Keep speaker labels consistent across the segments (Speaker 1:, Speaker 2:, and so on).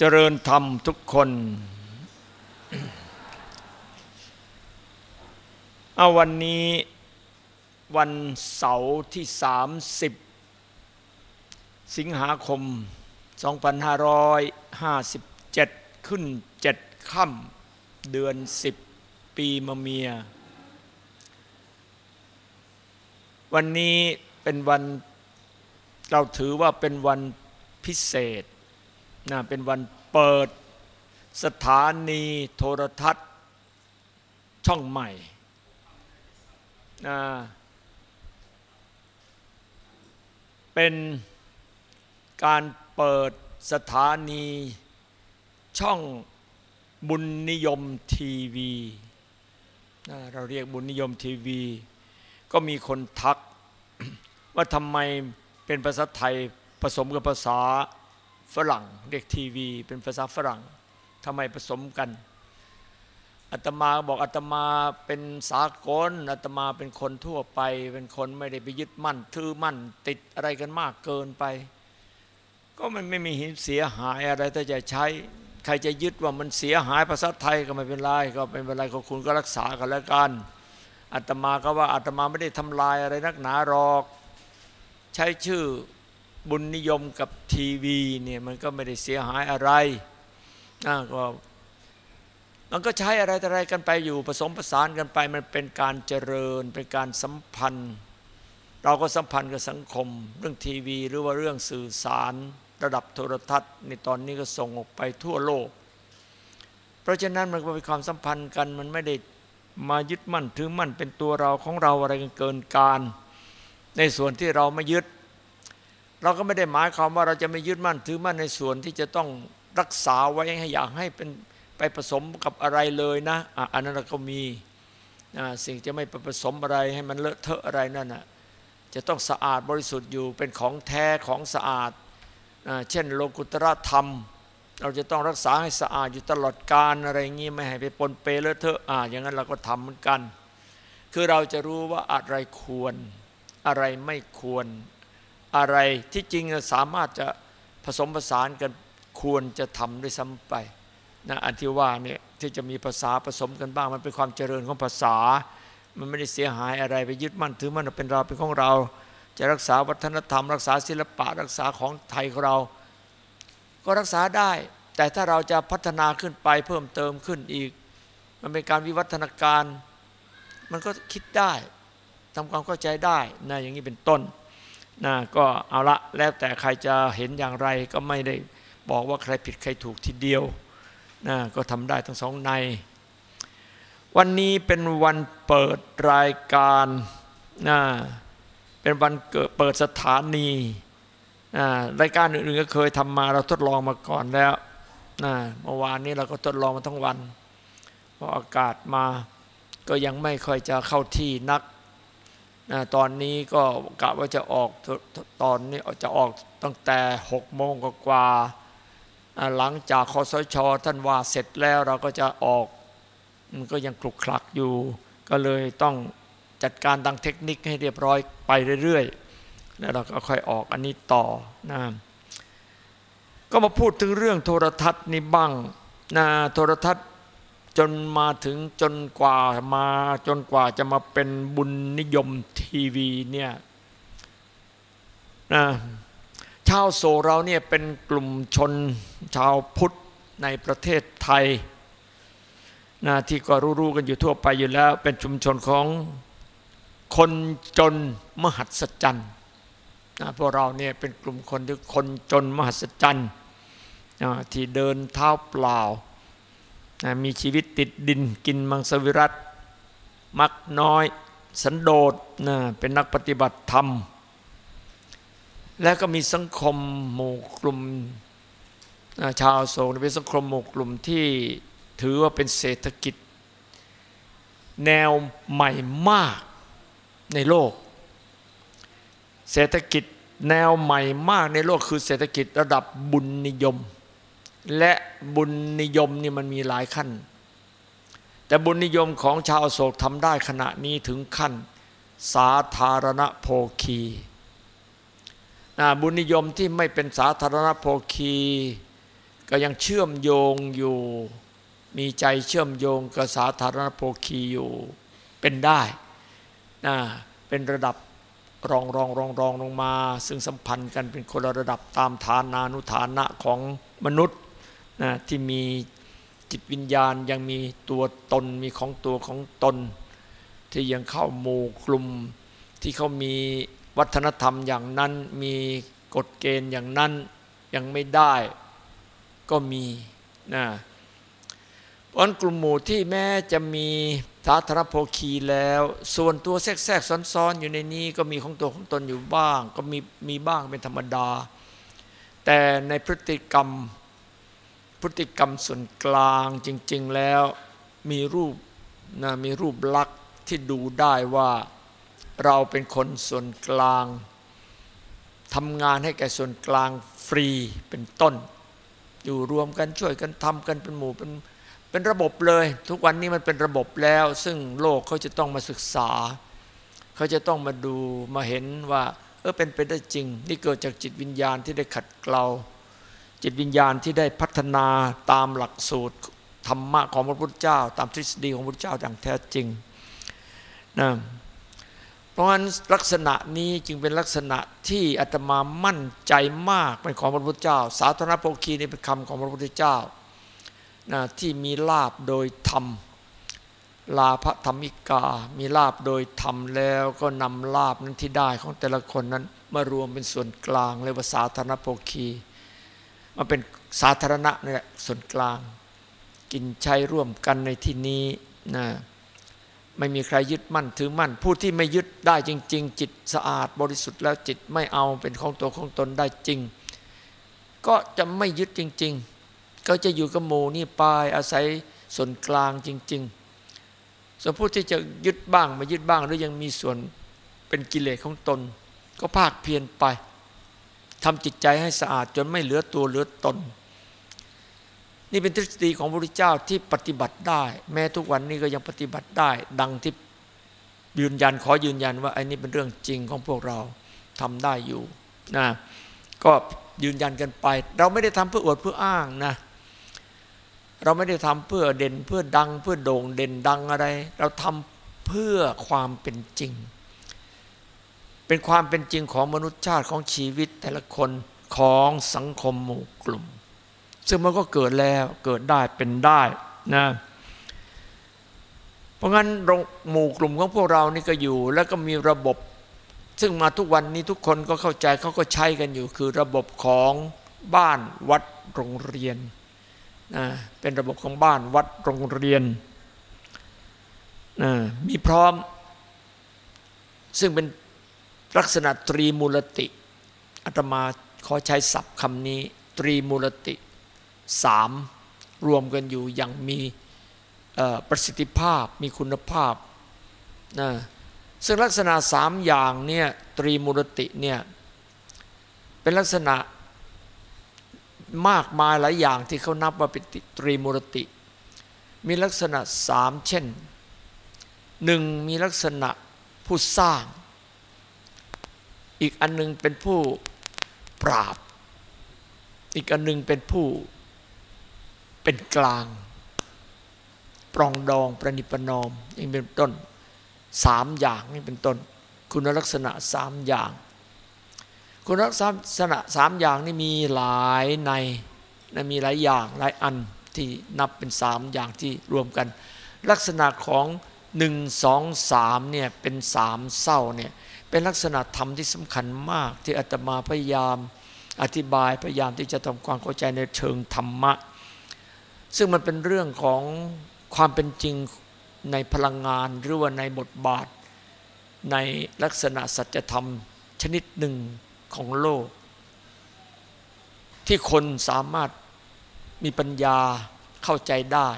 Speaker 1: เจริญธรรมทุกคน เอาวันนี้วันเสาร์ที่ 30 สิงหาคม 2557 ขึ้นเจ็ดค่ำเดือน 10 ปีมะเมีย วันนี้เป็นวันเราถือว่าเป็นวันพิเศษ นะเป็นวันเปิดสถานีโทรทัศน์ช่องใหม่นะเป็นการเปิดสถานีช่องบุญนิยมทีวีนะเราเรียกบุญนิยมทีวี ก็มีคนทักว่าทำไมเป็นภาษาไทยผสมกับภาษา ฝรั่งเรียกทีวี เป็นภาษาฝรั่งทำไมผสมกันอาตมาบอกอาตมาเป็นสากลอาตมาเป็นคนทั่วไป เป็นคนไม่ได้ไปยึดมั่นถือมั่นติดอะไรกันมากเกินไป ก็มันไม่มีเสียหายอะไรถ้าจะใช้ ใครจะยึดว่ามันเสียหายภาษาไทยก็ไม่เป็นไรก็เป็นอะไรของคุณก็รักษากันแล้วกันอาตมาก็ว่าอาตมาไม่ได้ทำลายอะไรนักหนาหรอก ใช้ชื่อ บุญนิยมกับทีวีเนี่ยมันก็ไม่ได้เสียหายอะไรนะก็มันก็ใช้อะไรอะไรกันไปอยู่ผสมผสานกันไปมันเป็นการเจริญเป็นการสัมพันธ์ เราก็สัมพันธ์กับสังคม เรื่องทีวี หรือว่าเรื่องสื่อสารระดับโทรทัศน์ในตอนนี้ก็ส่งออกไปทั่วโลก เพราะฉะนั้นมันก็เป็นความสัมพันธ์กันมันไม่ได้มายึดมั่นถือมั่นเป็นตัวเราของเราอะไรกันเกินการ ในส่วนที่เราไม่ยึด เราก็ไม่ได้หมายความว่าเราจะไม่ยึดมั่นถือมั่นในส่วนที่จะต้องรักษาไว้ให้อยากให้เป็นไปผสมกับอะไรเลยนะอันนั้นเราก็มีสิ่งจะไม่ไปผสมอะไรให้มันเลอะเทอะอะไรนั่นนะจะต้องสะอาดบริสุทธิ์อยู่เป็นของแท้ของสะอาด เช่นโลกุตระธรรม เราจะต้องรักษาให้สะอาดอยู่ตลอดกาลอะไรอย่างนี้ไม่ให้ไปปนเปเลอะเทอะอ่าอย่างนั้นเราก็ทำเหมือนกัน คือเราจะรู้ว่าอะไรควรอะไรไม่ควร อะไรที่จริงสามารถจะผสมผสานกันควรจะทำด้วยซ้ำไปนะอันที่ว่าเนี่ยที่จะมีภาษาผสมกันบ้าง มันเป็นความเจริญของภาษา มันไม่ได้เสียหายอะไรไปยึดมั่นถือมันเป็นเราเป็นของเรา จะรักษาวัฒนธรรม รักษาศิลปะรักษาของไทยของเรา ก็รักษาได้ แต่ถ้าเราจะพัฒนาขึ้นไปเพิ่มเติมขึ้นอีก มันเป็นการวิวัฒนาการ มันก็คิดได้ทำความเข้าใจได้นะอย่างนี้เป็นต้น นะก็เอาละแล้วแต่ใครจะเห็นอย่างไรก็ไม่ได้บอกว่าใครผิดใครถูกทีเดียวนะก็ทำได้ทั้งสองใน วันนี้เป็นวันเปิดรายการนะเป็นวันเปิดสถานีนะรายการอื่นๆก็เคยทำมาเราทดลองมาก่อนแล้วนะเมื่อวานนี้เราก็ทดลองมาทั้งวันพออากาศมาก็ยังไม่ค่อยจะเข้าที่นัก นะตอนนี้ก็กะว่าจะออกตอนนี้จะออกตั้งแต่หกโมงกว่าหลังจากคอสชท่านว่าเสร็จแล้วเราก็จะออกมันก็ยังคลุกคลักอยู่ ก็เลยต้องจัดการดังเทคนิคให้เรียบร้อยไปเรื่อยๆแล้วเราก็ค่อยออกอันนี้ต่อนะก็มาพูดถึงเรื่องโทรทัศน์นี่บ้างนะโทรทัศน์ จนมาถึงจนกว่ามาจนกว่าจะมาเป็นบุญนิยมทีวีเนี่ยนะชาวโซเราเนี่ยเป็นกลุ่มชนชาวพุทธในประเทศไทยนะที่ก็รู้ๆกันอยู่ทั่วไปอยู่แล้ว เป็นชุมชนของคนจนมหัศจรรย์นะพวกเราเนี่ยเป็นกลุ่มคนที่คนจนมหัศจรรย์นะที่เดินเท้าเปล่า นะมีชีวิตติดดินกินมังสวิรัตมักน้อย สันโดษนะเป็นนักปฏิบัติธรรม และก็มีสังคมหมู่กลุ่มชาวโศกเป็นสังคมหมู่กลุ่มที่ถือว่าเป็นเศรษฐกิจ แนวใหม่มากในโลก เศรษฐกิจแนวใหม่มากในโลกคือเศรษฐกิจระดับบุญนิยม และบุญนิยมนี่มันมีหลายขั้น แต่บุญนิยมของชาวโศกทำได้ขณะนี้ถึงขั้น สาธารณโภคีบุญนิยมที่ไม่เป็นสาธารณโภคี ก็ยังเชื่อมโยงอยู่ มีใจเชื่อมโยงกับสาธารณโภคีอยู่เป็นได้นะเป็นระดับรองรองรองรองลงมา ซึ่งสัมพันธ์กันเป็นคนละระดับตามฐานานุฐานะของมนุษย์ นะที่มีจิตวิญญาณยังมีตัวตนมีของตัวของตน ที่ยังเข้าหมู่กลุ่ม ที่เขามีวัฒนธรรมอย่างนั้น มีกฎเกณฑ์อย่างนั้นยังไม่ได้ก็มีนะเพราะกลุ่มหมู่ที่แม้จะมีสาธารณโภคีแล้ว ส่วนตัวแทรกแทรกซ้อนๆอยู่ในนี้ก็มีของตัวของตนอยู่บ้าง ก็มีมีบ้างเป็นธรรมดา แต่ในพฤติกรรม พฤติกรรมส่วนกลางจริง ๆแล้วมีรูปนะมีรูปลักษณ์ที่ดูได้ว่าเราเป็นคนส่วนกลางทำงานให้แก่ส่วนกลางฟรีเป็นต้น อยู่รวมกันช่วยกันทำกันเป็นหมู่เป็นเป็นระบบเลย ทุกวันนี้มันเป็นระบบแล้ว ซึ่งโลกเขาจะต้องมาศึกษา เขาจะต้องมาดูมาเห็นว่า เออเป็นไปได้จริง นี่เกิดจากจิตวิญญาณที่ได้ขัดเกลา จิตวิญญาณที่ได้พัฒนาตามหลักสูตรธรรมะของพระพุทธเจ้า ตามทฤษฎีของพระพุทธเจ้าอย่างแท้จริงนะเพราะฉะนั้นลักษณะนี้จึงเป็นลักษณะที่อาตมามั่นใจมากเป็นของพระพุทธเจ้า สาธารณโภคีนี่เป็นคำของพระพุทธเจ้านะที่มีลาบโดยธรรมลาภธรรมิกา มีลาบโดยธรรมแล้วก็นำลาบนั้นที่ได้ของแต่ละคนนั้นมารวมเป็นส่วนกลางเรียกว่าสาธารณโภคี มาเป็นสาธารณะนี่แหละส่วนกลาง กินใช้ร่วมกันในที่นี้นะไม่มีใครยึดมั่นถือมั่น ผู้ที่ไม่ยึดได้จริง ๆ จิตสะอาดบริสุทธิ์แล้วจิตไม่เอาเป็นของตัวของตนได้จริง ก็จะไม่ยึดจริง ๆ ก็จะอยู่กับหมู่นี่ปลายอาศัยส่วนกลางจริง ๆส่วนผู้ที่จะยึดบ้างไม่ยึดบ้างหรือยังมีส่วนเป็นกิเลสของตน ก็ภาคเพียรไป ทำจิตใจให้สะอาดจนไม่เหลือตัวเหลือตน นี่เป็นทฤษฎีของพระพุทธเจ้าที่ปฏิบัติได้ แม้ทุกวันนี้ก็ยังปฏิบัติได้ ดังที่ยืนยันขอยืนยันว่าไอ้นี่เป็นเรื่องจริงของพวกเราทำได้อยู่นะก็ยืนยันกันไป เราไม่ได้ทำเพื่ออวดเพื่ออ้างนะเราไม่ได้ทำเพื่อเด่นเพื่อดังเพื่อโด่งเด่นดังอะไร เราทำเพื่อความเป็นจริง เป็นความเป็นจริงของมนุษยชาติของชีวิตแต่ละคนของสังคมหมู่กลุ่ม ซึ่งมันก็เกิดแล้วเกิดได้เป็นได้นะเพราะงั้นหมู่กลุ่มของพวกเรานี่ก็อยู่ แล้วก็มีระบบ ซึ่งมาทุกวันนี้ทุกคนก็เข้าใจเขาก็ใช้กันอยู่ คือระบบของบ้านวัดโรงเรียนนะเป็นระบบของบ้านวัดโรงเรียนนะมีพร้อม ซึ่งเป็น ลักษณะตรีมูลติอาตมาขอใช้ศัพท์คำนี้ ตรีมูลติสามรวมกันอยู่อย่างมีประสิทธิภาพมีคุณภาพนะซึ่งลักษณะสามอย่างเนี่ยตรีมูลติเนี่ยเป็นลักษณะมากมายหลายอย่างที่เขานับว่าเป็นตรีมูลติ มีลักษณะสามเช่นหนึ่งมีลักษณะผู้สร้าง อีกอันนึงเป็นผู้ปราบ อีกอันนึงเป็นผู้เป็นกลาง ปรองดองประนิปนอมนี่เป็นต้นสามอย่างนี่เป็นต้น คุณลักษณะสามอย่าง คุณลักษณะสามอย่างนี่มีหลายในนะมีหลายอย่างหลายอันที่นับเป็นสามอย่างที่รวมกัน ลักษณะของหนึ่งสองสามเนี่ยเป็นสามเศร้าเนี่ย เป็นลักษณะธรรมที่สำคัญมากที่อาตมาพยายามอธิบายพยายามที่จะทำความเข้าใจในเชิงธรรมะ ซึ่งมันเป็นเรื่องของความเป็นจริงในพลังงานหรือว่าในบทบาท ในลักษณะสัจธรรมชนิดหนึ่งของโลก ที่คนสามารถมีปัญญาเข้าใจได้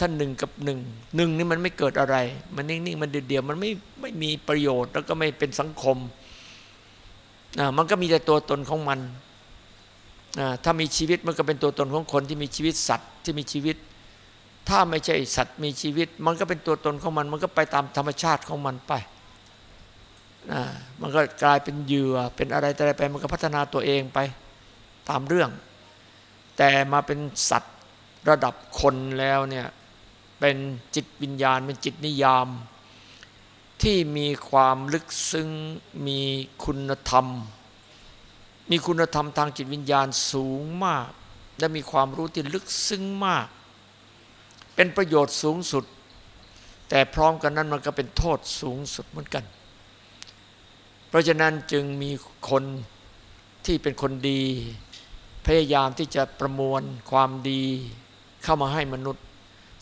Speaker 1: ท่านหนึ่งกับหนึ่งหนึ่งนี่มันไม่เกิดอะไร มันนิ่งๆมันเดียวๆมันไม่ไม่มีประโยชน์ แล้วก็ไม่เป็นสังคมมันก็มีแต่ตัวตนของมันถ้ามีชีวิตมันก็เป็นตัวตนของคนที่มีชีวิตสัตว์ที่มีชีวิต ถ้าไม่ใช่สัตว์มีชีวิต มันก็เป็นตัวตนของมัน มันก็ไปตามธรรมชาติของมันไปมันก็กลายเป็นเหยื่อเป็นอะไรแต่อะไรไปมันก็พัฒนาตัวเองไปตามเรื่อง แต่มาเป็นสัตว์ ระดับคนแล้วเนี่ยเป็นจิตวิญญาณเป็นจิตนิยาม ที่มีความลึกซึ้งมีคุณธรรม มีคุณธรรมทางจิตวิญญาณสูงมาก และมีความรู้ที่ลึกซึ้งมาก เป็นประโยชน์สูงสุด แต่พร้อมกันนั้นมันก็เป็นโทษสูงสุดเหมือนกัน เพราะฉะนั้นจึงมีคนที่เป็นคนดี พยายามที่จะประมวลความดี เข้ามาให้มนุษย์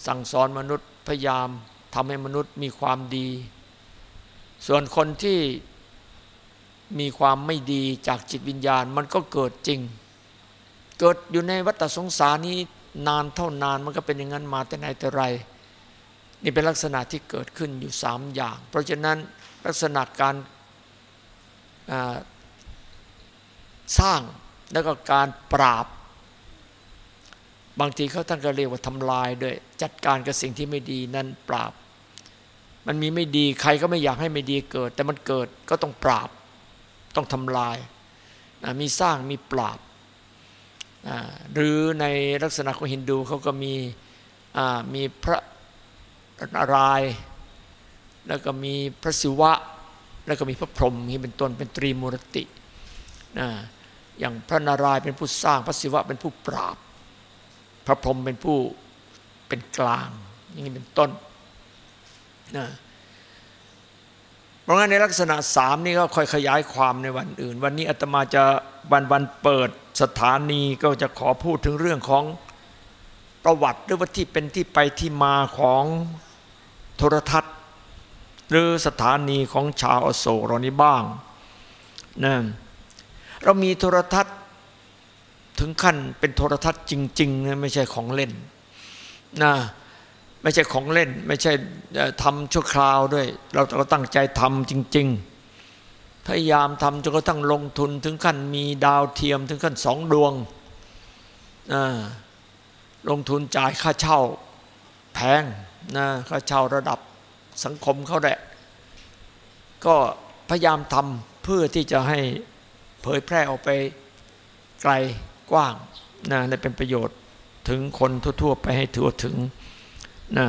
Speaker 1: สั่งสอนมนุษย์พยายามทำให้มนุษย์มีความดี ส่วนคนที่มีความไม่ดีจากจิตวิญญาณมันก็เกิดจริง เกิดอยู่ในวัฏสงสารนี้นานเท่านานมันก็เป็นอย่างนั้นมาแต่ไหนแต่ไร นี่เป็นลักษณะที่เกิดขึ้นอยู่สามอย่าง เพราะฉะนั้นลักษณะการสร้างแล้วก็การปราบ บางทีเขาท่านก็เรียกว่าทำลายด้วยจัดการกับสิ่งที่ไม่ดีนั่นปราบ มันมีไม่ดีใครก็ไม่อยากให้ไม่ดีเกิด แต่มันเกิดก็ต้องปราบ ต้องทำลายมีสร้างมีปราบ หรือในลักษณะของฮินดูเขาก็มีมีพระนารายณ์แล้วก็มีพระศิวะ แล้วก็มีพระพรหมนี่เป็นต้นเป็นตรีมูรติ อย่างพระนารายณ์เป็นผู้สร้างพระศิวะเป็นผู้ปราบ พระพรหมเป็นผู้เป็นกลาง อย่างนี้เป็นต้นนะเพราะงั้นในลักษณะสามนี่ก็ค่อยขยายความในวันอื่น วันนี้อาตมาจะวันวันเปิดสถานีก็จะขอพูดถึงเรื่องของประวัติหรือว่าที่เป็นที่ไปที่มาของโทรทัศน์ หรือสถานีของชาวอโศกเรานี้บ้างนะเรามีโทรทัศน์ ถึงขั้นเป็นโทรทัศน์จริงๆนะไม่ใช่ของเล่นนะไม่ใช่ของเล่น ไม่ใช่ทำชั่วคราวด้วย เราเราตั้งใจทำจริง ๆ พยายามทำจนกระทั่งลงทุนถึงขั้นมีดาวเทียมถึงขั้นสองดวงลงทุนจ่ายค่าเช่าแพงนะค่าเช่าระดับสังคมเขาแหละ ก็พยายามทำเพื่อที่จะให้เผยแพร่ออกไปไกล กว้างนะและเป็นประโยชน์ถึงคนทั่ว ๆ ไปให้ถือถึงนะ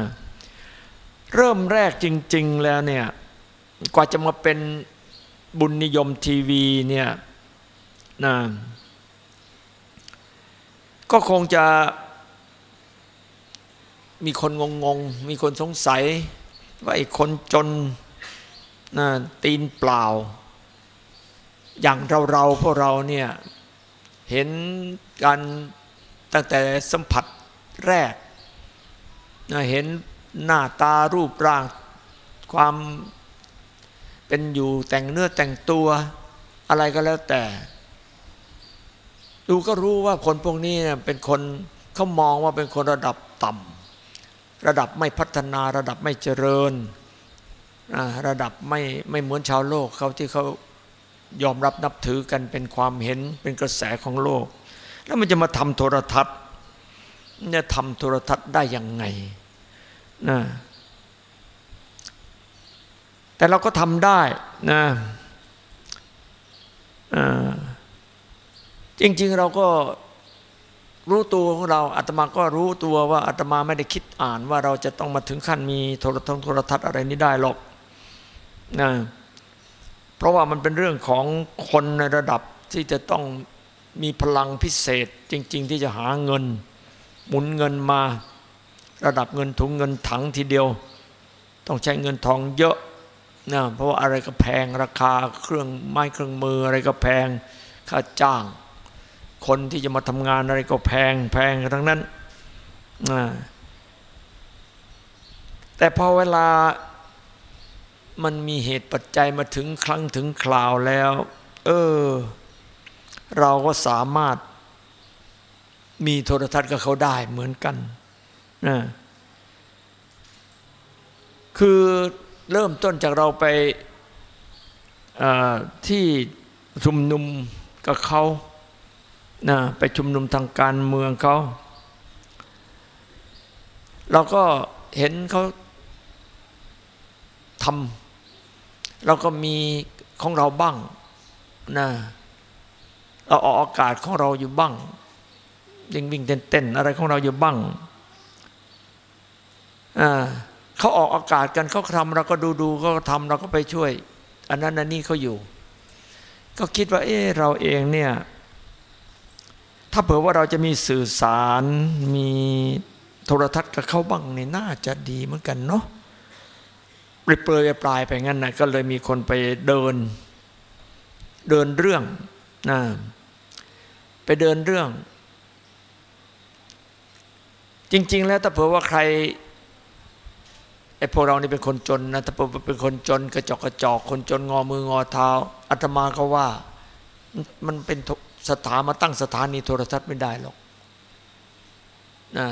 Speaker 1: เริ่มแรกจริง ๆ แล้วเนี่ยกว่าจะมาเป็นบุญนิยมทีวีเนี่ยนะก็คงจะมีคนงงๆ มีคนสงสัย ว่าไอ้คนจนนะตีนเปล่า อย่างเราๆพวกเราเนี่ย เห็นกันตั้งแต่สัมผัสแรก เห็นหน้าตารูปร่างความเป็นอยู่แต่งเนื้อแต่งตัวอะไรก็แล้วแต่ ดูก็รู้ว่าคนพวกนี้เป็นคนเขามองว่าเป็นคนระดับต่ำระดับไม่พัฒนาระดับไม่เจริญ ระดับไม่ไม่เหมือนชาวโลกเขาที่เขา ยอมรับนับถือกันเป็นความเห็นเป็นกระแสของโลก แล้วมันจะมาทำโทรทัศน์เนี่ยทำโทรทัศน์ได้ยังไงนะแต่เราก็ทำได้นะจริงๆเราก็รู้ตัวของเราอาตมาก็รู้ตัวว่าอาตมาไม่ได้คิดอ่านว่าเราจะต้องมาถึงขั้นมีโทรทัศน์โทรทัศน์อะไรนี้ได้หรอกนะ เพราะว่ามันเป็นเรื่องของคนในระดับที่จะต้องมีพลังพิเศษจริง ๆ ที่จะหาเงิน หมุนเงินมา ระดับเงินถุงเงินถังทีเดียว ต้องใช้เงินทองเยอะนะเพราะว่าอะไรก็แพงราคาเครื่องไม้เครื่องมืออะไรก็แพงค่าจ้าง คนที่จะมาทำงานอะไรก็แพงแพงกันทั้งนั้นนะแต่พอเวลา มันมีเหตุปัจจัยมาถึงครั้งถึงคราวแล้ว เออ เราก็สามารถมีโทรทัศน์กับเขาได้เหมือนกันนะคือเริ่มต้นจากเราไปที่ชุมนุมกับเขานะไปชุมนุมทางการเมืองเขา เราก็เห็นเขาทำ เราก็มีของเราบ้างนะเราออกอากาศของเราอยู่บ้างวิ่งวิ่งเต้นเต้นอะไรของเราอยู่บ้างเขาออกอากาศกันเขาทำเราก็ดูดูก็ทำเราก็ไปช่วย อันนั้นอันนี้เขาอยู่ ก็คิดว่า เออเราเองเนี่ย ถ้าเผื่อว่าเราจะมีสื่อสารมีโทรทัศน์กับเขาบ้างเนี่ยน่าจะดีเหมือนกันเนาะ เปรยปลายไปงั้นนะก็เลยมีคนไปเดิน เดินเรื่องนะไปเดินเรื่อง จริง ๆ แล้วถ้าเผื่อว่าใครไอ้พวกเรานี่เป็นคนจนนะถ้าเป็นคนจนกระจอกกระจอกคนจนงอมืองอเท้าอาตมาก็ว่า มันเป็นสถามาตั้งสถานีโทรทัศน์ไม่ได้หรอกนะ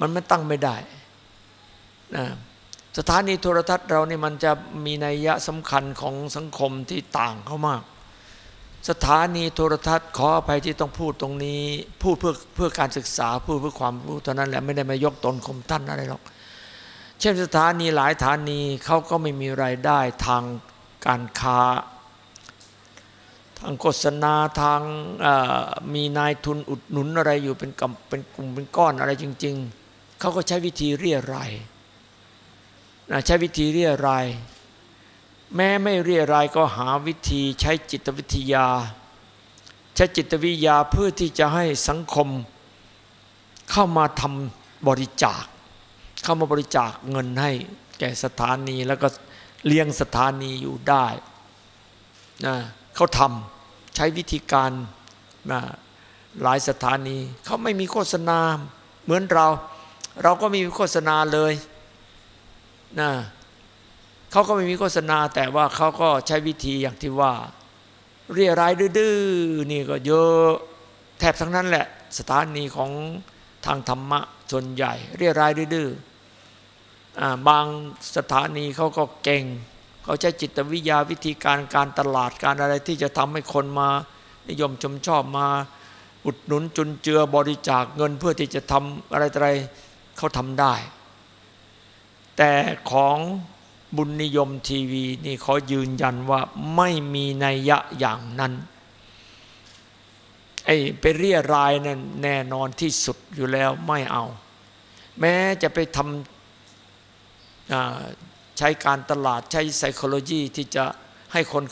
Speaker 1: มันไม่ตั้งไม่ได้ นะสถานีโทรทัศน์เรานี่มันจะมีนัยยะสำคัญของสังคมที่ต่างเขามาก สถานีโทรทัศน์ขออภัยที่ต้องพูดตรงนี้ พูดเพื่อเพื่อการศึกษาพูดเพื่อความรู้เท่านั้นแหละไม่ได้มายกตนข่มท่านอะไรหรอก เช่นสถานีหลายสถานีเขาก็ไม่มีรายได้ทางการค้า ทางโฆษณาทางมีนายทุนอุดหนุนอะไรอยู่เป็นกลุ่มเป็นกลุ่มเป็นก้อนอะไรจริง ๆเขาก็ใช้วิธีเรียราย ใช้วิธีเรียรายแม้ไม่เรียรายก็หาวิธีใช้จิตวิทยา ใช้จิตวิทยาเพื่อที่จะให้สังคม เข้ามาทำบริจาค เข้ามาบริจาคเงินให้แก่สถานีแล้วก็เลี้ยงสถานีอยู่ได้นะเขาทำใช้วิธีการนะหลายสถานีเขาไม่มีโฆษณาเหมือนเรา เราก็มีโฆษณาเลย นะเขาก็ไม่มีโฆษณา แต่ว่าเขาก็ใช้วิธีอย่างที่ว่า เรียรายดื้อนี่ก็เยอะแทบทั้งนั้นแหละ สถานีของทางธรรมะส่วนใหญ่ เรียรายดื้อบางสถานีเขาก็เก่งเขาใช้จิตวิทยาวิธีการการตลาดการอะไรที่จะทำให้คนมานิยมชมชอบมาอุดหนุนจุนเจือบริจาคเงินเพื่อที่จะทำอะไรอะไรเขาทำได้ แต่ของบุญนิยมทีวีนี่เขายืนยันว่าไม่มีนัยยะอย่างนั้นไอ้ไปเรียรายนั่นแน่นอนที่สุดอยู่แล้วไม่เอา แม้จะไปทำใช้การตลาดใช้ไซโคโลจีที่จะให้คน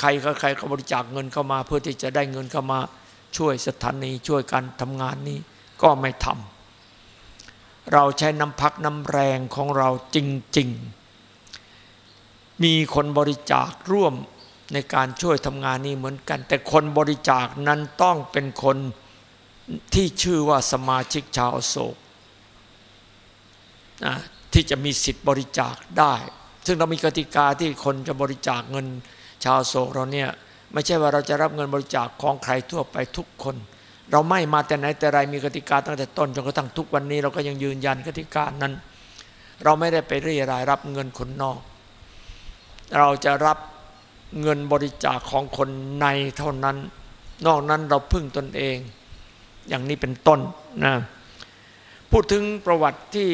Speaker 1: ใครใครใครเขาบริจาคเงินเข้ามา เพื่อที่จะได้เงินเข้ามาช่วยสถานีช่วยการทำงานนี้ก็ไม่ทำ เราใช้น้ำพักน้ำแรงของเราจริง ๆ มีคนบริจาคร่วมในการช่วยทำงานนี้เหมือนกัน แต่คนบริจาคนั้นต้องเป็นคนที่ชื่อว่าสมาชิกชาวโศกที่จะมีสิทธิ์บริจาคได้ ซึ่งเรามีกติกาที่คนจะบริจาคเงินชาวโศกเราเนี่ยไม่ใช่ว่าเราจะรับเงินบริจาคของใครทั่วไปทุกคน เราไม่มาแต่ไหนแต่ไรมีกติกาตั้งแต่ต้นจนกระทั่งทุกวันนี้ เราก็ยังยืนยันกติกานั้น เราไม่ได้ไปเรียรายรับเงินคนนอก เราจะรับเงินบริจาคของคนในเท่านั้น นอกนั้นเราพึ่งตนเอง อย่างนี้เป็นต้นนะพูดถึงประวัติที่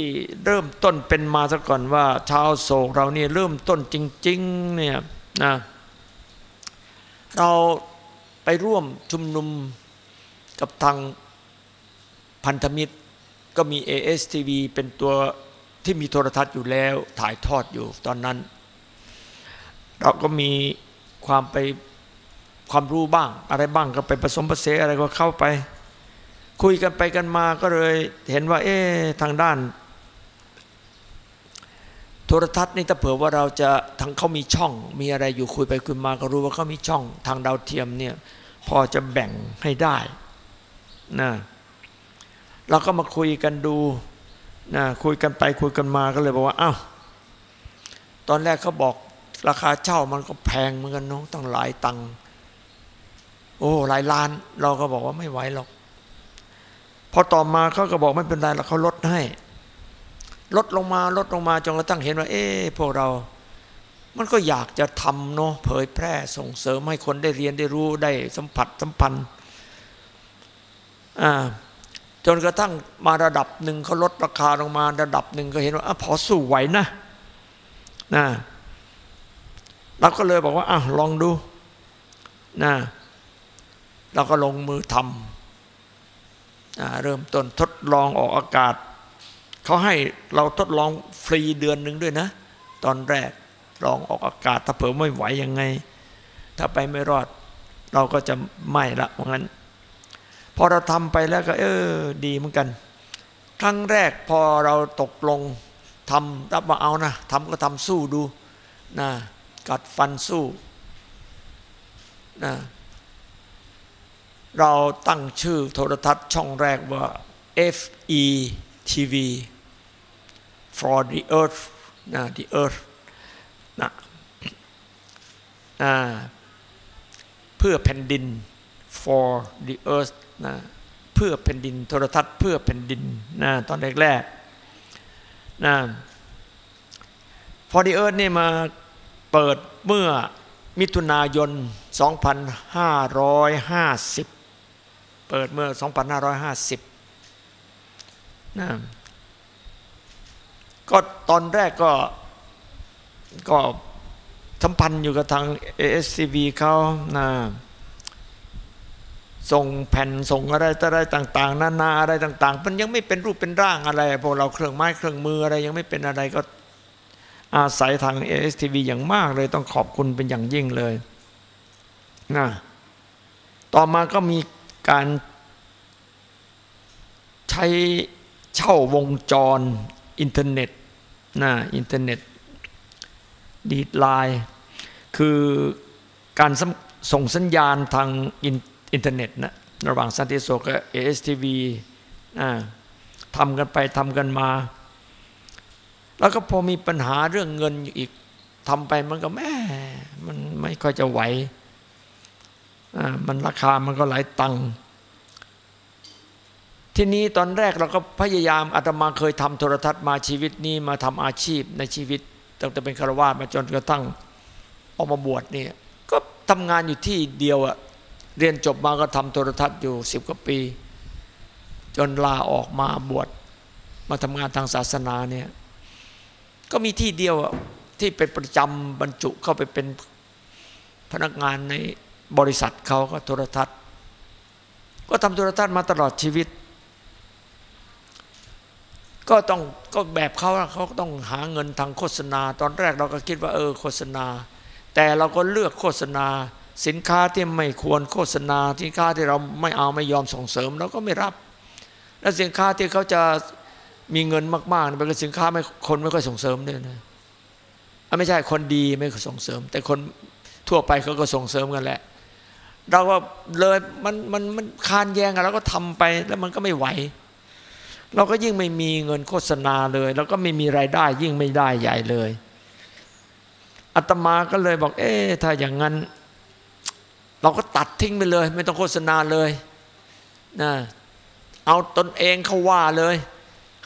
Speaker 1: เริ่มต้นเป็นมาซะก่อนว่า ชาวโศกเราเนี่ยเริ่มต้นจริงๆเนี่ยนะเราไปร่วมชุมนุม กับทางพันธมิตรก็มี ASTV เป็นตัวที่มีโทรทัศน์อยู่แล้วถ่ายทอดอยู่ตอนนั้น เราก็มีความไปความรู้บ้าง อะไรบ้างก็ไปผสมผสานอะไรก็เข้าไป คุยกันไปกันมาก็เลยเห็นว่า เอ๊ทางด้าน โทรทัศน์นี่ถ้าเผื่อว่าเราจะทางเขามีช่องมีอะไรอยู่คุยไปคุยมาก็รู้ว่าเขามีช่องทางดาวเทียมเนี่ยพอจะแบ่งให้ได้ นะเราก็มาคุยกันดูนะคุยกันไปคุยกันมาก็เลยบอกว่าอ้าวตอนแรกเขาบอกราคาเช่ามันก็แพงเหมือนกันน้องตั้งหลายตังค์โอ้หลายล้าน เราก็บอกว่าไม่ไหวหรอกพอต่อมาเขาก็บอกไม่เป็นไรแล้วเขาลดให้ ลดลงมาลดลงมาจนกระทั่งเห็นว่า เอ๊พวกเรา มันก็อยากจะทำเนาะเผยแพร่ส่งเสริมให้คนได้เรียนได้รู้ได้สัมผัสสัมพันธ์ จนกระทั่งมาระดับหนึ่งเขาลดราคาลงมาระดับหนึ่งก็เห็นว่าอพอสู้ไหวนะนะเราก็เลยบอกว่าอะลองดูนะเราก็ลงมือทำเริ่มต้นทดลองออกอากาศ เขาให้เราทดลองฟรีเดือนหนึ่งด้วยนะ ตอนแรกลองออกอากาศ ถ้าเผื่อไม่ไหวยังไง ถ้าไปไม่รอด เราก็จะไม่ละเพราะงั้น อเราทำไปแล้วก็ เออ ดีเหมือนกัน ครั้งแรกพอเราตกลงทำรับมาเอานะทำก็ทำสู้ดูนะกัดฟันสู้นะเราตั้งชื่อโทรทัศน์ช่องแรกว่า FE TV for the earth นะ the earth นะเพื่อแผ่นดิน for the earth นะเพื่อแผ่นดินโทรทัศน์เพื่อแผ่นดินนะตอนแรกๆนะ for the earth นี่มาเปิดเมื่อมิถุนายน 2550 เปิดเมื่อ 2550นะก็ตอนแรกก็ก็สัมพันธ์อยู่กับทาง ASCV เขานะ ส่งแผ่นส่งอะไรอะไรต่างๆ นานาอะไรต่าง ๆ มันยังไม่เป็นรูปเป็นร่างอะไรพวกเราเครื่องไม้เครื่องมืออะไรยังไม่เป็นอะไรก็อาศัยทาง ASTV อย่างมากเลยต้องขอบคุณเป็นอย่างยิ่งเลยนะต่อมาก็มีการใช้เช่าวงจรอินเทอร์เน็ตนะอินเทอร์เน็ต leased line คือการส่งสัญญาณทางอิน อินเทอร์เน็ตนะระหว่างสันติโสกับเอสทีวีทำกันไปทำกันมา แล้วก็พอมีปัญหาเรื่องเงินอีกทำไปมันก็แม่มันไม่ค่อยจะไหวมันราคามันก็หลายตังค์ทีนี้ตอนแรกเราก็พยายามอาตมาเคยทำโทรทัศน์มาชีวิตนี้มาทำอาชีพในชีวิตตั้งแต่เป็นคารวาสมาจนกระทั่งออกมาบวชนี่ก็ทำงานอยู่ที่เดียวอะ เรียนจบมาก็ทำโทรทัศน์อยู่สิบกว่าปี จนลาออกมาบวชมาทำงานทางศาสนาเนี่ยก็มีที่เดียวที่เป็นประจำบรรจุเข้าไปเป็นพนักงานในบริษัทเขาก็โทรทัศน์ ก็ทำโทรทัศน์มาตลอดชีวิต ก็ต้องก็แบบเขาเขาต้องหาเงินทางโฆษณา ตอนแรกเราก็คิดว่าเออโฆษณา แต่เราก็เลือกโฆษณา สินค้าที่ไม่ควรโฆษณา สินค้าที่เราไม่เอาไม่ยอมส่งเสริมเราก็ไม่รับ และสินค้าที่เขาจะมีเงินมากๆเป็นสินค้าไม่คนไม่ค่อยส่งเสริมด้วยนะไม่ใช่คนดีไม่ส่งเสริม แต่คนทั่วไปเขาก็ส่งเสริมกันแหละ เราก็เลยมันมันมันคานแยงกันเราก็ทำไปแล้วมันก็ไม่ไหว เราก็ยิ่งไม่มีเงินโฆษณาเลย แล้วก็ไม่มีรายได้ ยิ่งไม่ได้ใหญ่เลยอาตมาก็เลยบอก เอ๊ถ้าอย่างนั้น เราก็ตัดทิ้งไปเลย ไม่ต้องโฆษณาเลยนะเอาตนเองเขาว่าเลย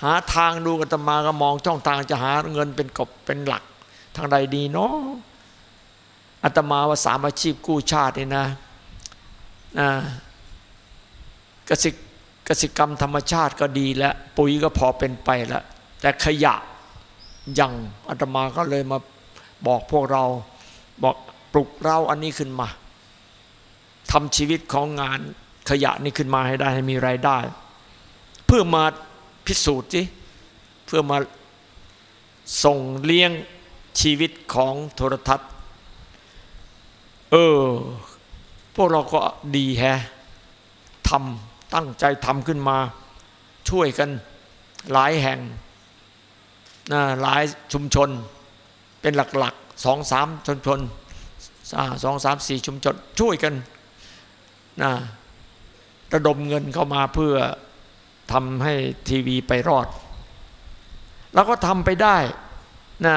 Speaker 1: หาทางดูอาตมาก็มองช่องทางจะหาเงินเป็นกบเป็นหลัก ทางใดดีเนาะอาตมาว่าสามอาชีพกู้ชาตินี่นะกสิกสิกรรมธรรมชาติก็ดีแล้ว ปุ๋ยก็พอเป็นไปแล้ว แต่ขยะยังอาตมาก็เลยมาบอกพวกเราบอกปลุกเราอันนี้ขึ้นมา ทำชีวิตของงานขยะนี้ขึ้นมาให้ได้ให้มีรายได้ เพื่อมาพิสูจน์สิเพื่อมาส่งเลี้ยงชีวิตของโทรทัศน์ เออ พวกเราก็ดีแฮะทำตั้งใจทำขึ้นมา ช่วยกันหลายแห่งนะหลายชุมชนเป็นหลักๆสองสามชุมชนสองสามสี่ชุมชนช่วยกัน นะระดมเงินเข้ามาเพื่อทำให้ทีวีไปรอด แล้วก็ทำไปได้นะ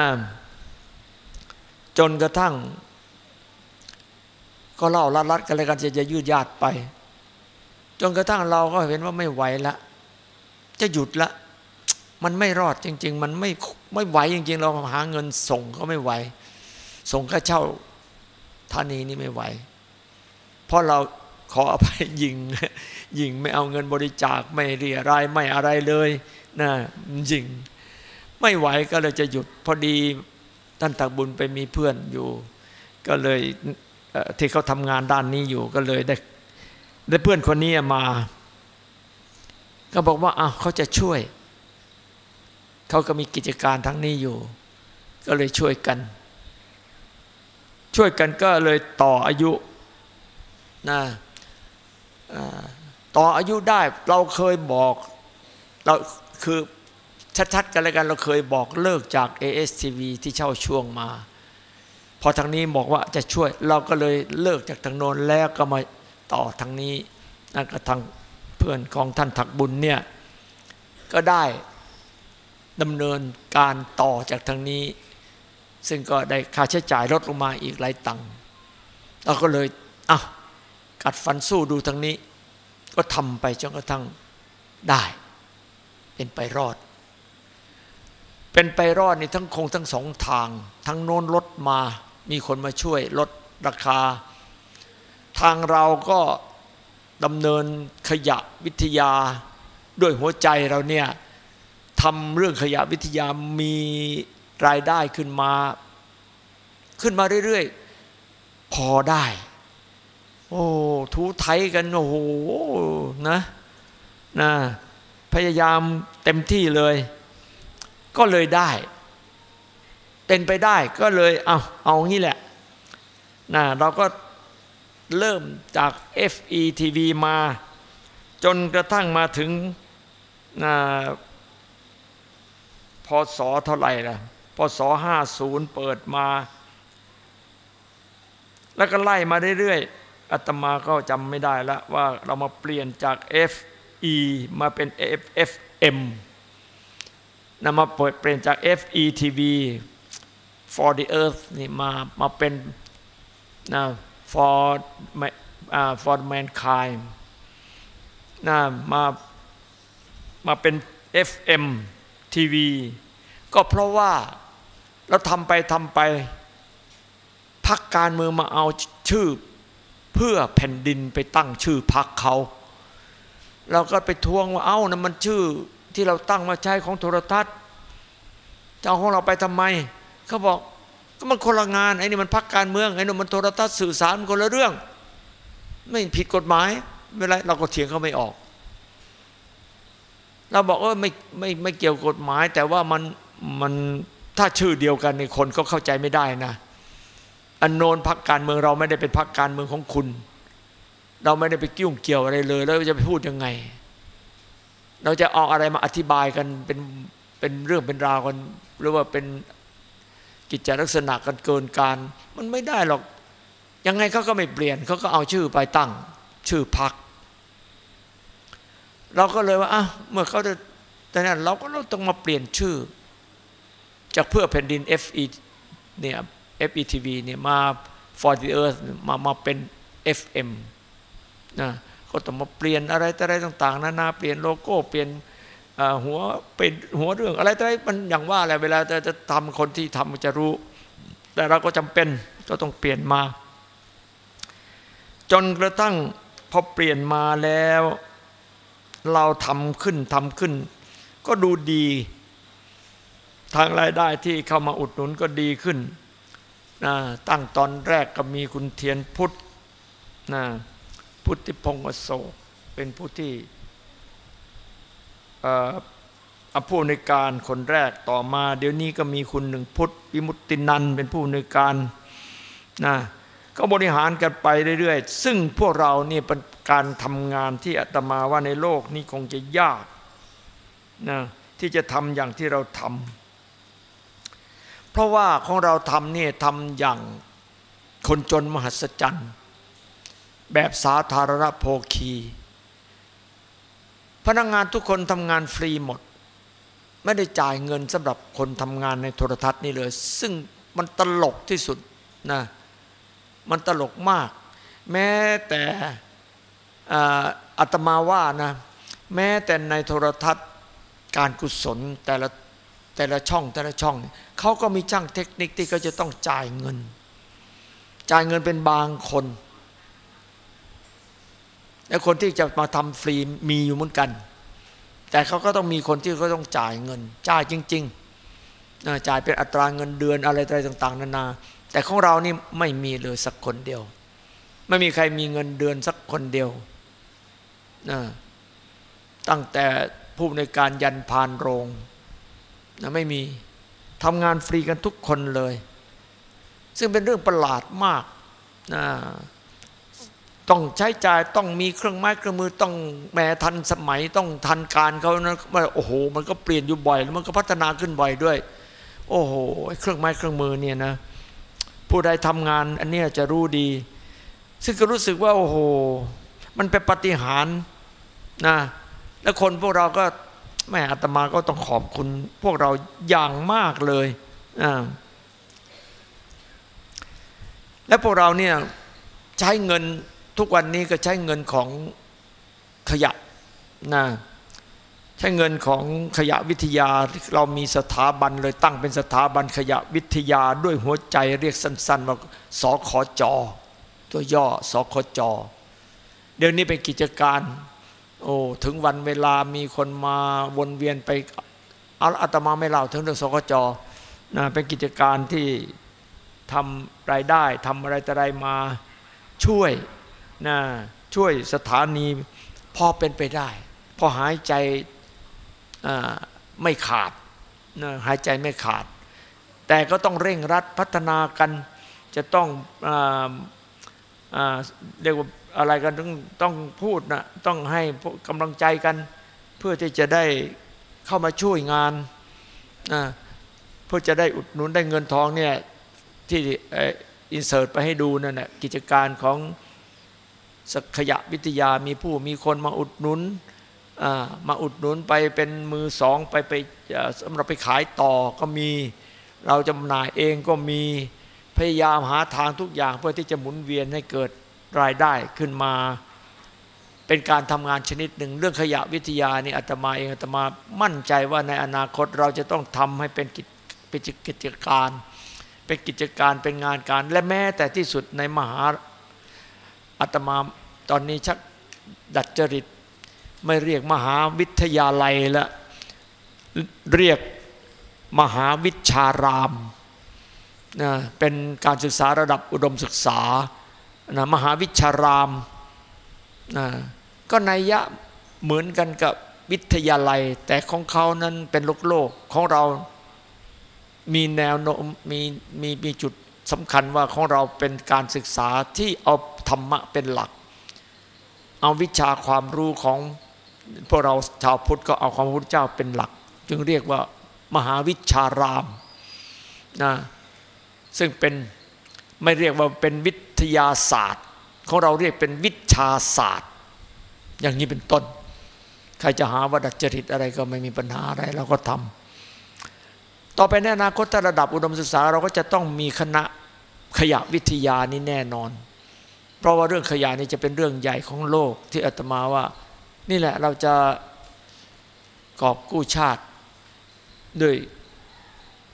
Speaker 1: จนกระทั่ง ก็เล่าลัดลัดกันเลยกันจะจะยืดยาดไป จนกระทั่งเราก็เห็นว่าไม่ไหวละ จะหยุดละ มันไม่รอดจริง ๆ มันไม่ไม่ไหวจริง ๆ เราหาเงินส่งก็ไม่ไหว ส่งค่าเช่าธานีนี่ไม่ไหว เพราะเรา ขออภัยยิงยิงไม่เอาเงินบริจาคไม่เรียรายไม่อะไรเลยนะยิง ไม่ไหวก็เลยจะหยุดพอดีท่านตักบุญไปมีเพื่อนอยู่ ก็เลยที่เขาทำงานด้านนี้อยู่ก็เลยได้ได้เพื่อนคนนี้มาก็บอกว่าอ้าวเขาจะช่วย เขาก็มีกิจการทั้งนี้อยู่ ก็เลยช่วยกัน ช่วยกันก็เลยต่ออายุนะ ต่ออายุได้เราเคยบอกเราคือชัดๆกันเลยกันเราเคยบอกเลิกจาก ASTV ที่เช่าช่วงมา พอทางนี้บอกว่าจะช่วย เราก็เลยเลิกจากทางโน้นแล้วก็มาต่อทางนี้นั่นก็ทางเพื่อนของท่านถักบุญเนี่ยก็ได้ดำเนินการต่อจากทางนี้ ซึ่งก็ได้ค่าใช้จ่ายลดลงมาอีกหลายตังค์เราก็เลยอะ กัดฟันสู้ดูทางนี้ ก็ทำไปจนกระทั่งได้ เป็นไปรอด เป็นไปรอดนี่ทั้งคงทั้งสองทาง ทั้งโน้นลดมา มีคนมาช่วยลดราคา ทางเราก็ดำเนินขยะวิทยาด้วยหัวใจเราเนี่ยทำเรื่องขยะวิทยามีรายได้ขึ้นมา ขึ้นมาเรื่อยๆ พอได้ โอ้ทูไทยกันโอ้โหนะนะพยายามเต็มที่เลย ก็เลยได้ เป็นไปได้ก็เลยเอาเอางี้แหละนะเราก็เริ่มจาก FETV มา จนกระทั่งมาถึงนะพศเท่าไหร่ล่ะพศห้าศูนย์เปิดมา แล้วก็ไล่มาเรื่อยๆ อาตมาก็จำไม่ได้แล้วว่าเรามาเปลี่ยนจาก FE มาเป็น F F M นะมาเปิดเปลี่ยนจาก FETV for the earth นี่มามาเป็นนะ for uh, for mankind นะมามาเป็น FM ทีวีก็เพราะว่าเราทำไปทำไปพักการเมืองมาเอาชื่อ เพื่อแผ่นดินไปตั้งชื่อพักเขาเราก็ไปทวงว่าเอ้านะมันชื่อที่เราตั้งมาใช้ของโทรทัศน์จะเอาของเราไปทำไมเขาบอกก็มันคนละงานไอ้นี่มันพักการเมืองไอ้นี่มันโทรทัศน์สื่อสารคนละเรื่อง ไม่ผิดกฎหมายไม่ไรเราก็เถียงเขาไม่ออก เราบอกเออไม่ไม่ไม่เกี่ยวกฎหมาย แต่ว่ามันมันถ้าชื่อเดียวกันในคนก็เข้าใจไม่ได้นะ อันโนนพักการเมืองเราไม่ได้เป็นพักการเมืองของคุณ เราไม่ได้ไปกิ้วเกี่ยวอะไรเลย แล้วจะไปพูดยังไง เราจะเอาอะไรมาอธิบายกันเป็นเป็นเรื่องเป็นราวกันหรือว่าเป็นกิจลักษณะกันเกินการ มันไม่ได้หรอก ยังไงเขาก็ไม่เปลี่ยนเขาก็เอาชื่อไปตั้ง ชื่อพักเราก็เลยว่าอะเมื่อเขาจะแต่นั้นเราก็ต้องมาเปลี่ยนชื่อ จากเพื่อแผ่นดิน FE เนี่ย FETV เนี่ยมา for the earth มามาเป็น FM นะก็ต้องมาเปลี่ยนอะไรต่อะไรต่าง ๆ นานาเปลี่ยนโลโก้เปลี่ยนหัวเป็นหัวเรื่องอะไรแต่ไรมันอย่างว่าอะไรเวลาจะจะทำคนที่ทำจะรู้ แต่เราก็จำเป็นก็ต้องเปลี่ยนมา จนกระทั่งพอเปลี่ยนมาแล้ว เราทำขึ้นทำขึ้น ก็ดูดี ทางรายได้ที่เข้ามาอุดหนุนก็ดีขึ้น นะตั้งตอนแรกก็มีคุณเทียนพุทธนะพุทธิพงศ์โศกเป็นผู้ที่อผู้ในการคนแรกต่อมา เดี๋ยวนี้ก็มีคุณหนึ่งพุทธวิมุตตินันเป็นผู้ในการนะก็บริหารกันไปเรื่อยๆ ซึ่งพวกเรานี่เป็นการทำงานที่อาตมาว่าในโลกนี้คงจะยากนะที่จะทำอย่างที่เราทำ เพราะว่าของเราทำเนี่ยทำอย่างคนจนมหัศจรรย์แบบสาธารณโภคี พนักงงานทุกคนทำงานฟรีหมด ไม่ได้จ่ายเงินสำหรับคนทำงานในโทรทัศน์นี่เลย ซึ่งมันตลกที่สุดนะมันตลกมาก แม้แต่อาตมาว่านะ แม้แต่ในโทรทัศน์การกุศลแต่ละ แต่ละช่องแต่ละช่องเขาก็มีช่างเทคนิคที่เขาจะต้องจ่ายเงิน จ่ายเงินเป็นบางคน และคนที่จะมาทำฟรีมีอยู่เหมือนกัน แต่เขาก็ต้องมีคนที่เขาต้องจ่ายเงิน จ่ายจริงๆจ่ายเป็นอัตราเงินเดือนอะไรอะไรต่าง ๆ นานา แต่ของเรานี่ไม่มีเลยสักคนเดียว ไม่มีใครมีเงินเดือนสักคนเดียวตั้งแต่ผู้ในการยันพานโรง นะไม่มีทำงานฟรีกันทุกคนเลย ซึ่งเป็นเรื่องประหลาดมากนะต้องใช้จ่ายต้องมีเครื่องไม้เครื่องมือต้องแม้ทันสมัยต้องทันการเขานะว่าโอ้โห มันก็เปลี่ยนอยู่บ่อยแล้วมันก็พัฒนาขึ้นบ่อยด้วย โอ้โหเครื่องไม้เครื่องมือเนี่ยนะผู้ใดทำงานอันเนี้ยจะรู้ดี ซึ่งก็รู้สึกว่าโอ้โห มันเป็นปฏิหารนะแล้วคนพวกเราก็ แม่อาตมาก็ต้องขอบคุณพวกเราอย่างมากเลยอ่าและพวกเราเนี่ยใช้เงินทุกวันนี้ก็ใช้เงินของขยะนะใช้เงินของขยะวิทยาเรามีสถาบันเลยตั้งเป็นสถาบันขยะวิทยาด้วยหัวใจเรียกสั้นๆว่าสขจตัวย่อสขจเดี๋ยวนี้เป็นกิจการ โอ้ถึงวันเวลามีคนมาวนเวียนไปอาอาตมาไม่เล่าถึงเรื่องสกจนะเป็นกิจการที่ทำรายได้ทำอะไรแต่ไรมาช่วยนะช่วยสถานีพอเป็นไปได้ พอหายใจไม่ขาดนะหายใจไม่ขาด แต่ก็ต้องเร่งรัดพัฒนากันจะต้องเรียกว่า อะไรกันต้องต้องพูดนะต้องให้กำลังใจกัน เพื่อที่จะได้เข้ามาช่วยงานนะเพื่อจะได้อุดหนุนได้เงินทองเนี่ยที่อินเสิร์ตไปให้ดูนั่นแหละกิจการของสักยะวิทยามีผู้มีคนมาอุดหนุนมาอุดหนุนไปเป็นมือสองไปไปสำหรับไปขายต่อก็มีเราจำหน่ายเองก็มีพยายามหาทางทุกอย่างเพื่อที่จะหมุนเวียนให้เกิด รายได้ขึ้นมา เป็นการทำงานชนิดหนึ่ง เรื่องขยะวิทยานี่อาตมาเองอาตมามั่นใจว่าในอนาคตเราจะต้องทำให้เป็นกิจกิจการ เป็นกิจการเป็นงานการ และแม้แต่ที่สุดในมหาอาตมาตอนนี้ชักดัดจริตไม่เรียกมหาวิทยาลัยละเรียกมหาวิชารามนะเป็นการศึกษาระดับอุดมศึกษา นะมหาวิชารามนะก็นัยยะเหมือนกันกับวิทยาลัย แต่ของเขานั้นเป็นโลกโลกของเรามีแนวโน้มมีมีมีจุดสำคัญว่าของเราเป็นการศึกษาที่เอาธรรมะเป็นหลัก เอาวิชาความรู้ของพวกเราชาวพุทธก็เอาความพุทธเจ้าเป็นหลัก จึงเรียกว่ามหาวิชารามนะซึ่งเป็น ไม่เรียกว่าเป็นวิทยาศาสตร์ ของเราเรียกเป็นวิชาศาสตร์ อย่างนี้เป็นต้น ใครจะหาว่าดัจจริตอะไรก็ไม่มีปัญหาอะไรเราก็ทำต่อไปในอนาคตระดับอุดมศึกษาเราก็จะต้องมีคณะขยะวิทยานี่แน่นอน เพราะว่าเรื่องขยะนี่จะเป็นเรื่องใหญ่ของโลกที่อาตมาว่า นี่แหละเราจะกอบกู้ชาติด้วย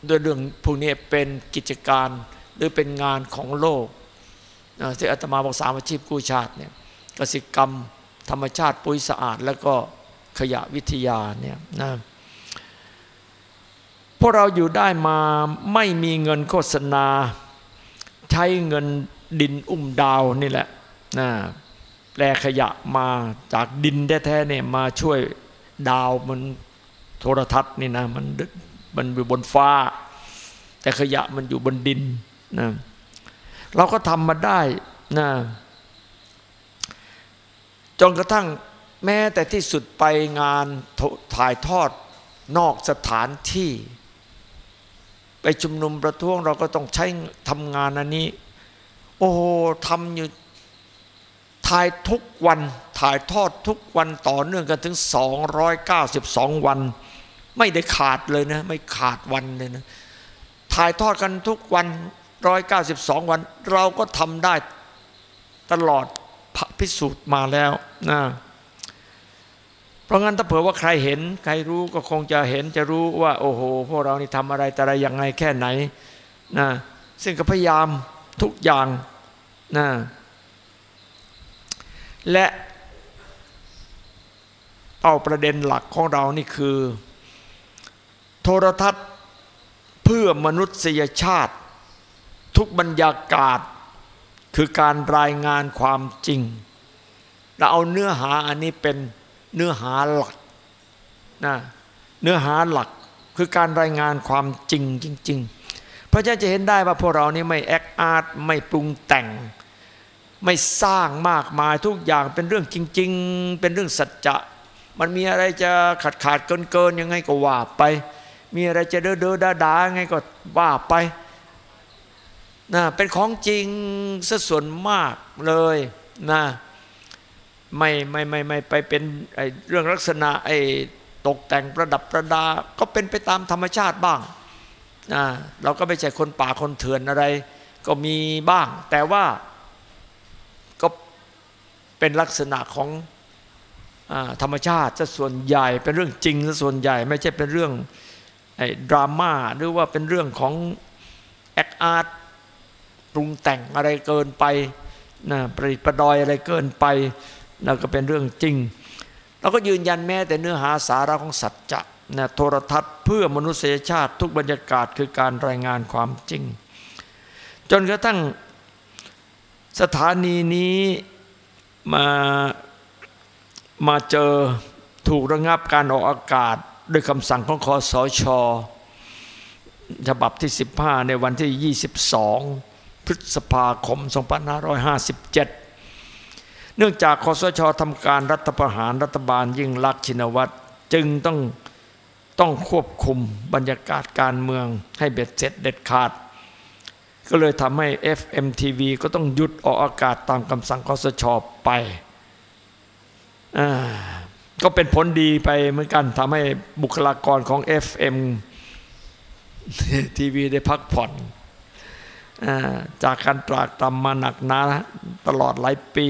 Speaker 1: ด้วยเรื่องพวกนี้เป็นกิจการ หรือเป็นงานของโลกที่อาตมาบอกสามอาชีพกู้ชาติเนี่ยกสิกรรม ธรรมชาติปุ๋ยสะอาด แล้วก็ขยะวิทยาเนี่ยนะพวกเราอยู่ได้มาไม่มีเงินโฆษณา ใช้เงินดินอุ้มดาวนี่แหละนะแปลขยะมาจากดินแท้ๆเนี่ยมาช่วยดาวมันโทรทัศน์นี่นะมันมันอยู่บนฟ้า แต่ขยะมันอยู่บนดิน นะเราก็ทำมาได้นะจนกระทั่งแม้แต่ที่สุดไปงานถ่ายทอดนอกสถานที่ ไปชุมนุมประท้วงเราก็ต้องใช้ทำงานอันนี้ โอ้ทำอยู่ถ่ายทุกวันถ่ายทอดทุกวันต่อเนื่องกันถึง 292 วัน ไม่ได้ขาดเลยนะ ไม่ขาดวันเลยนะ ถ่ายทอดกันทุกวัน ร้อยเก้าสิบสองวัน เราก็ทำได้ตลอดพิสูจน์มาแล้วนะเพราะงั้นถ้าเผื่อว่าใครเห็น ใครรู้ก็คงจะเห็นจะรู้ว่า โอ้โห พวกเรานี่ทำอะไรแต่อะไรยังไงแค่ไหนนะซึ่งก็พยายามทุกอย่างนะและเอาประเด็นหลักของเรานี่คือ โทรทัศน์เพื่อมนุษยชาติ ทุกบรรยากาศ คือการรายงานความจริง เราเอาเนื้อหาอันนี้เป็นเนื้อหาหลักนะเนื้อหาหลักคือการรายงานความจริงจริง ๆ เพราะฉะนั้นจะเห็นได้ว่าพวกเรานี่ไม่แอคอาร์ตไม่ปรุงแต่ง ไม่สร้างมากมายทุกอย่างเป็นเรื่องจริง ๆ เป็นเรื่องสัจจะ มันมีอะไรจะขาดขาดเกินเกินยังไงก็ว่าไป มีอะไรจะเด้อเด้อดาดาไงก็ว่าไป นะเป็นของจริงซะส่วนมากเลยนะไม่ไม่ไม่ไม่ไปเป็นไอเรื่องลักษณะไอตกแต่งประดับประดา ก็เป็นไปตามธรรมชาติบ้างนะเราก็ไม่ใช่คนป่าคนเถื่อนอะไร ก็มีบ้าง แต่ว่าก็เป็นลักษณะของธรรมชาติจะส่วนใหญ่เป็นเรื่องจริงซะส่วนใหญ่ไม่ใช่เป็นเรื่องไอดราม่าหรือว่าเป็นเรื่องของแอคอาร์ต ปรุงแต่งอะไรเกินไปนะประดิษฐ์ประดอยอะไรเกินไปนั่นก็เป็นเรื่องจริง เราก็ยืนยันแม้แต่เนื้อหาสาระของสัจจะนะโทรทัศน์เพื่อมนุษยชาติทุกบรรยากาศคือการรายงานความจริง จนกระทั่งสถานีนี้มามาเจอถูกระงับการออกอากาศด้วยคำสั่งของคอสชฉบับที่ 15 ในวันที่ 22 พฤษภาคม 2557 เนื่องจากคอสชทำการรัฐประหารรัฐบาลยิ่งลักษณ์ชินวัตรจึงต้องต้องควบคุมบรรยากาศการเมืองให้เบ็ดเสร็จเด็ดขาด ก็เลยทำให้ FMTV ก็ต้องหยุดออกอากาศตามคำสั่งคอสชไป ก็เป็นผลดีไปเหมือนกันทำให้บุคลากรของ FM ทีวีได้พักผ่อน จากการตรากตรำมาหนักหนาตลอดหลายปี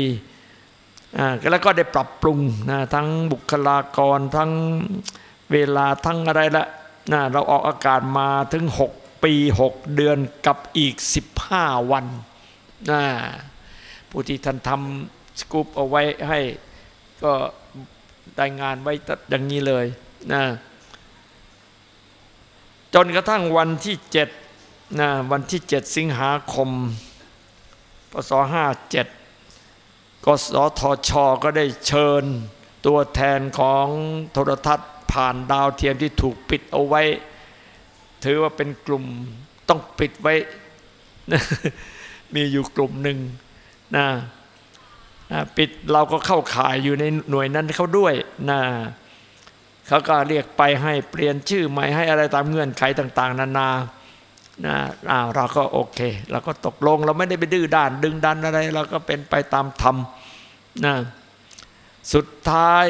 Speaker 1: แล้วก็ได้ปรับปรุงนะทั้งบุคลากรทั้งเวลาทั้งอะไรละนะเราออกอากาศมาถึง 6 ปี 6 เดือนกับอีก 15 วันนะผู้ที่ท่านทำสกูปเอาไว้ให้ก็รายงานไว้อย่างนี้เลยนะจนกระทั่งวันที่เจ็ด นะวันที่เจ็ดสิงหาคมพศห้าเจ็ดกสทช ก็ได้เชิญตัวแทนของโทรทัศน์ผ่านดาวเทียมที่ถูกปิดเอาไว้ ถือว่าเป็นกลุ่มต้องปิดไว้ มีอยู่กลุ่มหนึ่งนะปิดเราก็เข้าข่ายอยู่ในหน่วยนั้นเขาด้วยนะเขาก็เรียกไปให้เปลี่ยนชื่อใหม่ให้อะไรตามเงื่อนไขต่าง ๆ นานานะเราก็โอเคเราก็ตกลงเราไม่ได้ไปดื้อด้าน ดึงดันอะไร เราก็เป็นไปตามธรรมนะสุดท้าย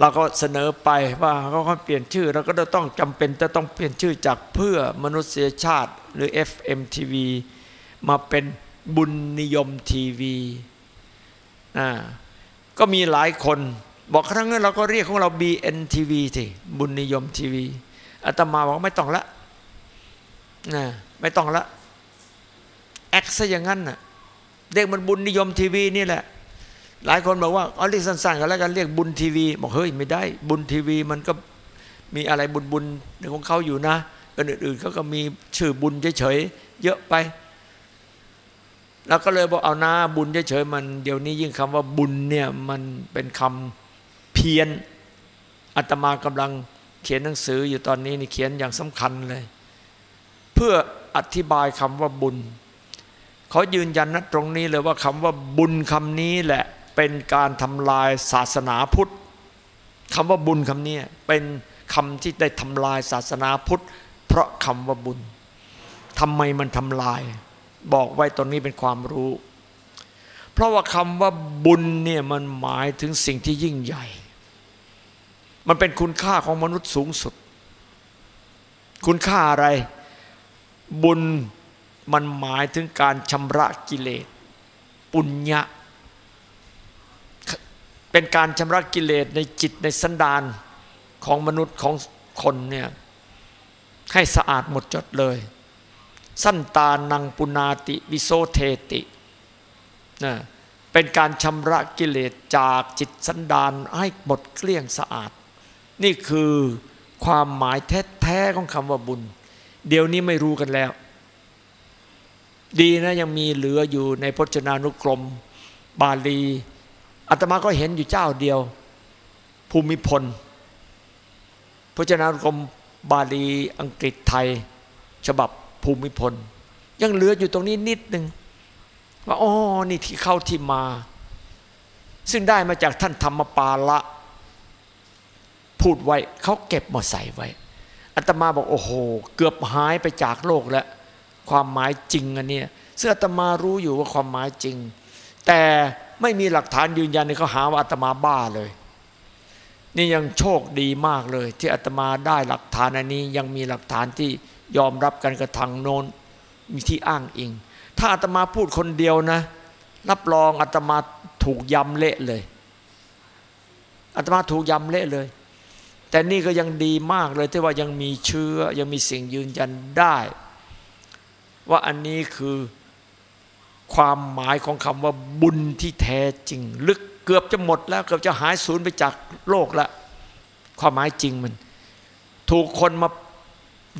Speaker 1: เราก็เสนอไปว่าเขาเปลี่ยนชื่อเราก็ต้องจำเป็นจะต้องเปลี่ยนชื่อจากเพื่อมนุษยชาติหรือ FMTV มาเป็นบุญนิยมทีวีนะก็มีหลายคน บอกครั้งนั้นเราก็เรียกของเรา BNTV ทีบุญนิยมทีวี อาตมาบอกไม่ต้องละนะไม่ต้องละแอคซะอย่างนั้นน่ะเรียกมันบุญนิยมทีวีนี่แหละ หลายคนบอกว่าเอาเรียกสั้นๆกันแล้วกันเรียกบุญทีวี บอกเฮ้ยไม่ได้ บุญทีวีมันก็มีอะไรบุญบุญของเขาอยู่นะอื่นๆเขาก็มีชื่อบุญเฉยๆเยอะไปเราก็เลยบอกเอาหน้าบุญเฉยๆมันเดี๋ยวนี้ยิ่งคำว่าบุญเนี่ยมันเป็นคำเพี้ยนอาตมากำลัง เขียนหนังสืออยู่ตอนนี้นี่เขียนอย่างสำคัญเลย เพื่ออธิบายคำว่าบุญเขายืนยันนะตรงนี้เลยว่าคำว่าบุญคำนี้แหละเป็นการทำลายศาสนาพุทธคำว่าบุญคำนี้เป็นคำที่ได้ทำลายศาสนาพุทธ เพราะคำว่าบุญทำไมมันทำลาย บอกไว้ตรงนี้เป็นความรู้ เพราะว่าคำว่าบุญเนี่ยมันหมายถึงสิ่งที่ยิ่งใหญ่ มันเป็นคุณค่าของมนุษย์สูงสุด คุณค่าอะไร บุญมันหมายถึงการชำระกิเลส ปุญญะ เป็นการชำระกิเลสในจิตในสันดานของมนุษย์ของคนเนี่ยให้สะอาดหมดจดเลย สั้นตานังปุนาติวิโสเทตินะเป็นการชำระกิเลสจากจิตสันดานให้หมดเกลี้ยงสะอาด นี่คือความหมายแท้ๆของคำว่าบุญ เดี๋ยวนี้ไม่รู้กันแล้ว ดีนะยังมีเหลืออยู่ในพจนานุกรม บาลีอาตมาก็เห็นอยู่เจ้าเดียว ภูมิพล พจนานุกรมบาลีอังกฤษไทย ฉบับภูมิพล ยังเหลืออยู่ตรงนี้นิดหนึ่งว่าอ๋อนี่ที่เข้าที่มา ซึ่งได้มาจากท่านธรรมปาละ พูดไว้เขาเก็บมาใส่ไว้อาตมาบอกโอ้โห เกือบหายไปจากโลกแล้ว ความหมายจริงอันเนี้ยซึ่งอาตมารู้อยู่ว่าความหมายจริง แต่ไม่มีหลักฐานยืนยันเขาหาว่าอาตมาบ้าเลย นี่ยังโชคดีมากเลย ที่อาตมาได้หลักฐานอันนี้ยังมีหลักฐานที่ยอมรับกันกระทางโน้นมีที่อ้างอิง ถ้าอาตมาพูดคนเดียวนะ รับรองอาตมาถูกยำเละเลยอาตมาถูกยำเละเลย แต่นี่ก็ยังดีมากเลยที่ว่ายังมีเชื้อยังมีสิ่งยืนยันได้ ว่าอันนี้คือความหมายของคำว่าบุญที่แท้จริง ลึกเกือบจะหมดแล้ว เกือบจะหายสูญไปจากโลกล้วความหมายจริงมัน ถูกคนมา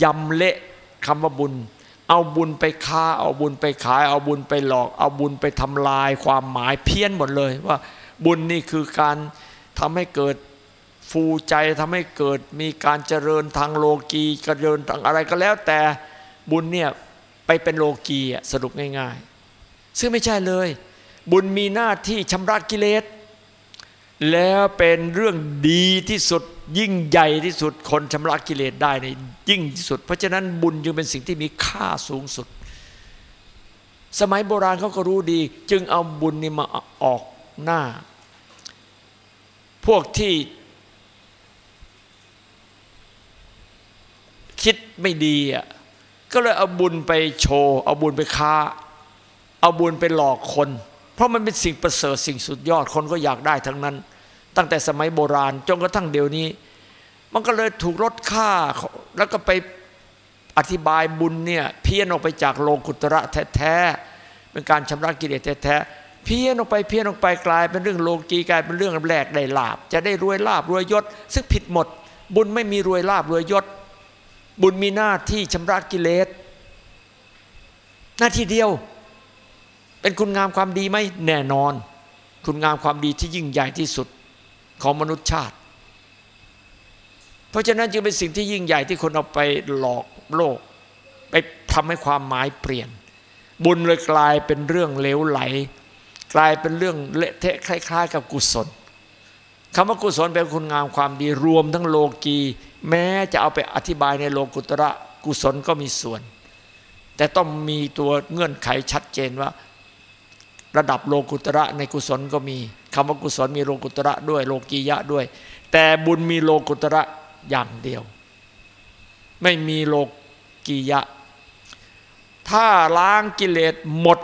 Speaker 1: ยำเละคำว่าบุญ เอาบุญไปค้า เอาบุญไปขาย เอาบุญไปหลอก เอาบุญไปทำลาย ความหมายเพี้ยนหมดเลยว่า บุญนี่คือการทำให้เกิด ฟูใจทำให้เกิดมีการเจริญทางโลกีเจริญทางอะไรก็แล้ว แต่บุญเนี่ยไปเป็นโลกีสรุปง่ายๆ ซึ่งไม่ใช่เลย บุญมีหน้าที่ชำระกิเลสแล้วเป็นเรื่องดีที่สุดยิ่งใหญ่ที่สุดคนชำระกิเลสได้ในยิ่งที่สุด เพราะฉะนั้นบุญจึงเป็นสิ่งที่มีค่าสูงสุด สมัยโบราณเขาก็รู้ดี จึงเอาบุญนี่มาออกหน้า พวกที่ คิดไม่ดีอะก็เลยเอาบุญไปโชว์ เอาบุญไปค้า เอาบุญไปหลอกคน เพราะมันเป็นสิ่งประเสริฐสิ่งสุดยอดคนก็อยากได้ทั้งนั้น ตั้งแต่สมัยโบราณจนกระทั่งเดี๋ยวนี้ มันก็เลยถูกลดค่าแล้วก็ไปอธิบายบุญเนี่ยเพี้ยนออกไปจากโลกุตระแท้ๆเป็นการชำระกิเลสแท้ๆเพี้ยนออกไปเพี้ยนออกไปกลาย เป็นเรื่องโลกีกลายเป็นเรื่องแรกได้ลาบ จะได้รวยลาบรวยยศ ซึ่งผิดหมด บุญไม่มีรวยลาบรวยยศ บุญมีหน้าที่ชำระกิเลส หน้าที่เดียว เป็นคุณงามความดีไหมแน่นอน คุณงามความดีที่ยิ่งใหญ่ที่สุดของมนุษยชาติ เพราะฉะนั้นจึงเป็นสิ่งที่ยิ่งใหญ่ที่คนเอาไปหลอกโลก ไปทำให้ความหมายเปลี่ยน บุญเลยกลายเป็นเรื่องเลวไหล กลายเป็นเรื่องเละเทะคล้าย ๆ กับกุศลคำว่ากุศลเป็นคุณงามความดีรวมทั้งโลกี แม้จะเอาไปอธิบายในโลกุตระกุศลก็มีส่วน แต่ต้องมีตัวเงื่อนไขชัดเจนว่า ระดับโลกุตระในกุศลก็มีคำว่ากุศลมีโลกุตระด้วยโลกียะด้วย แต่บุญมีโลกุตระอย่างเดียว ไม่มีโลกียะ ถ้าล้างกิเลสหมด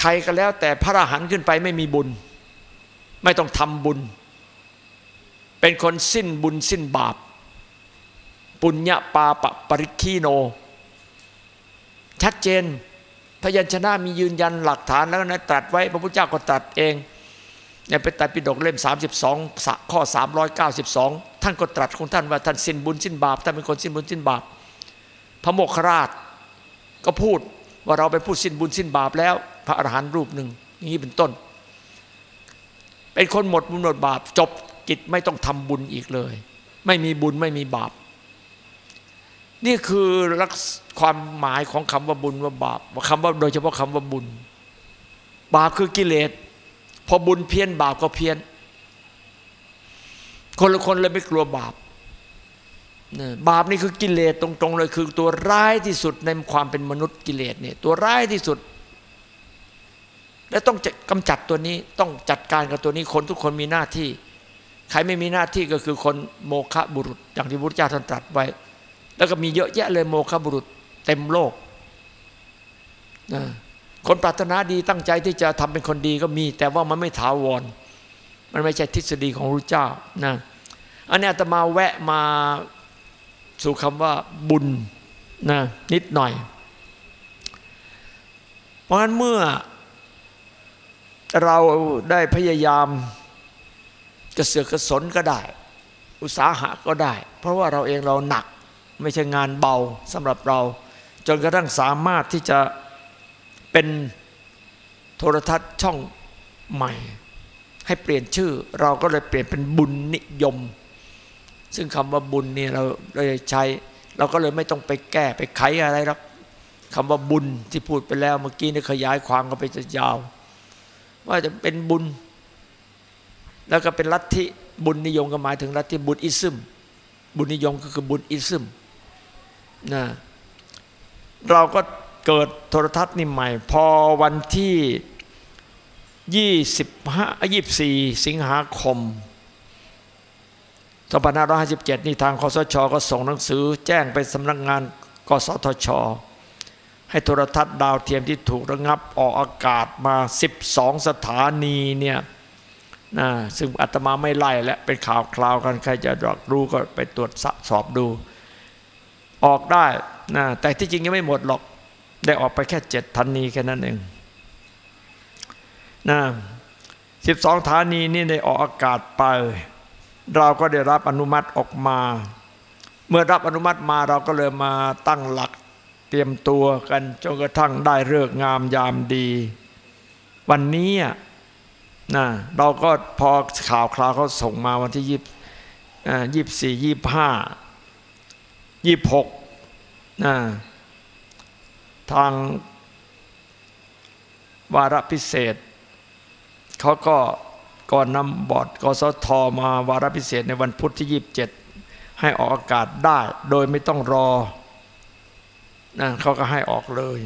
Speaker 1: ใครก็แล้ว แต่พระอรหันต์ขึ้นไปไม่มีบุญ ไม่ต้องทำบุญ เป็นคนสิ้นบุญสิ้นบาป ปุญญาปาปะปริคีโน ชัดเจน พยัญชนะมียืนยันหลักฐานแล้วนะตรัสไว้พระพุทธเจ้าก็ตรัสเองเนี่ยเป็นตัดปิฎกเล่ม 32 ข้อ 392 ท่านก็ตรัสของท่านว่าท่านสิ้นบุญสิ้นบาปท่านเป็นคนสิ้นบุญสิ้นบาป พระโมคคราชก็พูดว่าเราไปพูดสิ้นบุญสิ้นบาปแล้ว พระอรหันต์รูปหนึ่งนี้เป็นต้น เป็นคนหมดบุญหมดบาปจบกิจไม่ต้องทำบุญอีกเลย ไม่มีบุญไม่มีบาป นี่คือรักความหมายของคำว่าบุญว่าบาปคำว่าโดยเฉพาะคำว่าบุญ บาปคือกิเลสพอบุญเพี้ยนบาปก็เพี้ยน คนละคนเลยไม่กลัวบาปบาปนี่คือกิเลสตรงๆเลยคือตัวร้ายที่สุดในความเป็นมนุษย์กิเลสเนี่ยตัวร้ายที่สุด และต้องกำจัดตัวนี้ต้องจัดการกับตัวนี้คนทุกคนมีหน้าที่ ใครไม่มีหน้าที่ก็คือคนโมฆะบุรุษ อย่างที่พระพุทธเจ้าท่านตรัสไว้ แล้วก็มีเยอะแยะเลยโมฆะบุรุษเต็มโลก คนปรารถนาดีตั้งใจที่จะทำเป็นคนดีก็มี แต่ว่ามันไม่ถาวร มันไม่ใช่ทฤษฎีของพระเจ้านะอันนี้อาตมาแวะมาสู่คำว่าบุญนะนิดหน่อย เพราะฉะนั้นเมื่อเราได้พยายามกระเสือกกระสนก็ได้ อุตสาหะก็ได้ เพราะว่าเราเองเราหนัก ไม่ใช่งานเบาสำหรับเรา จนกระทั่งสามารถที่จะเป็นโทรทัศน์ช่องใหม่ ให้เปลี่ยนชื่อเราก็เลยเปลี่ยนเป็นบุญนิยม ซึ่งคำว่าบุญเนี่ยเราเลยใช้ เราก็เลยไม่ต้องไปแก้ไปไขอะไรหรอกคำว่าบุญที่พูดไปแล้วเมื่อกี้นี่ขยายความก็ไปจะยาว ว่าจะเป็นบุญ แล้วก็เป็นลัทธิบุญนิยมก็หมายถึงลัทธิบุญอิซึมบุญนิยมก็คือบุญอิซึม นะเราก็เกิดโทรทัศน์นี่ใหม่ พอวันที่ยี่สิบห้ายี่สี่สิงหาคม2557 นี่ทางคอสชก็ส่งหนังสือ แจ้งไปสำนักงานกสทช ให้โทรทัศน์ดาวเทียมที่ถูกระงับออกอากาศมา 12 สถานีเนี่ยนะซึ่งอาตมาไม่ไล่และเป็นข่าวคราวกัน ใครจะรอกรู้ก็ไปตรวจสอบดู ออกได้นะแต่ที่จริงยังไม่หมดหรอก ได้ออกไปแค่เจ็ดธานีแค่นั้นเองนะสิบสองฐานีนี่ได้ออกอากาศไป เราก็ได้รับอนุมัติออกมา เมื่อรับอนุมัติมาเราก็เลยมาตั้งหลักเตรียมตัวกันจนกระทั่งได้เลิกงามยามดี วันนี้นะเราก็พอข่าวคราวเขาส่งมาวันที่ยี่ยี่สี่ยี่ห้า ยี่หกนะทางวาระพิเศษ เขาก็ก่อนนำบอร์ดกสทมาวาระพิเศษในวันพุธที่ 27 ให้ออกอากาศได้โดยไม่ต้องรอนะเขาก็ให้ออกเลย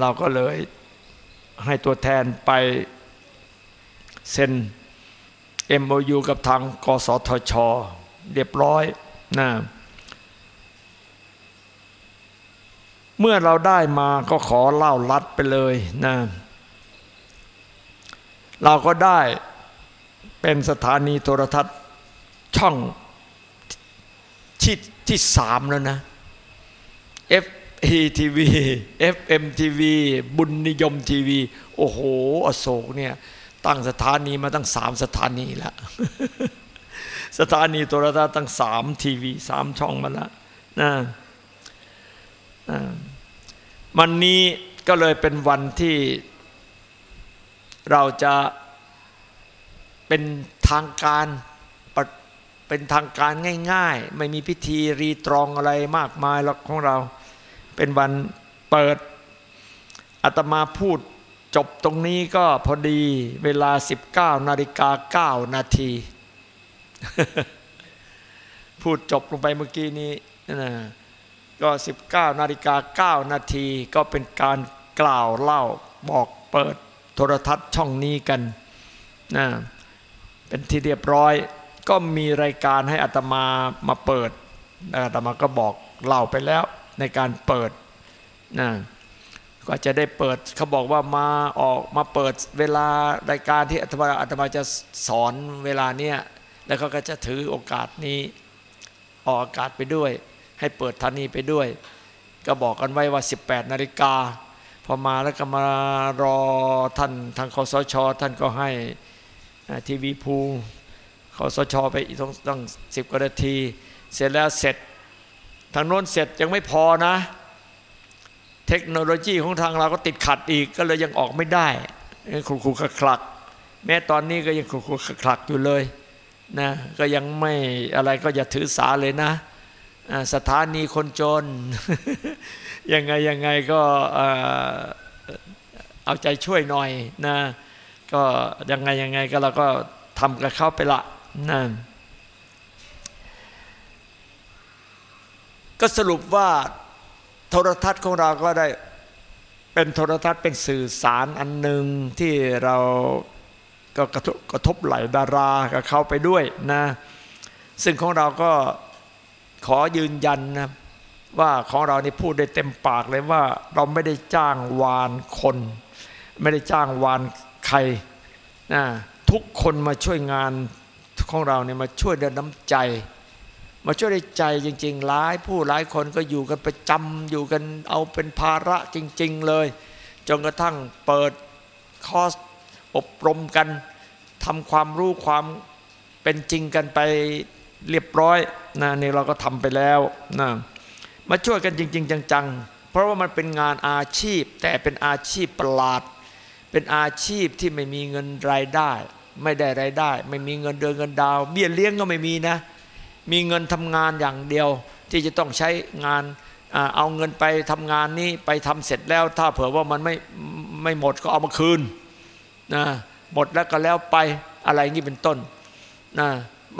Speaker 1: เราก็เลยให้ตัวแทนไปเซ็น MOU กับทางกสทช เรียบร้อยนะ เมื่อเราได้มาก็ขอเล่าลัดไปเลยนะเราก็ได้เป็นสถานีโทรทัศน์ช่องที่ที่สามแล้วนะ FETV FMTV บุญนิยมทีวี โอ้โห อโศกเนี่ย ตั้งสถานีมาตั้งสามสถานีแล้ว สถานีโทรทัศน์ตั้งสามทีวีสามช่องมาแล้วนะ วันนี้ก็เลยเป็นวันที่เราจะเป็นทางการเป็นทางการง่าย ๆ ไม่มีพิธีรีตรองอะไรมากมายหรอกของเรา เป็นวันเปิดอาตมาพูดจบตรงนี้ก็พอดีเวลา 19นาฬิกา9นาที พูดจบลงไปเมื่อกี้นี้นะ ก็ 19นาฬิกา9นาทีก็เป็นการกล่าวเล่าบอกเปิดโทรทัศน์ช่องนี้กันนะเป็นที่เรียบร้อย ก็มีรายการให้อัตมามาเปิดอาตมาก็บอกเล่าไปแล้วในการเปิดนะก็จะได้เปิดเขาบอกว่ามาออกมาเปิดเวลารายการที่อาตมาอาตมาจะสอนเวลาเนี้ยแล้วเขาก็จะถือโอกาสนี้ออกอากาศไปด้วย ให้เปิดธานีไปด้วย ก็บอกกันไว้ว่า 18 นาฬิกาพอมาแล้วก็มารอท่านทางคอสช ท่านก็ให้ทีวีพูคอสช ไปอีกต้องสิบกว่านาที เสร็จแล้วเสร็จทางโน้นเสร็จยังไม่พอนะ เทคโนโลยีของทางเราก็ติดขัดอีกก็เลยยังออกไม่ได้ครูครูคลักแม้ตอนนี้ก็ยังครูครูคลักอยู่เลยนะก็ยังไม่อะไรก็อย่าถือสาเลยนะ สถานีคนจน ยังไงยังไงก็เอาใจช่วยหน่อยนะก็ยังไงยังไงก็เราก็ทำกับเขาไปละนะก็สรุปว่าโทรทัศน์ของเราก็ได้เป็นโทรทัศน์เป็นสื่อสารอันหนึ่งที่เราก็กระทบกระทบไหลดารากับเขาไปด้วยนะ ซึ่งของเราก็ ขอยืนยันนะว่าของเรานี่พูดได้เต็มปากเลยว่าเราไม่ได้จ้างวานคน ไม่ได้จ้างวานใครนะทุกคนมาช่วยงานของเราเนี่ยมาช่วยด้วยน้ำใจ มาช่วยด้วยใจจริง ๆ หลายผู้หลายคนก็อยู่กันประจำอยู่กันเอาเป็นภาระจริง ๆ เลย จนกระทั่งเปิดคอร์สอบรมกันทำความรู้ความเป็นจริงกันไป เรียบร้อยนะนี่เราก็ทำไปแล้วนะมาช่วยกันจริง ๆ จัง ๆ เพราะว่ามันเป็นงานอาชีพ แต่เป็นอาชีพประหลาด เป็นอาชีพที่ไม่มีเงินรายได้ ไม่ได้รายได้ ไม่มีเงินเดือนเงินดาว เบี้ยเลี้ยงก็ไม่มีนะ มีเงินทำงานอย่างเดียว ที่จะต้องใช้งานเอาเงินไปทำงานนี้ไปทำเสร็จแล้ว ถ้าเผื่อว่ามันไม่ไม่หมดก็เอามาคืนนะหมดแล้วก็แล้วไปอะไรงี้เป็นต้นนะ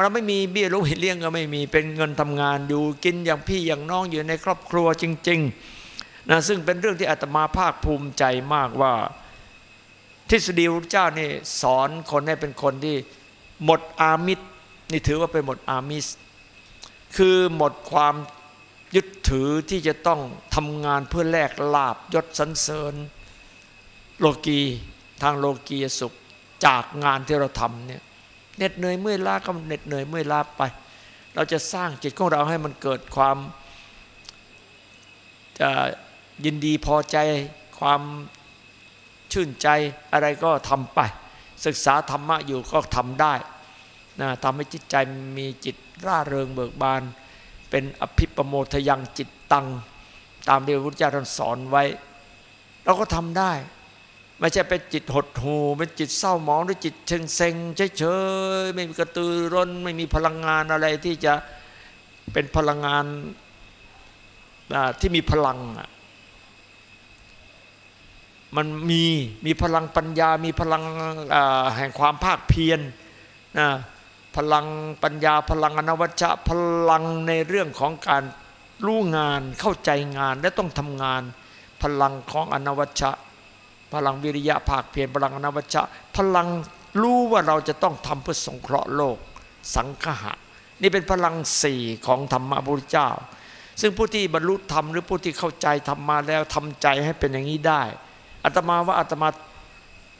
Speaker 1: เราไม่มีเบี้ยลูกเลี้ยงก็ไม่มีเป็นเงินทำงานอยู่กินอย่างพี่อย่างน้องอยู่ในครอบครัวจริงๆนะซึ่งเป็นเรื่องที่อาตมาภาคภูมิใจมากว่า ทฤษฎีพระเจ้านี่สอนคนให้เป็นคนที่หมดอามิตรนี่ถือว่าเป็นหมดอามิสคือหมดความยึดถือที่จะต้องทำงานเพื่อแลกลาบยศสันเสริญ โลกีทางโลกีสุขจากงานที่เราทำเนี่ย เหน็ดเหนื่อยเมื่อยล้าก็เหน็ดเหนื่อยเมื่อยล้าไป เราจะสร้างจิตของเราให้มันเกิดความจะยินดีพอใจความชื่นใจอะไรก็ทำไป ศึกษาธรรมะอยู่ก็ทำได้นะทำให้จิตใจมีจิตร่าเริงเบิกบาน เป็นอภิปโมทยังจิตตัง ตามที่พระพุทธเจ้าท่านสอนไว้ เราก็ทำได้ ไม่ใช่เป็นจิตหดหูเป็นจิตเศร้าหมองหรือจิตเชงเซงเฉยๆไม่มีกระตือร้นไม่มีพลังงานอะไรที่จะเป็นพลังงานที่มีพลังมันมีมีพลังปัญญา มีพลังแห่งความภาคเพียรนะพลังปัญญาพลังอนวัชะพลังในเรื่องของการรู้งานเข้าใจงานและต้องทำงาน พลังของอนวัชะ พลังวิริยะภาคเพียรพลังอนวัชะพลังรู้ว่าเราจะต้องทำเพื่อสงเคราะห์โลก สังฆะนี่เป็นพลังสี่ของธรรมะพุทธเจ้า ซึ่งผู้ที่บรรลุธรรมหรือผู้ที่เข้าใจธรรมมาแล้วทำใจให้เป็นอย่างนี้ได้อาตมาว่าอาตมา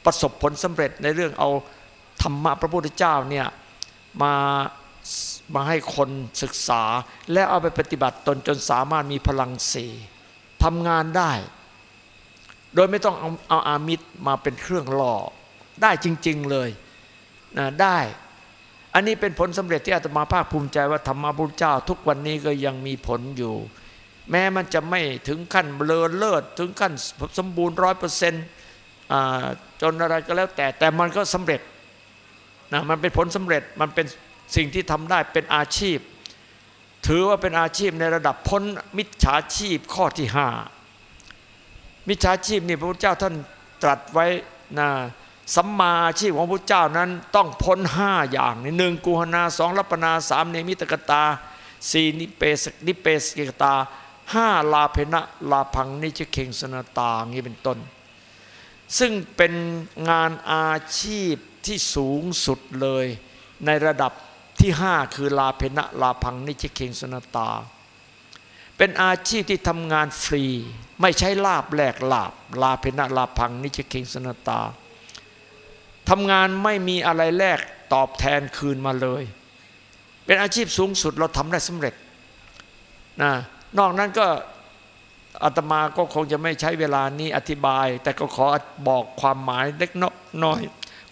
Speaker 1: ประสบผลสำเร็จในเรื่องเอาธรรมะพระพุทธเจ้าเนี่ยมามาให้คนศึกษา และเอาไปปฏิบัติตนจนสามารถมีพลังสี่ทำงานได้ โดยไม่ต้องเอาเอาอามิตรมาเป็นเครื่องล่อได้จริง ๆเลยนะได้ อันนี้เป็นผลสำเร็จที่อาตมาภาคภูมิใจว่าธรรมะพุทธเจ้า ทุกวันนี้ก็ยังมีผลอยู่ แม้มันจะไม่ถึงขั้นเบลอเลิศถึงขั้นสมบูรณ์ร้อยเปอร์เซ็นต์จนอะไรก็แล้วแต่แต่มันก็สำเร็จนะมันเป็นผลสำเร็จมันเป็นสิ่งที่ทำได้เป็นอาชีพ ถือว่าเป็นอาชีพในระดับพ้นมิจฉาชีพข้อที่ห้า มิจฉาชีพนี่พระพุทธเจ้าท่านตรัสไว้นะสัมมาชีพของพระพุทธเจ้านั้นต้องพ้นห้าอย่างหนึ่งกุหนาสองรัปนาสามเนมิตกตาสี่นิเปสนิเปสกิกตาห้าลาเพนะลาพังนิชเคงสนาตางี้เป็นต้น ซึ่งเป็นงานอาชีพที่สูงสุดเลยในระดับที่ห้าคือลาเพนะลาพังนิชเคงสนาตา เป็นอาชีพที่ทำงานฟรี ไม่ใช้ลาบแหลกลาบ ลาเพนะลาพังนิชเคงสนาตาทำงานไม่มีอะไรแลกตอบแทนคืนมาเลย เป็นอาชีพสูงสุดเราทำได้สำเร็จนะนอกนั้นก็อาตมาก็คงจะไม่ใช้เวลานี้อธิบาย แต่ก็ขอบอกความหมายเล็กน้อย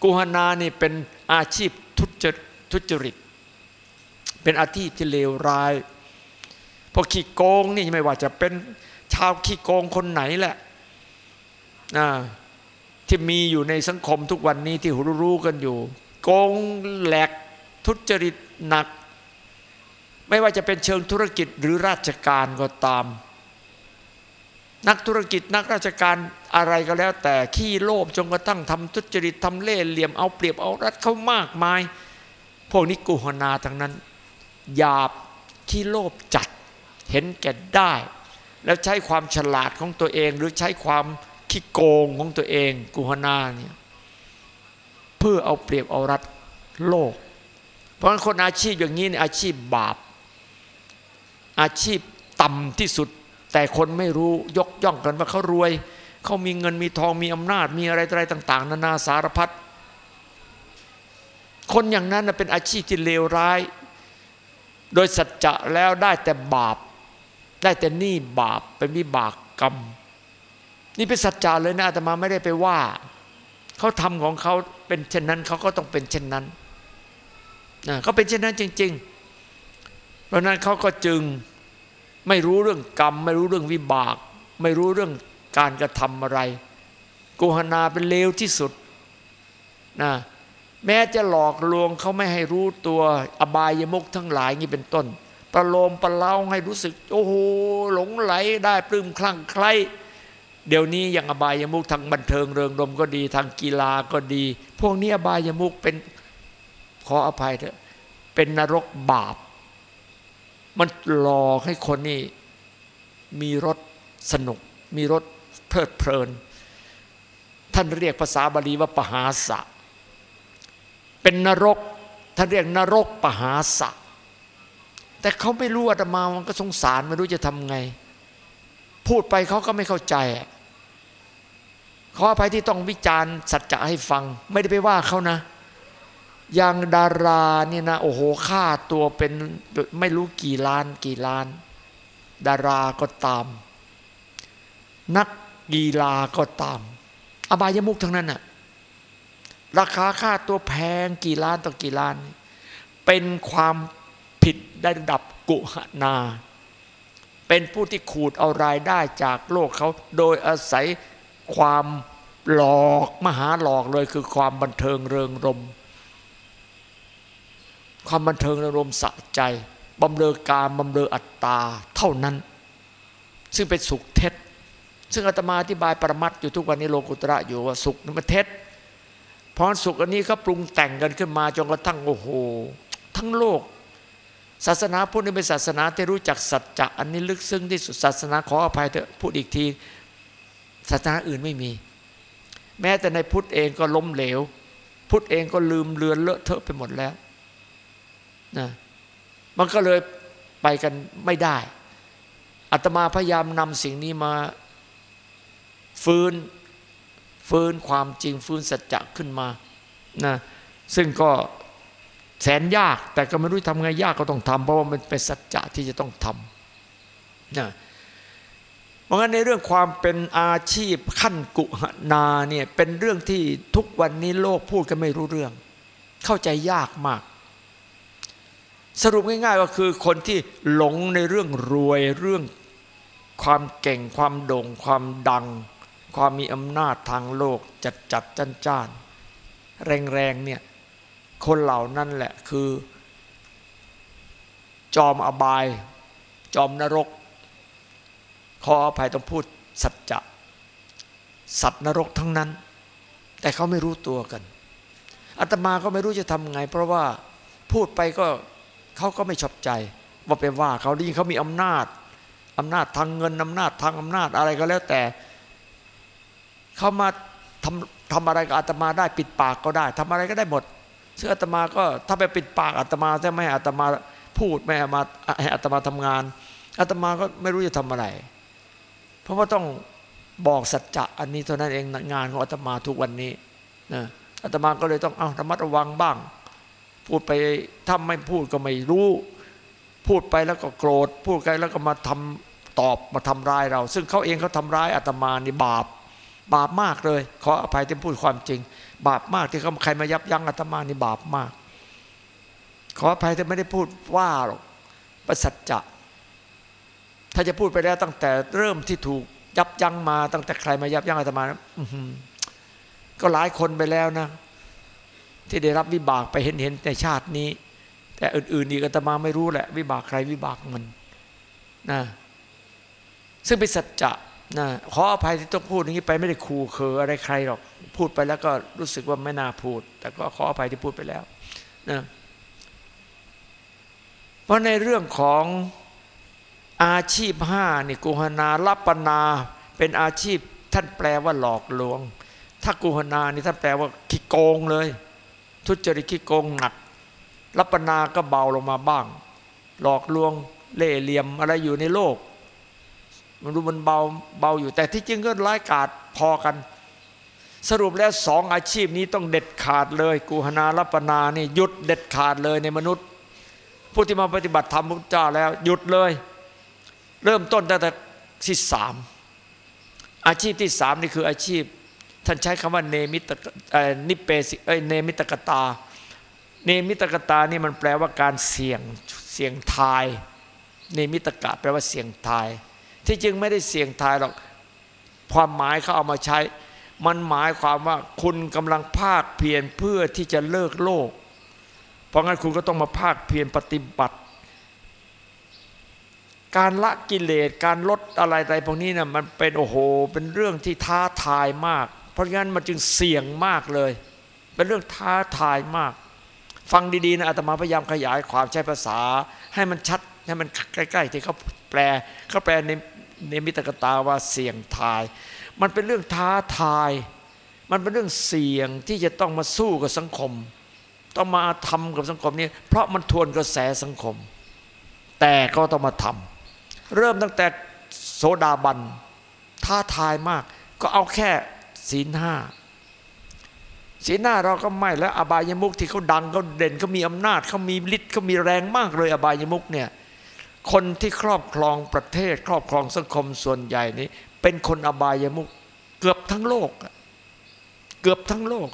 Speaker 1: กุหนานี่เป็นอาชีพทุจริต เป็นอาชีพที่เลวร้ายพอขี้โกงนี่ไม่ว่าจะเป็น ชาวขี้โกงคนไหนแหละที่มีอยู่ในสังคมทุกวันนี้ที่รู้กันอยู่ โกงแหลกทุจริตหนัก ไม่ว่าจะเป็นเชิงธุรกิจหรือราชการก็ตาม นักธุรกิจนักราชการอะไรก็แล้ว แต่ขี้โลภจนกระทั่งทำทุจริตทำเล่ห์เหลี่ยมเอาเปรียบเอารัดเขามากมาย พวกนี้กุหนาทั้งนั้นหยาบขี้โลภจัดเห็นแก่ได้ แล้วใช้ความฉลาดของตัวเอง หรือใช้ความขี้โกงของตัวเอง กุหนาเนี่ยเพื่อเอาเปรียบเอารัดโลก เพราะคนอาชีพอย่างนี้เนี่ยอาชีพบาป อาชีพต่ำที่สุด แต่คนไม่รู้ยกย่องกันว่าเขารวย เขามีเงินมีทองมีอำนาจมีอะไรอะไรต่าง ๆ นานาสารพัดคนอย่างนั้นเป็นอาชีพที่เลวร้าย โดยสัจจะแล้วได้แต่บาป ได้แต่หนี้บาปเป็นวิบากกรรม นี่เป็นสัจจะเลยนะอาตมาไม่ได้ไปว่าเขาทำของเขาเป็นเช่นนั้นเขาก็ต้องเป็นเช่นนั้นนะเขาเป็นเช่นนั้นจริง ๆ เพราะนั้นเขาก็จึงไม่รู้เรื่องกรรม ไม่รู้เรื่องวิบาก ไม่รู้เรื่องการกระทำอะไรกุหนาเป็นเลวที่สุดนะแม้จะหลอกลวงเขาไม่ให้รู้ตัวอบายมุกทั้งหลายนี่เป็นต้น ประโลมประเลาให้รู้สึก โอ้โหหลงไหลได้ปลื้มคลั่งใคล้เดี๋ยวนี้อย่างอบายมุกทางบันเทิงเริงรมก็ดีทางกีฬาก็ดี พวกนี้อบายมุกเป็นขออภัยเถอะเป็นนรกบาป มันหลอกให้คนนี่มีรสสนุก มีรสเพลิดเพลิน ท่านเรียกภาษาบาลีว่าปหาสะ เป็นนรกท่านเรียกนรกปหาสะ แต่เขาไม่รู้อาตมามันก็สงสารไม่รู้จะทำไง พูดไปเขาก็ไม่เข้าใจขออภัยที่ต้องวิจารณ์สัจจะให้ฟัง ไม่ได้ไปว่าเขานะ อย่างดาราเนี่ยนะโอ้โหค่าตัวเป็นไม่รู้กี่ล้านกี่ล้าน ดาราก็ตาม นักกีฬาก็ตาม อบายมุกทั้งนั้นน่ะราคาค่าตัวแพงกี่ล้านต่อกี่ล้าน เป็นความ ผิดได้ระดับกุหนา เป็นผู้ที่ขูดเอารายได้จากโลกเขาโดยอาศัยความหลอกมหาหลอกเลยคือความบันเทิงเริงรม ความบันเทิงเริงรมสะใจบำเรอการบำเรออัตตาเท่านั้น ซึ่งเป็นสุขเท็จ ซึ่งอาตมาอธิบายปรมัตอยู่ทุกวันนี้โลกุตระอยู่ว่าสุขนั้นมันเท็จเพราะสุขอันนี้เขาปรุงแต่งกันขึ้นมาจนกระทั่งโอ้โห ทั้งโลก ศาสนาพุทธนี่เป็นศาสนาที่รู้จักสัจจะอันนี้ลึกซึ้งที่สุดศาสนาขออภัยเถอะพูดอีกที ศาสนาอื่นไม่มี แม้แต่ในพุทธเองก็ล้มเหลว พุทธเองก็ลืมเลือนเลอะเทอะไปหมดแล้วนะมันก็เลยไปกันไม่ได้อาตมาพยายามนำสิ่งนี้มาฟื้นฟื้นความจริงฟื้นสัจจะขึ้นมานะซึ่งก็ แสนยากแต่ก็ไม่รู้ทำไงยากก็ต้องทำเพราะว่ามันเป็นสัจจะที่จะต้องทำนะเพราะงั้นในเรื่องความเป็นอาชีพขั้นกุหนาเนี่ยเป็นเรื่องที่ทุกวันนี้โลกพูดกันไม่รู้เรื่อง เข้าใจยากมาก สรุปง่ายๆก็คือคนที่หลงในเรื่องรวยเรื่องความเก่งความโด่งความดัง ความมีอำนาจทางโลกจัดจัดจ้านจ้านแรงๆเนี่ย คนเหล่านั้นแหละคือ จอมอบาย จอมนรก ขออภัยต้องพูดสัจจะสัตว์นรกทั้งนั้น แต่เขาไม่รู้ตัวกันอาตมาก็ไม่รู้จะทำไง เพราะว่าพูดไปก็เขาก็ไม่ชอบใจ ว่าไปว่าเขาดีเขามีอำนาจอำนาจทางเงินอำนาจทางอำนาจอะไรก็แล้วแต่เขามาทำทำอะไรกับอาตมาได้ปิดปากก็ได้ทำอะไรก็ได้หมด ซึ่งอาตมาก็ถ้าไปปิดปากอาตมาจะไม่อาตมาพูดไม่ให้มาให้อาตมาทำงานอาตมาก็ไม่รู้จะทำอะไร เพราะว่าต้องบอกสัจจะอันนี้เท่านั้นเองงานของอาตมาทุกวันนี้นะอาตมาก็เลยต้องเอาระมัดระวังบ้าง พูดไปถ้าไม่พูดก็ไม่รู้ พูดไปแล้วก็โกรธ พูดไปแล้วก็มาทำตอบมาทำร้ายเรา ซึ่งเขาเองเขาทำร้ายอาตมานี่บาปบาปมากเลย ขออภัยที่พูดความจริง บาปมากที่เขาใครมายับยั้งอาตมานี่บาปมาก ขออภัยที่ไม่ได้พูดว่าหรอกประสัจจะ ถ้าจะพูดไปแล้วตั้งแต่เริ่มที่ถูกยับยั้งมาตั้งแต่ใครมายับยั้งอาตมาก็หลายคนไปแล้วนะ ที่ได้รับวิบากไปเห็นเห็นในชาตินี้ แต่อื่นๆอีกอาตมาไม่รู้แหละ วิบากใครวิบากมันนะซึ่งเป็นสัจจะ นะขออภัยที่ต้องพูดอย่างนี้ไปไม่ได้ขู่เคออะไรใครหรอกพูดไปแล้วก็รู้สึกว่าไม่น่าพูด แต่ก็ขออภัยที่พูดไปแล้วนะเพราะในเรื่องของอาชีพห้านี่กุหนาลัปนา เป็นอาชีพท่านแปลว่าหลอกลวง ถ้ากุหนานี่ท่านแปลว่าขี้โกงเลย ทุจริตขี้โกงหนักลัปนาก็เบาลงมาบ้าง หลอกลวงเล่เหลี่ยมอะไรอยู่ในโลก มันดูมันเบาเบาอยู่แต่ที่จริงก็ร้ายกาจพอกัน สรุปแล้วสองอาชีพนี้ต้องเด็ดขาดเลยกุหนาลัปนานี่หยุดเด็ดขาดเลยในมนุษย์ ผู้ที่มาปฏิบัติธรรมพระเจ้าแล้วหยุดเลย เริ่มต้นตั้งแต่ที่สามอาชีพที่สามนี่คืออาชีพ ท่านใช้คำว่าเนมิตนิเปสิเนมิตกตา เนมิตกตานี่มันแปลว่าการเสี่ยงเสี่ยงทาย เนมิตกะแปลว่าเสี่ยงทาย ที่จริงไม่ได้เสี่ยงทายหรอกความหมายเขาเอามาใช้ มันหมายความว่าคุณกำลังภาคเพียรเพื่อที่จะเลิกโลก เพราะงั้นคุณก็ต้องมาภาคเพียรปฏิบัติ การละกิเลสการลดอะไรอะไรพวกนี้นะ่ะมันเป็นโอ้โหเป็นเรื่องที่ท้าทายมาก เพราะงั้นมันจึงเสี่ยงมากเลย เป็นเรื่องท้าทายมาก ฟังดีๆนะอาตมาพยายามขยายความใช้ภาษา ให้มันชัดให้มันใกล้ ๆ ที่เขาแปลเขาแปลใน ในมิตกตาว่าเสี่ยงทาย มันเป็นเรื่องท้าทาย มันเป็นเรื่องเสี่ยงที่จะต้องมาสู้กับสังคม ต้องมาทำกับสังคมนี้เพราะมันทวนกระแสสังคม แต่ก็ต้องมาทำเริ่มตั้งแต่โสดาบันท้าทายมาก ก็เอาแค่ศีลห้าศีลห้าเราก็ไม่แล้วอบายมุกที่เขาดังเขาเด่นเขามีอำนาจเขามีฤทธิ์เขามีแรงมากเลยอบายมุกเนี่ย คนที่ครอบครองประเทศ ครอบครองสังคมส่วนใหญ่นี้ เป็นคนอบายมุกเกือบทั้งโลก เกือบทั้งโลก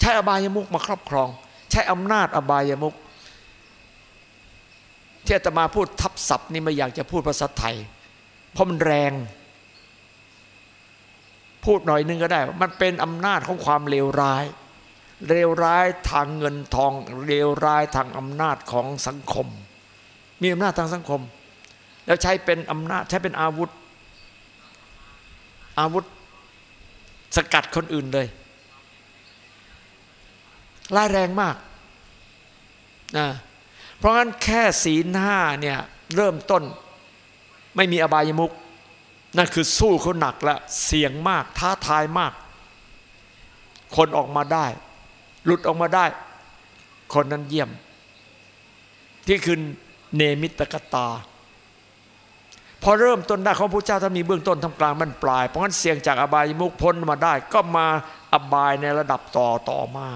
Speaker 1: ใช้อบายมุกมาครอบครอง ใช้อำนาจอบายมุกที่อาตมาพูดทับศัพท์นี่ไม่อยากจะพูดภาษาไทย เพราะมันแรง พูดหน่อยนึงก็ได้ มันเป็นอำนาจของความเลวร้าย เลวร้ายทางเงินทองเลวร้ายทางอำนาจของสังคม มีอำนาจทางสังคม แล้วใช้เป็นอำนาจใช้เป็นอาวุธ อาวุธสกัดคนอื่นเลยร้ายแรงมากนะเพราะงั้นแค่ศีลห้าเนี่ยเริ่มต้นไม่มีอบายมุกนั่นคือสู้เขาหนักล้วเสี่ยงมากท้าทายมาก คนออกมาได้ หลุดออกมาได้ คนนั้นเยี่ยม ที่คือเนมิตกตา พอเริ่มต้นได้ของพระเจ้าถ้ามีเบื้องต้นทำกลางมันปลาย เพราะงั้นเสียงจากอบายมุกพ้นมาได้ ก็มาอบายในระดับต่อต่อมา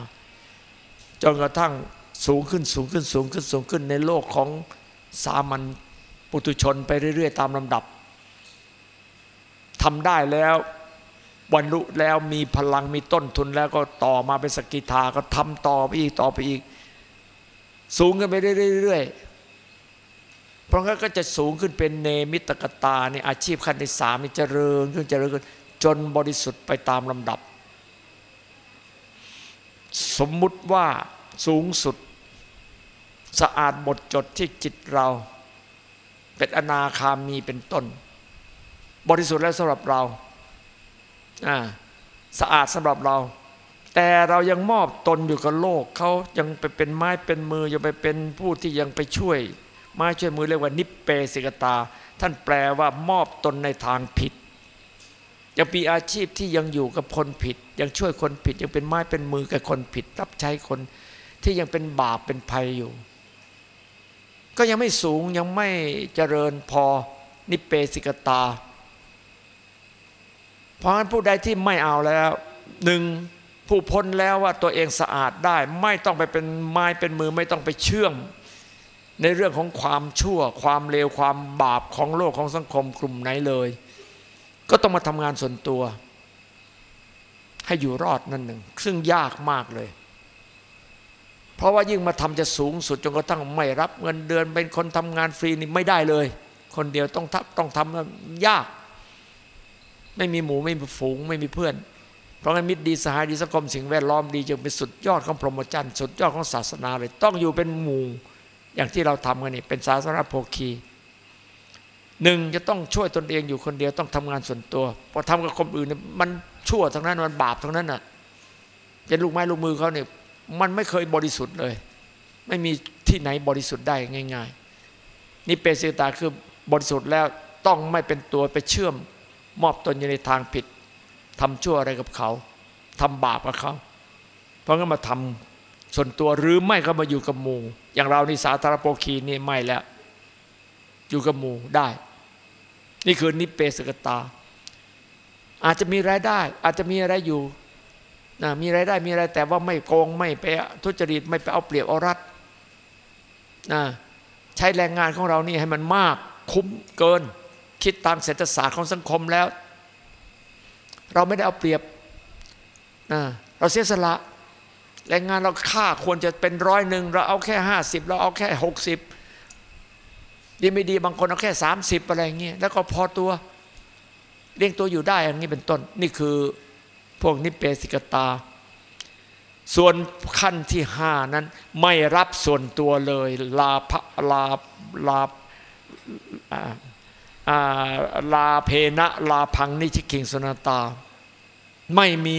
Speaker 1: จนกระทั่งสูงขึ้นสูงขึ้นสูงขึ้นสูงขึ้นในโลกของสามัญปุถุชนไปเรื่อย ๆ ตามลำดับทำได้แล้ว บรรลุแล้วมีพลังมีต้นทุนแล้วก็ต่อมาเป็นสกิทาก็ทำต่อไปอีกต่อไปอีก สูงขึ้นไปเรื่อยๆเพราะงั้นก็จะสูงขึ้นเป็นเนมิตกตาในอาชีพขั้นที่สามนี่เจริญขึ้นเจริญขึ้นจนบริสุทธิ์ไปตามลำดับ สมมุติว่าสูงสุดสะอาดหมดจดที่จิตเรา เป็นอนาคามีเป็นต้น บริสุทธิ์แล้วสำหรับเรา สะอาดสำหรับเรา แต่เรายังมอบตนอยู่กับโลกเขายังไปเป็นไม้เป็นมือยังไปเป็นผู้ที่ยังไปช่วย ไม้ช่วยมือเรียกว่านิเปสิกตา ท่านแปลว่ามอบตนในทางผิดยังมีอาชีพที่ยังอยู่กับคนผิด ยังช่วยคนผิด ยังเป็นไม้เป็นมือกับคนผิด รับใช้คนที่ยังเป็นบาปเป็นภัยอยู่ ก็ยังไม่สูงยังไม่เจริญพอนิเปสิกตา เพราะฉะนั้นผู้ใดที่ไม่เอาแล้วหนึ่งผู้พ้นแล้วว่าตัวเองสะอาดได้ ไม่ต้องไปเป็นไม้เป็นมือไม่ต้องไปเชื่อม ในเรื่องของความชั่ว ความเลวความบาปของโลกของสังคมกลุ่มไหนเลย ก็ต้องมาทำงานส่วนตัว ให้อยู่รอดนั่นหนึ่ง ซึ่งยากมากเลย เพราะว่ายิ่งมาทำจะสูงสุดจนกระทั่งไม่รับเงินเดือนเป็นคนทำงานฟรีนี่ไม่ได้เลย คนเดียวต้องต้องทำยาก ไม่มีหมูไม่มีฝูงไม่มีเพื่อน เพราะงั้นมิตรดีสหายดีสังคมสิ่งแวดล้อมดีจึงเป็นสุดยอดของพรหมจรรย์สุดยอดของศาสนาเลย ต้องอยู่เป็นหมู่อย่างที่เราทำกันนี่เป็นศาสนาโภคีหนึ่งจะต้องช่วยตนเองอยู่คนเดียวต้องทำงานส่วนตัวพอทำกับคนอื่นมันชั่วทั้งนั้นมันบาปทั้งนั้นอะเป็นลูกไม้ลูกมือเขาเนี่ยมันไม่เคยบริสุทธิ์เลย ไม่มีที่ไหนบริสุทธิ์ได้ง่าย ๆ นี่เปสิตาคือบริสุทธิ์แล้วต้องไม่เป็นตัวไปเชื่อม มอบตนอยู่ในทางผิดทำชั่วอะไรกับเขาทำบาปกับเขา เพราะงั้นมาทำส่วนตัวหรือไม่ก็มาอยู่กับหมู่ อย่างเรานี่สาธารณโภคีนี่ไม่แล้ว อยู่กับหมู่ได้ นี่คือนิเปสกตา อาจจะมีรายได้ อาจจะมีอะไรอยู่นะมีรายได้มีอะไรแต่ว่าไม่โกงไม่ไปทุจริตไม่ไปเอาเปรียบเอารัดนะใช้แรงงานของเรานี่ให้มันมากคุ้มเกิน คิดตามเศรษฐศาสตร์ของสังคมแล้ว เราไม่ได้เอาเปรียบนะเราเสียสละแรงงานเราค่าควรจะเป็นร้อยหนึ่งเราเอาแค่ห้าสิบเราเอาแค่หกสิบดีไม่ดีบางคนเอาแค่สามสิบอะไรเงี้ยแล้วก็พอตัวเลี้ยงตัวอยู่ได้อย่างนี้เป็นต้น นี่คือพวกนิเปสิกตา ส่วนขั้นที่ห้านั้นไม่รับส่วนตัวเลยลาภลาลา ลาเพนะลาพังนิชิคิงสุนตา ไม่มี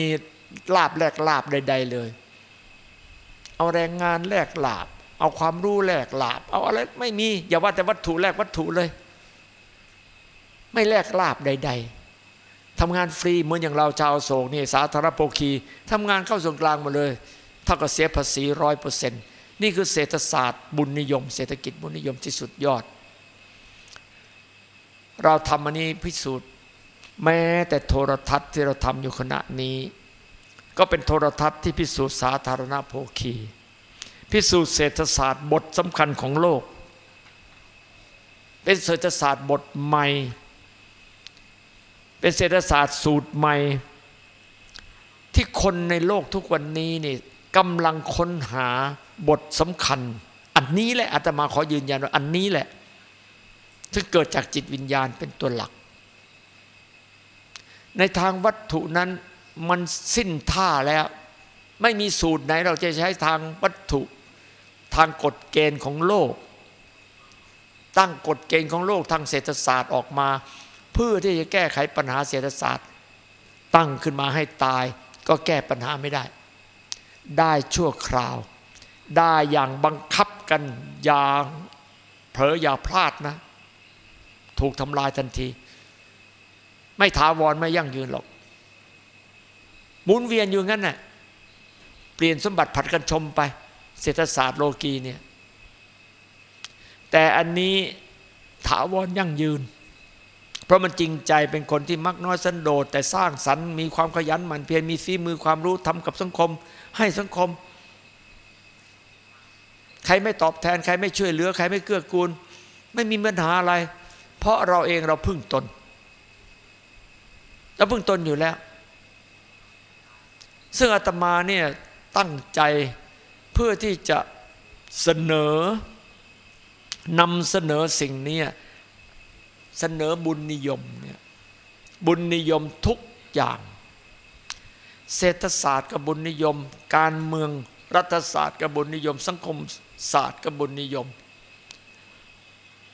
Speaker 1: ลาบแลกลาบใด ๆเลย เอาแรงงานแลกลาบ เอาความรู้แลกลาบ เอาอะไรไม่มี อย่าว่าแต่วัตถุแลกวัตถุเลย ไม่แลกลาบใด ๆทำงานฟรีเหมือนอย่างเราชาวโศกนี่สาธารณโภคีทำงานเข้าส่วนกลางหมดเลยเท่ากับเสียภาษีร้อยเปอร์เซ็นต์นี่คือเศรษฐศาสตร์บุญนิยม เศรษฐกิจบุญนิยมที่สุดยอด เราทำอันนี้พิสูจน์ แม้แต่โทรทัศน์ที่เราทำอยู่ขณะนี้ ก็เป็นโทรทัศน์ที่พิสูจน์สาธารณโภคี พิสูจน์เศรษฐศาสตร์บทสำคัญของโลก เป็นเศรษฐศาสตร์บทใหม่ เป็นเศรษฐศาสตร์สูตรใหม่ ที่คนในโลกทุกวันนี้นี่กำลังค้นหาบทสำคัญ อันนี้แหละอาตมาขอยืนยันว่าอันนี้แหละ ซึ่งเกิดจากจิตวิญญาณเป็นตัวหลัก ในทางวัตถุนั้นมันสิ้นท่าแล้ว ไม่มีสูตรไหนเราจะใช้ทางวัตถุทางกฎเกณฑ์ของโลก ตั้งกฎเกณฑ์ของโลกทางเศรษฐศาสตร์ออกมา เพื่อที่จะแก้ไขปัญหาเศรษฐศาสตร์ ตั้งขึ้นมาให้ตายก็แก้ปัญหาไม่ได้ ได้ชั่วคราว ได้อย่างบังคับกันอย่างเผลออย่าพลาดนะ ถูกทำลายทันที ไม่ถาวรไม่ยั่งยืนหรอกหมุนเวียนอยู่งั้นน่ะเปลี่ยนสมบัติผัดกันชมไป เศรษฐศาสตร์โลกีเนี่ยแต่อันนี้ถาวรยั่งยืน เพราะมันจริงใจเป็นคนที่มักน้อยสันโดษแต่สร้างสรรค์มีความขยันหมั่นเพียรมีฝีมือความรู้ทำกับสังคม ให้สังคม ใครไม่ตอบแทน ใครไม่ช่วยเหลือ ใครไม่เกื้อกูล ไม่มีปัญหาอะไร เพราะเราเองเราพึ่งตนเราพึ่งตนอยู่แล้ว ซึ่งอาตมาเนี่ยตั้งใจเพื่อที่จะเสนอนำเสนอสิ่งนี้เสนอบุญนิยมเนี่ยบุญนิยมทุกอย่าง เศรษฐศาสตร์กับบุญนิยม การเมืองรัฐศาสตร์กับบุญนิยม สังคมศาสตร์กับบุญนิยม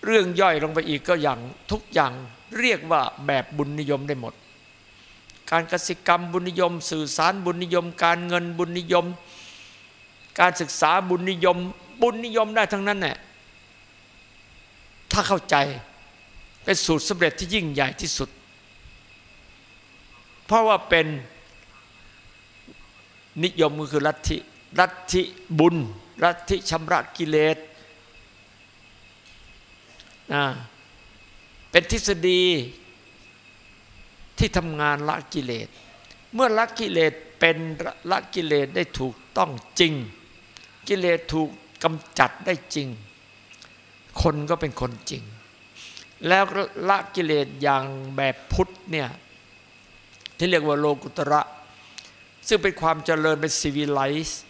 Speaker 1: เรื่องย่อยลงไปอีกก็อย่างทุกอย่างเรียกว่าแบบบุญนิยมได้หมด การกสิกรรมบุญนิยม สื่อสารบุญนิยม การเงินบุญนิยม การศึกษาบุญนิยม บุญนิยมได้ทั้งนั้นแหละถ้าเข้าใจเป็นสูตรสำเร็จที่ยิ่งใหญ่ที่สุด เพราะว่าเป็นนิยมก็คือลัทธิลัทธิบุญลัทธิชำระกิเลส เป็นทฤษฎีที่ทำงานละกิเลส เมื่อละกิเลสเป็นละกิเลสได้ถูกต้องจริง กิเลสถูกกำจัดได้จริง คนก็เป็นคนจริง แล้วละกิเลสอย่างแบบพุทธเนี่ยที่เรียกว่าโลกุตระ ซึ่งเป็นความเจริญเป็นซีวิไลซ์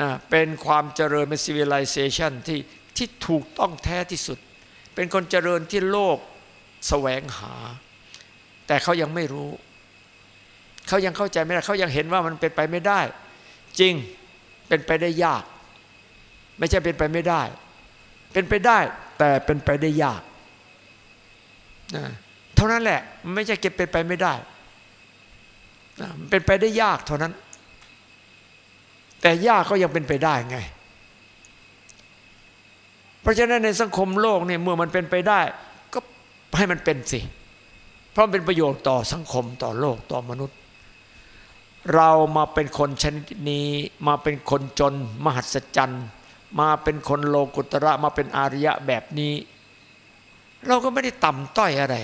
Speaker 1: นะเป็นความเจริญเป็นซีวิไลเซชันที่ที่ถูกต้องแท้ที่สุด เป็นคนเจริญที่โลกแสวงหา แต่เขายังไม่รู้ เขายังเข้าใจไม่ได้เขายังเห็นว่ามันเป็นไปไม่ได้ จริงเป็นไปได้ยาก ไม่ใช่เป็นไปไม่ได้ เป็นไปได้ แต่เป็นไปได้ยากนะเท่านั้นแหละมันไม่ใช่เก็บเป็นไปไม่ได้นะเป็นไปได้ยากเท่านั้น แต่ยากก็ยังเป็นไปได้ไง เพราะฉะนั้นในสังคมโลกเนี่ยเมื่อมันเป็นไปได้ ก็ให้มันเป็นสิ เพราะเป็นประโยชน์ต่อสังคมต่อโลกต่อมนุษย์ เรามาเป็นคนชนิดนี้มาเป็นคนจน มหัศจรรย์ มาเป็นคนโลกุตระมาเป็นอารยะแบบนี้ เราก็ไม่ได้ต่ำต้อยอะไร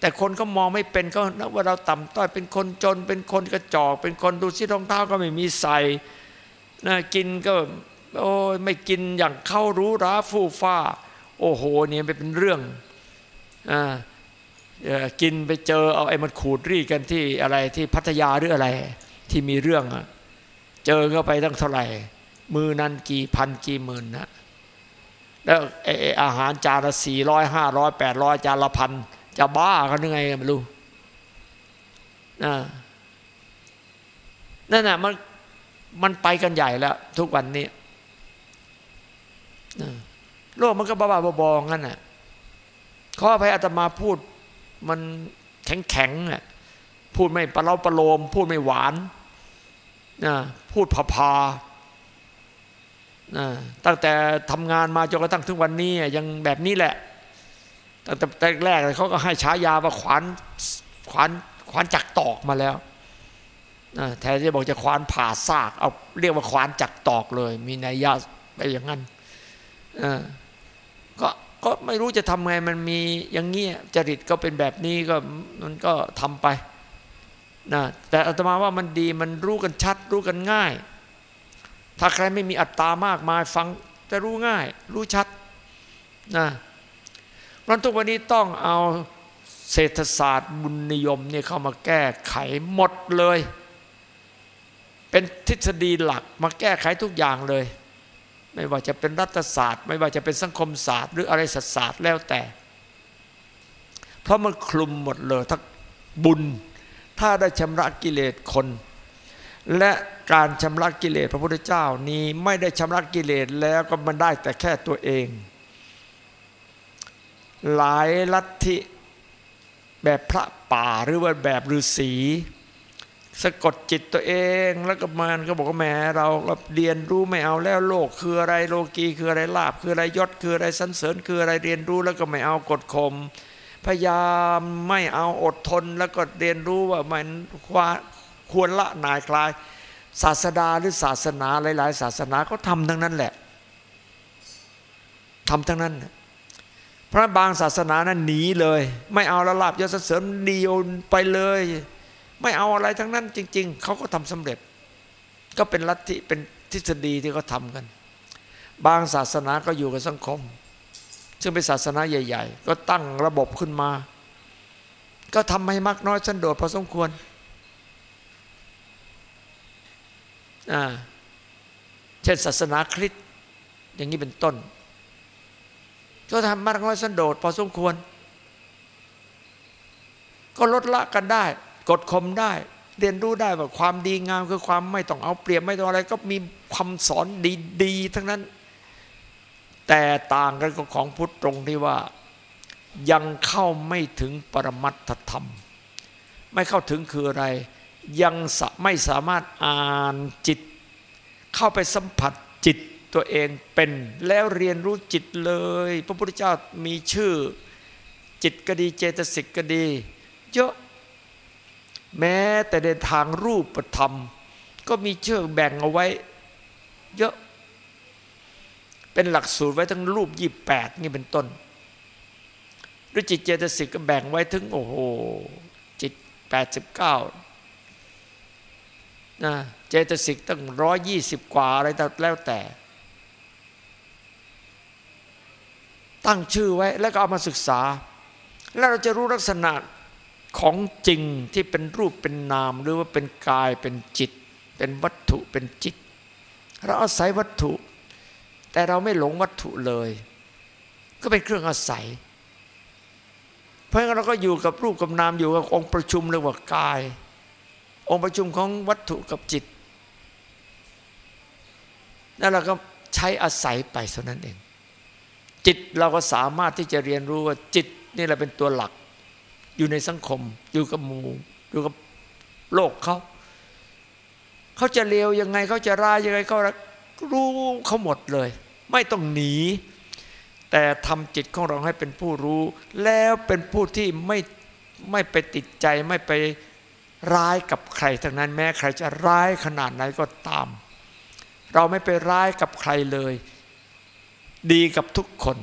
Speaker 1: แต่คนก็มองไม่เป็นก็นว่าเราต่ำต้อยเป็นคนจน เป็นคนกระจอก เป็นคนดูสิรองเท้าก็ไม่มีใส่นะกินก็ โอ้ยไม่กินอย่างเข้ารู้ราฟู่ฟ้า โอ้โหเนี่ยไปเป็นเรื่องอ่ากินไปเจอเอาไอ้มันขูดรีกันที่อะไรที่พัทยาหรืออะไรที่มีเรื่องอะเจอเข้าไปตั้งเท่าไหร่ มือนั้นกี่พันกี่หมื่นนะแล้วไอ้อาหารจานละสี่ร้อยห้าร้อยแปดร้อยจานละพันจะบ้ากันยังไงไม่รู้นะนั่นน่ะมันมันไปกันใหญ่แล้ว ทุกวันนี้ โลกมันก็บ้าๆบอๆงั้นน่ะขออภัยอาตมาพูดมันแข็งแข็งอะพูดไม่ประเลาประโลม พูดไม่หวานนะพูดผาพานะตั้งแต่ทำงานมาจนกระทั่งถึงวันนี้ยังแบบนี้แหละ ตั้งแต่แรกๆเขาก็ให้ฉายาว่าขวานขวานขวานจักตอกมาแล้วนะแทนที่บอกจะขวานผ่าซากเอาเรียกว่าขวานจักตอกเลย มีนัยยะไปอย่างนั้น ก็ก็ไม่รู้จะทำไงมันมีอย่างเงี้ยจริตก็เป็นแบบนี้ก็มันก็ทำไปนะแต่อาตมาว่ามันดีมันรู้กันชัดรู้กันง่าย ถ้าใครไม่มีอัตตามากมายฟังจะรู้ง่าย รู้ชัดนะเพราะทุกวันนี้ต้องเอาเศรษฐศาสตร์บุญนิยมเนี่ยเข้ามาแก้ไขหมดเลย เป็นทฤษฎีหลักมาแก้ไขทุกอย่างเลย ไม่ว่าจะเป็นรัฐศาสตร์ ไม่ว่าจะเป็นสังคมศาสตร์ หรืออะไรศาสตร์แล้วแต่ เพราะมันคลุมหมดเลยทั้งบุญ ถ้าได้ชำระกิเลสคน และการชำระกิเลสพระพุทธเจ้านี้ไม่ได้ชำระกิเลสแล้วก็มันได้แต่แค่ตัวเอง หลายลัทธิแบบพระป่าหรือว่าแบบฤาษี สะกดจิตตัวเองแล้วก็มันก็บอกว่าแหมเราเรียนรู้ไม่เอาแล้วโลกคืออะไรโลกีคืออะไรลาบคืออะไรยศคืออะไรสันเสริญคืออะไรเรียนรู้แล้วก็ไม่เอากดข่มพยายามไม่เอาอดทนแล้วก็เรียนรู้ว่ามันควรละนายคลาย ศาสดาหรือศาสนาหลาย ๆ ศาสนาก็ทำทั้งนั้นแหละทำทั้งนั้นเพราะบางศาสนานั้นหนีเลย ไม่เอาละลาบยศเสริมเดียวไปเลย ไม่เอาอะไรทั้งนั้นจริง ๆ เขาก็ทำสำเร็จ ก็เป็นลัทธิเป็นทฤษฎีที่เขาทากัน บางศาสนาก็อยู่กับสังคม ซึ่งเป็นศาสนาใหญ่ ๆ ก็ตั้งระบบขึ้นมา ก็ทำให้มากน้อยสันโดษพอสมควรอ่าเช่นศาสนาคริสต์อย่างนี้เป็นต้น ก็ทำมากน้อยสันโดษพอสมควร ก็ลดละกันได้ กดข่มได้ เรียนรู้ได้ว่าความดีงามคือความไม่ต้องเอาเปรียบไม่ต้องอะไร ก็มีคำสอนดีๆทั้งนั้น แต่ต่างกันกับของพุทธตรงที่ว่ายังเข้าไม่ถึงปรมัตถธรรม ไม่เข้าถึงคืออะไร ยังไม่สามารถอ่านจิต เข้าไปสัมผัสจิตตัวเองเป็นแล้วเรียนรู้จิตเลย พระพุทธเจ้ามีชื่อ จิตก็ดีเจตสิกก็ดี เยอะ แม้แต่ในทางรูปธรรม ก็มีเชื่อแบ่งเอาไว้ เยอะ เป็นหลักสูตรไว้ทั้งรูปยี่แปดนี่เป็นต้นด้วยจิตเจตสิกก็แบ่งไว้ถึงโอ้โหจิตแปดสิบเก้านะเจตสิกตั้งร้อยยี่สิบกว่าอะไรแล้วแต่ ตั้งชื่อไว้แล้วก็เอามาศึกษา แล้วเราจะรู้ลักษณะ ของจริงที่เป็นรูปเป็นนามหรือว่าเป็นกายเป็นจิต เป็นวัตถุเป็นจิต เราอาศัยวัตถุ แต่เราไม่หลงวัตถุเลย ก็เป็นเครื่องอาศัย เพราะงั้นเราก็อยู่กับรูปกับนามอยู่กับองค์ประชุมเรียกว่ากาย องค์ประชุมของวัตถุกับจิตแล้วเราก็ใช้อาศัยไปเท่านั้นเอง จิตเราก็สามารถที่จะเรียนรู้ว่าจิตนี่แหละเป็นตัวหลัก อยู่ในสังคม อยู่กับหมู่อยู่กับโลกเขา เขาจะเลวยังไงเขาจะร้ายยังไงเขารู้เขาหมดเลย ไม่ต้องหนี แต่ทำจิตของเราให้เป็นผู้รู้ แล้วเป็นผู้ที่ไม่ไม่ไปติดใจไม่ไปร้ายกับใครทั้งนั้นแม้ใครจะร้ายขนาดไหนก็ตาม เราไม่ไปร้ายกับใครเลย ดีกับทุกคน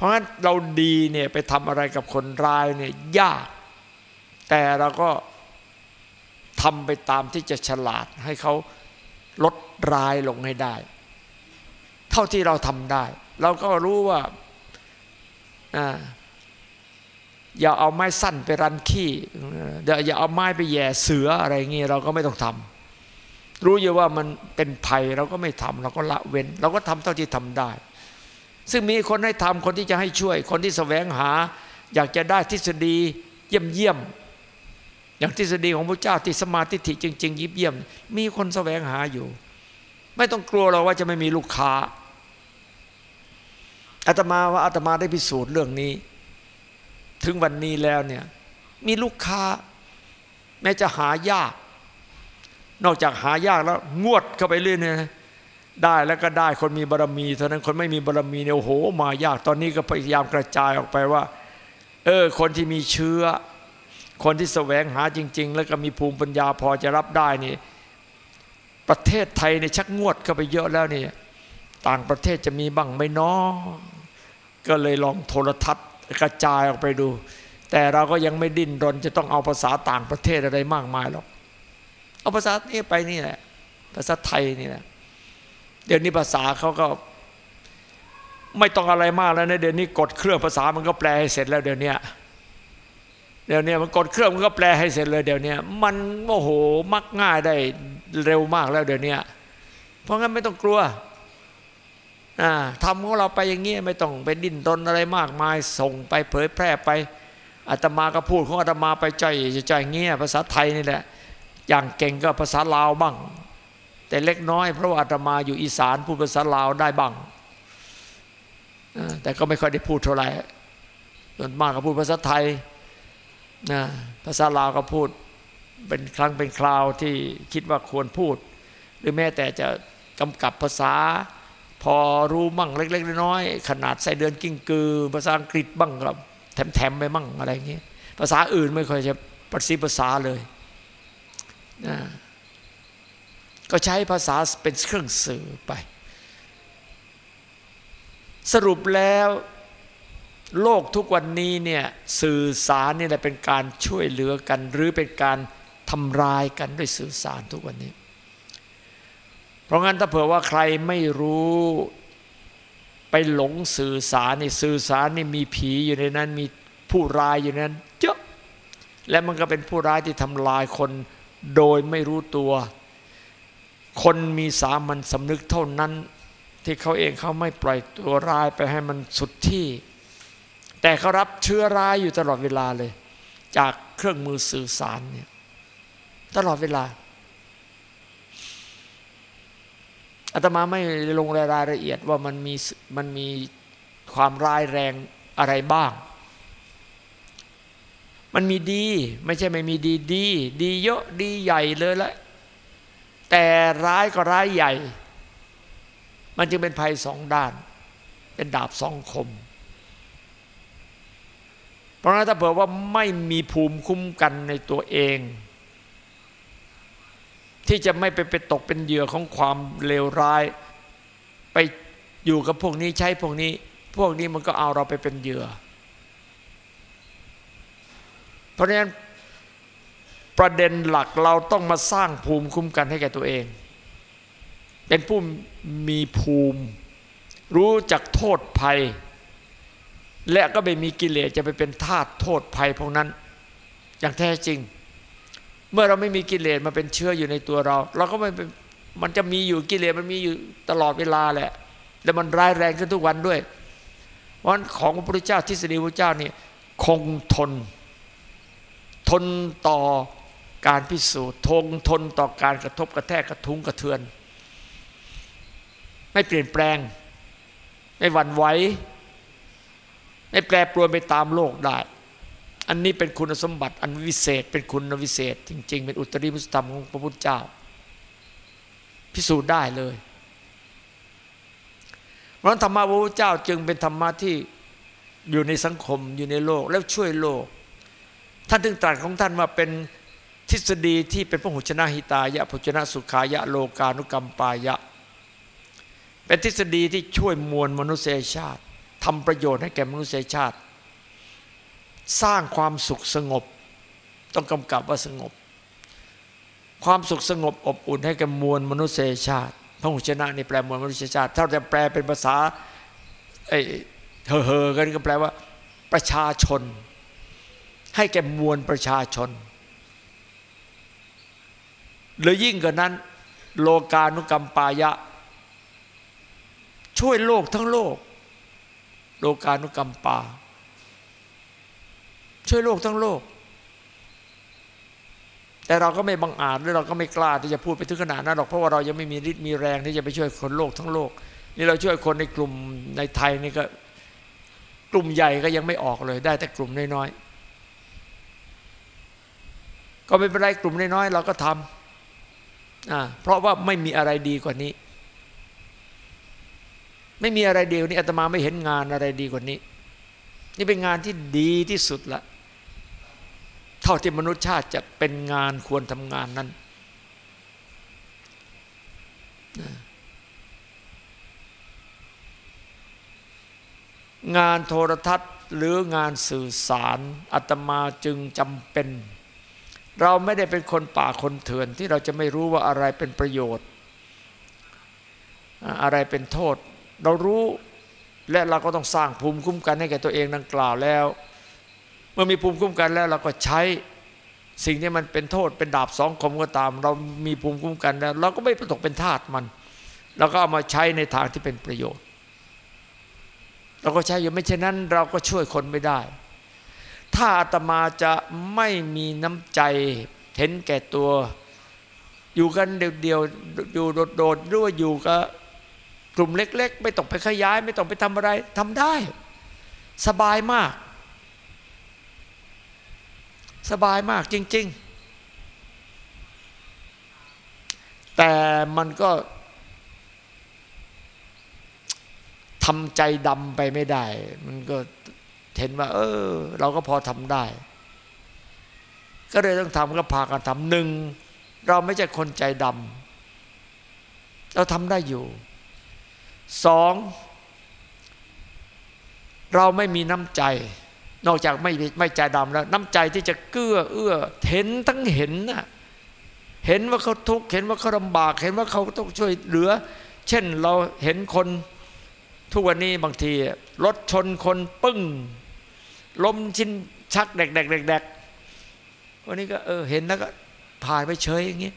Speaker 1: เพราะฉะนั้นเราดีเนี่ยไปทำอะไรกับคนร้ายเนี่ยยาก แต่เราก็ทำไปตามที่จะฉลาดให้เขาลดรายลงให้ได้ เท่าที่เราทำได้ เราก็รู้ว่าอย่าเอาไม้สั้นไปรันขี้อย่าเอาไม้ไปแย่เสืออะไรเงี้ยเราก็ไม่ต้องทำรู้อยู่ว่ามันเป็นภัยเราก็ไม่ทำเราก็ละเว้น เราก็ทำเท่าที่ทำได้ ซึ่งมีคนให้ทำคนที่จะให้ช่วย คนที่แสวงหา อยากจะได้ทฤษฎีเยี่ยมเยี่ยมอย่างทฤษฎีของพระเจ้าที่สมาธิิจริง ๆ ยิบเยี่ยม มีคนแสวงหาอยู่ ไม่ต้องกลัวเราว่าจะไม่มีลูกค้าอาตมาว่าอาตมาได้พิสูจน์เรื่องนี้ ถึงวันนี้แล้วเนี่ยมีลูกค้า แม้จะหายาก นอกจากหายากแล้วงวดเข้าไปเรื่อยเนี่ย ได้แล้วก็ได้คนมีบารมีเท่านั้นคนไม่มีบารมีเนี่ยโอ้โห มายากตอนนี้ก็พยายามกระจายออกไปว่า เออ คนที่มีเชื้อ คนที่แสวงหาจริง ๆ แล้วก็มีภูมิปัญญาพอจะรับได้นี่ ประเทศไทยเนี่ยชักงวดเข้าไปเยอะแล้วนี่ต่างประเทศจะมีบ้างไม่น้อก็เลยลองโทรทัศน์กระจายออกไปดู แต่เราก็ยังไม่ดิ้นรนจะต้องเอาภาษาต่างประเทศอะไรมากมายหรอกเอาภาษานี้ไปนี่แหละภาษาไทยนี่แหละ เดี๋ยวนี้ภาษาเขาก็ ไม่ต้องอะไรมากแล้วนะเดี๋ยวนี้กดเครื่องภาษามันก็แปลให้เสร็จแล้วเดี๋ยวนี้เดี๋ยวนี้มันกดเครื่องมันก็แปลให้เสร็จเลยเดี๋ยวนี้มันโอ้โหมักง่ายได้เร็วมากแล้วเดี๋ยวนี้เพราะงั้นไม่ต้องกลัวทำของเราไปอย่างนี้ไม่ต้องไปดิ้นรนอะไรมากมาย ส่งไปเผยแพร่ไปอาตมาก็พูดของอาตมาไปใจใจเงี้ยภาษาไทยนี่แหละ อย่างเก่งก็ภาษาลาวบ้าง แต่เล็กน้อยเพราะว่าอาตมาอยู่อีสานพูดภาษาลาวได้บ้างแต่ก็ไม่ค่อยได้พูดเท่าไหร่ส่วนมากก็พูดภาษาไทยนะภาษาลาวก็พูดเป็นครั้งเป็นคราวที่คิดว่าควรพูด หรือแม้แต่จะกำกับภาษา พอรู้มั่งเล็ก ๆ น้อยๆขนาดใส่เดือนกิ้งกือ ภาษาอังกฤษบ้างครับแถมๆไปมั่งอะไรเงี้ยภาษาอื่นไม่ค่อยจะปฏิภาษาเลยนะ ก็ใช้ภาษาเป็นเครื่องสื่อไป สรุปแล้ว โลกทุกวันนี้เนี่ยสื่อสารนี่แหละเป็นการช่วยเหลือกัน หรือเป็นการทำลายกันด้วยสื่อสารทุกวันนี้ เพราะงั้นถ้าเผื่อว่าใครไม่รู้ไปหลงสื่อสารนี่สื่อสารนี่มีผีอยู่ในนั้นมีผู้ร้ายอยู่ในนั้นเยอะและมันก็เป็นผู้ร้ายที่ทำลายคนโดยไม่รู้ตัว คนมีสามัญสำนึกเท่านั้น ที่เขาเองเขาไม่ปล่อยตัวร้ายไปให้มันสุดที่ แต่เขารับเชื้อร้ายอยู่ตลอดเวลาเลย จากเครื่องมือสื่อสารเนี่ยตลอดเวลาอาตมาไม่ลงรายละเอียดว่ามันมีมันมีความร้ายแรงอะไรบ้าง มันมีดี ไม่ใช่ไม่มีดีดี ดีเยอะดีใหญ่เลยละ แต่ร้ายก็ร้ายใหญ่ มันจึงเป็นภัยสองด้าน เป็นดาบสองคม เพราะนั้นถ้าเผื่อว่าไม่มีภูมิคุ้มกันในตัวเอง ที่จะไม่ไปไปตกเป็นเหยื่อของความเลวร้าย ไปอยู่กับพวกนี้ใช้พวกนี้ พวกนี้มันก็เอาเราไปเป็นเหยื่อ เพราะฉะนั้น ประเด็นหลักเราต้องมาสร้างภูมิคุ้มกันให้แก่ตัวเอง เป็นผู้มีภูมิ รู้จักโทษภัย และก็ไม่มีกิเลสจะไปเป็นทาตโทษภัยพวกนั้น อย่างแท้จริง เมื่อเราไม่มีกิเลสมาเป็นเชื้ออยู่ในตัวเรา เราก็ไม่มันจะมีอยู่กิเลสมันมีอยู่ตลอดเวลาแหละแล้วมันร้ายแรงขึ้นทุกวันด้วยเพราะของพระพุทธเจ้าทฤษฎีพระเจ้านี่คงทน ทนต่อ การพิสูจน์ทงทนต่อการกระทบกระแทกกระทุ้งกระเทือน ไม่เปลี่ยนแปลง ไม่หวั่นไหวไม่แปรปรวนไปตามโลกได้ อันนี้เป็นคุณสมบัติอันวิเศษ เป็นคุณวิเศษ จริง ๆ เป็นอุตริมุสธรรมของพระพุทธเจ้า พิสูจน์ได้เลยเพราะธรรมะพระพุทธเจ้าจึงเป็นธรรมะที่อยู่ในสังคมอยู่ในโลกแล้วช่วยโลก ท่านถึงตรัสของท่านว่าเป็น ทฤษฎีที่เป็นพระหุชนะหิตายะพุชนะสุขายะโลกานุกรรมปายะ เป็นทฤษฎีที่ช่วยมวลมนุษยชาติทำประโยชน์ให้แก่มนุษยชาติ สร้างความสุขสงบ ต้องกำกับว่าสงบ ความสุขสงบอบอุ่นให้แกับมวลมนุษยชาติพระหุชนะนี่แปลมวลมนุษยชาติถ้าจะแปลเป็นภาษาไอ้เฮอๆกันก็แปลว่า ประชาชน ให้แก่มวลประชาชน หรือยิ่งกว่านั้น โลกานุกรรมปายะ ช่วยโลกทั้งโลก โลกานุกรรมปา ช่วยโลกทั้งโลก แต่เราก็ไม่บังอาจหรือเราก็ไม่กล้าที่จะพูดไปถึงขนาดนั้นหรอกเพราะว่าเรายังไม่มีฤทธิ์มีแรงที่จะไปช่วยคนโลกทั้งโลก นี่เราช่วยคนในกลุ่มในไทยนี่ก็กลุ่มใหญ่ก็ยังไม่ออกเลยได้แต่กลุ่มน้อยๆก็ไม่เป็นไรกลุ่มน้อยๆเราก็ทำอ่า เพราะว่าไม่มีอะไรดีกว่านี้ ไม่มีอะไรเดียวนี้อาตมาไม่เห็นงานอะไรดีกว่านี้ นี่เป็นงานที่ดีที่สุดละเท่าที่มนุษยชาติจะเป็นงานควรทำงานนั้นงานโทรทัศน์หรืองานสื่อสารอาตมาจึงจำเป็น เราไม่ได้เป็นคนป่าคนเถื่อนที่เราจะไม่รู้ว่าอะไรเป็นประโยชน์ อะไรเป็นโทษ เรารู้และเราก็ต้องสร้างภูมิคุ้มกันให้แก่ตัวเองดังกล่าวแล้ว เมื่อมีภูมิคุ้มกันแล้วเราก็ใช้สิ่งที่มันเป็นโทษเป็นดาบสองคมก็ตาม เรามีภูมิคุ้มกันแล้ว เราก็ไม่ตกเป็นทาสมันเราก็เอามาใช้ในทางที่เป็นประโยชน์ เราก็ใช้อยู่ไม่เช่นนั้น เราก็ช่วยคนไม่ได้ ถ้าอาตมาจะไม่มีน้ำใจเห็นแก่ตัว อยู่กันเดียวๆอยู่โดดๆหรือว่าอยู่กับกลุ่มเล็ก ๆ ไม่ต้องไปขยาย ไม่ต้องไปทำอะไรทำได้ สบายมาก สบายมากจริง ๆ แต่มันก็ทำใจดำไปไม่ได้ มันก็ เห็นว่า เออ เราก็พอทำได้ ก็เลยต้องทำก็พากันทำหนึ่งเราไม่ใช่คนใจดำเราทำได้อยู่สองเราไม่มีน้ำใจ นอกจากไม่ไม่ใจดำแล้ว น้ำใจที่จะเกื้อ เอื้อ เห็นทั้งเห็นน่ะเห็นว่าเขาทุกข์เห็นว่าเขาลำบาก เห็นว่าเขาต้องช่วยเหลือ เช่นเราเห็นคนทุกวันนี้บางทีรถชนคนปึ้ง ล้มชิ้นชักแดกแดกแดกแดกวันนี้ก็เออเห็นแล้วก็ผ่านไปเฉยอย่างนี้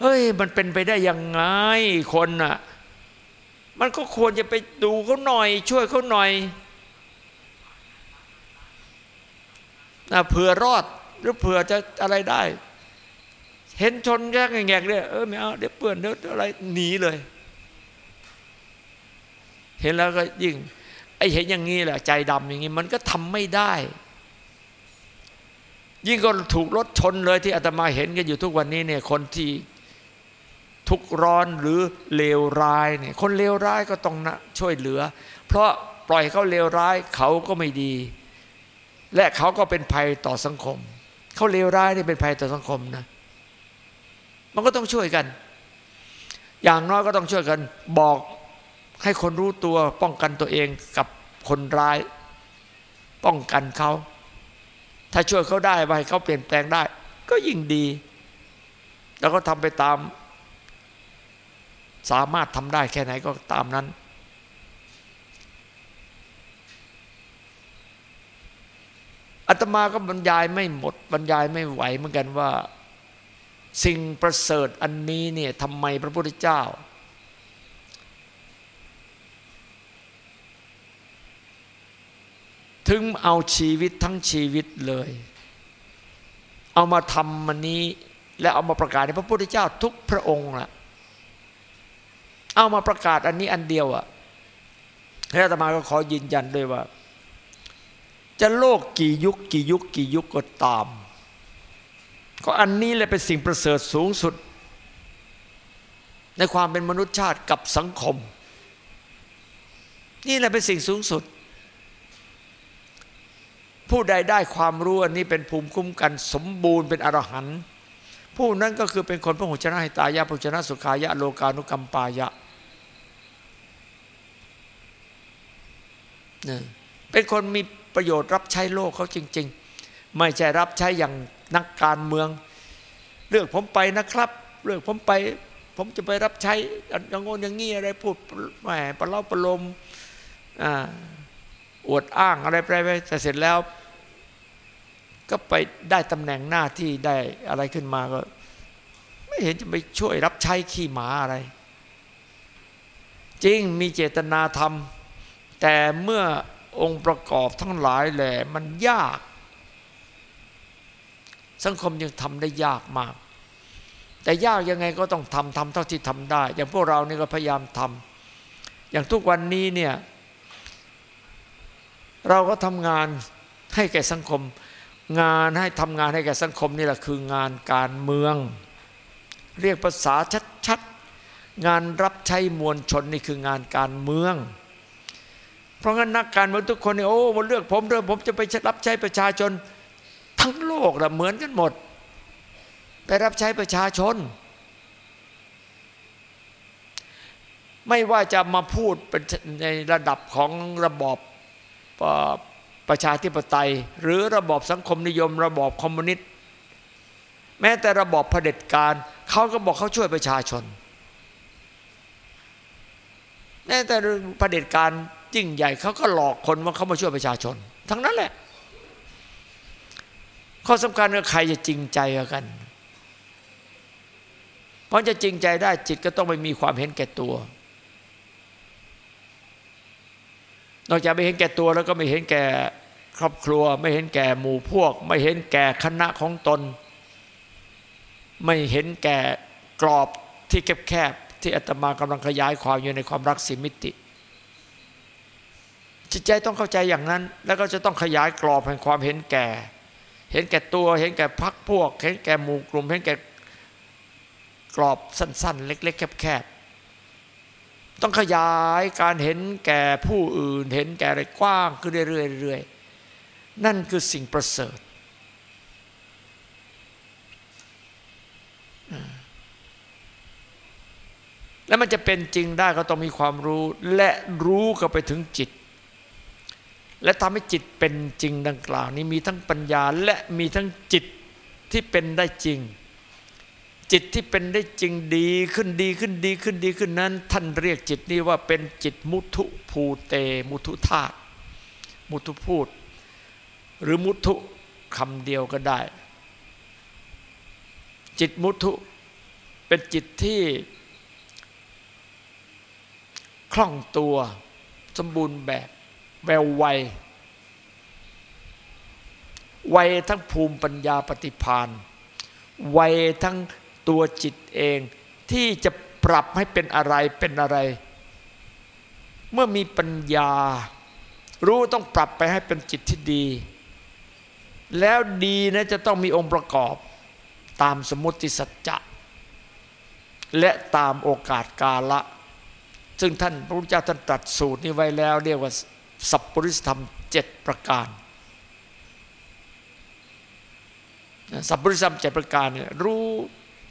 Speaker 1: เฮ้ยมันเป็นไปได้ยังไงคนน่ะ มันก็ควรจะไปดูเขาหน่อย ช่วยเขาหน่อยนะเผื่อรอดหรือเผื่อจะอะไรได้ เห็นชนแยกแงกเนี่ยเออไม่เอาเดี๋ยวเปื่อนเดี๋ยวอะไรหนีเลย เห็นแล้วก็ยิ่ง เห็นอย่างนี้แหละ ใจดำอย่างนี้มันก็ทำไม่ได้ ยิ่งก็ถูกรถชนเลยที่อาตมาเห็นกันอยู่ทุกวันนี้เนี่ยคนที่ทุกร้อนหรือเลวร้ายเนี่ยคนเลวร้ายก็ต้องช่วยเหลือ เพราะปล่อยเขาเลวร้ายเขาก็ไม่ดี และเขาก็เป็นภัยต่อสังคม เขาเลวร้ายนี่เป็นภัยต่อสังคมนะ มันก็ต้องช่วยกัน อย่างน้อยก็ต้องช่วยกัน บอก ให้คนรู้ตัวป้องกันตัวเองกับคนร้าย ป้องกันเขา ถ้าช่วยเขาได้ไปเขาเปลี่ยนแปลงได้ ก็ยิ่งดี แล้วก็ทำไปตาม สามารถทำได้แค่ไหนก็ตามนั้นอาตมาก็บรรยายไม่หมด บรรยายไม่ไหวเหมือนกันว่า สิ่งประเสริฐอันนี้เนี่ยทำไมพระพุทธเจ้า ถึงเอาชีวิตทั้งชีวิตเลย เอามาทำมันนี้ และเอามาประกาศในพระพุทธเจ้าทุกพระองค์ละเอามาประกาศอันนี้อันเดียวอะแล้วอาตมาก็ขอยืนยันด้วยว่า จะโลกกี่ยุคกี่ยุคกี่ยุคก็ตาม ก็อันนี้เลยเป็นสิ่งประเสริฐสูงสุด ในความเป็นมนุษยชาติกับสังคม นี่แหละเป็นสิ่งสูงสุด ผู้ใดได้ความรู้อันนี้เป็นภูมิคุ้มกันสมบูรณ์เป็นอรหันต์ผู้นั้นก็คือเป็นคนพระหุชนะหิตายะพระหุชนะสุขายะโลกานุกัมปายะเป็นคนมีประโยชน์รับใช้โลกเขาจริง ๆ ไม่ใช่รับใช้อย่างนักการเมือง เลือกผมไปนะครับ เลือกผมไป ผมจะไปรับใช้อย่างงนอย่างงี้อะไรพูดแหมประเล่าประลมอวดอ้างอะไรไปไปแต่เสร็จแล้ว ก็ไปได้ตำแหน่งหน้าที่ได้อะไรขึ้นมาก็ ไม่เห็นจะไปช่วยรับใช้ขี้หมาอะไร จริงมีเจตนาทำแต่เมื่อองค์ประกอบทั้งหลายแหละมันยาก สังคมยังทำได้ยากมาก แต่ยากยังไงก็ต้องทำทำเท่าที่ทำได้ อย่างพวกเรานี่ก็พยายามทำอย่างทุกวันนี้เนี่ยเราก็ทำงานให้แก่สังคม งานให้ทำงานให้แก่สังคมนี่แหละคืองานการเมือง เรียกภาษาชัดๆงานรับใช้มวลชนนี่คืองานการเมือง เพราะงั้นนักการเมืองทุกคนนี่โอ้มาเลือกผมเลือกผมจะไปรับใช้ประชาชน ทั้งโลกละเหมือนกันหมด ไปรับใช้ประชาชน ไม่ว่าจะมาพูดในระดับของระบอบ ประชาธิปไตย หรือระบอบสังคมนิยม ระบอบคอมมิวนิสต์แม้แต่ระบอบเผด็จการเขาก็บอกเขาช่วยประชาชน แม้แต่เผด็จการยิ่งใหญ่เขาก็หลอกคนว่าเขามาช่วยประชาชน ทั้งนั้นแหละ ข้อสำคัญคือใครจะจริงใจกัน เพราะจะจริงใจได้จิตก็ต้องไม่มีความเห็นแก่ตัว นอกจากไม่เห็นแก่ตัวแล้วก็ไม่เห็นแก่ครอบครัว ไม่เห็นแก่หมู่พวก ไม่เห็นแก่คณะของตน ไม่เห็นแก่กรอบที่แคบๆที่อาตมากำลังขยายความอยู่ในความรักสิมิติ จิตใจต้องเข้าใจอย่างนั้น แล้วก็จะต้องขยายกรอบแห่งความเห็นแก่ เห็นแก่ตัวเห็นแก่พักพวก เห็นแก่หมู่กลุ่ม เห็นแก่กรอบสั้น ๆ เล็ก ๆ แคบๆ ต้องขยายการเห็นแก่ผู้อื่น เห็นแก่อะไรกว้างขึ้นเรื่อยๆนั่นคือสิ่งประเสริฐแล้วมันจะเป็นจริงได้ก็ต้องมีความรู้ และรู้ก็ไปถึงจิต และทำให้จิตเป็นจริงดังกล่าวนี้มีทั้งปัญญาและมีทั้งจิตที่เป็นได้จริง จิตที่เป็นได้จริงดีขึ้นดีขึ้นดีขึ้นดีขึ้นนั้น ท่านเรียกจิตนี้ว่าเป็นจิตมุทุภูเต มุทุธาตุมุทุพูด หรือมุทุคำเดียวก็ได้ จิตมุทุเป็นจิตที่คล่องตัวสมบูรณ์แบบแววไวไวทั้งภูมิปัญญาปฏิพานไวทั้ง ตัวจิตเองที่จะปรับให้เป็นอะไรเป็นอะไร เมื่อมีปัญญา รู้ต้องปรับไปให้เป็นจิตที่ดี แล้วดีนะจะต้องมีองค์ประกอบตามสมมติสัจจะและตามโอกาสกาละ ซึ่งท่านพระพุทธเจ้าท่านตรัสสูตรนี้ไว้แล้ว เรียกว่าสัพปริสธรรมเจ็ดประการสัพปริสธรรมเจ็ดประการเนี่ยรู้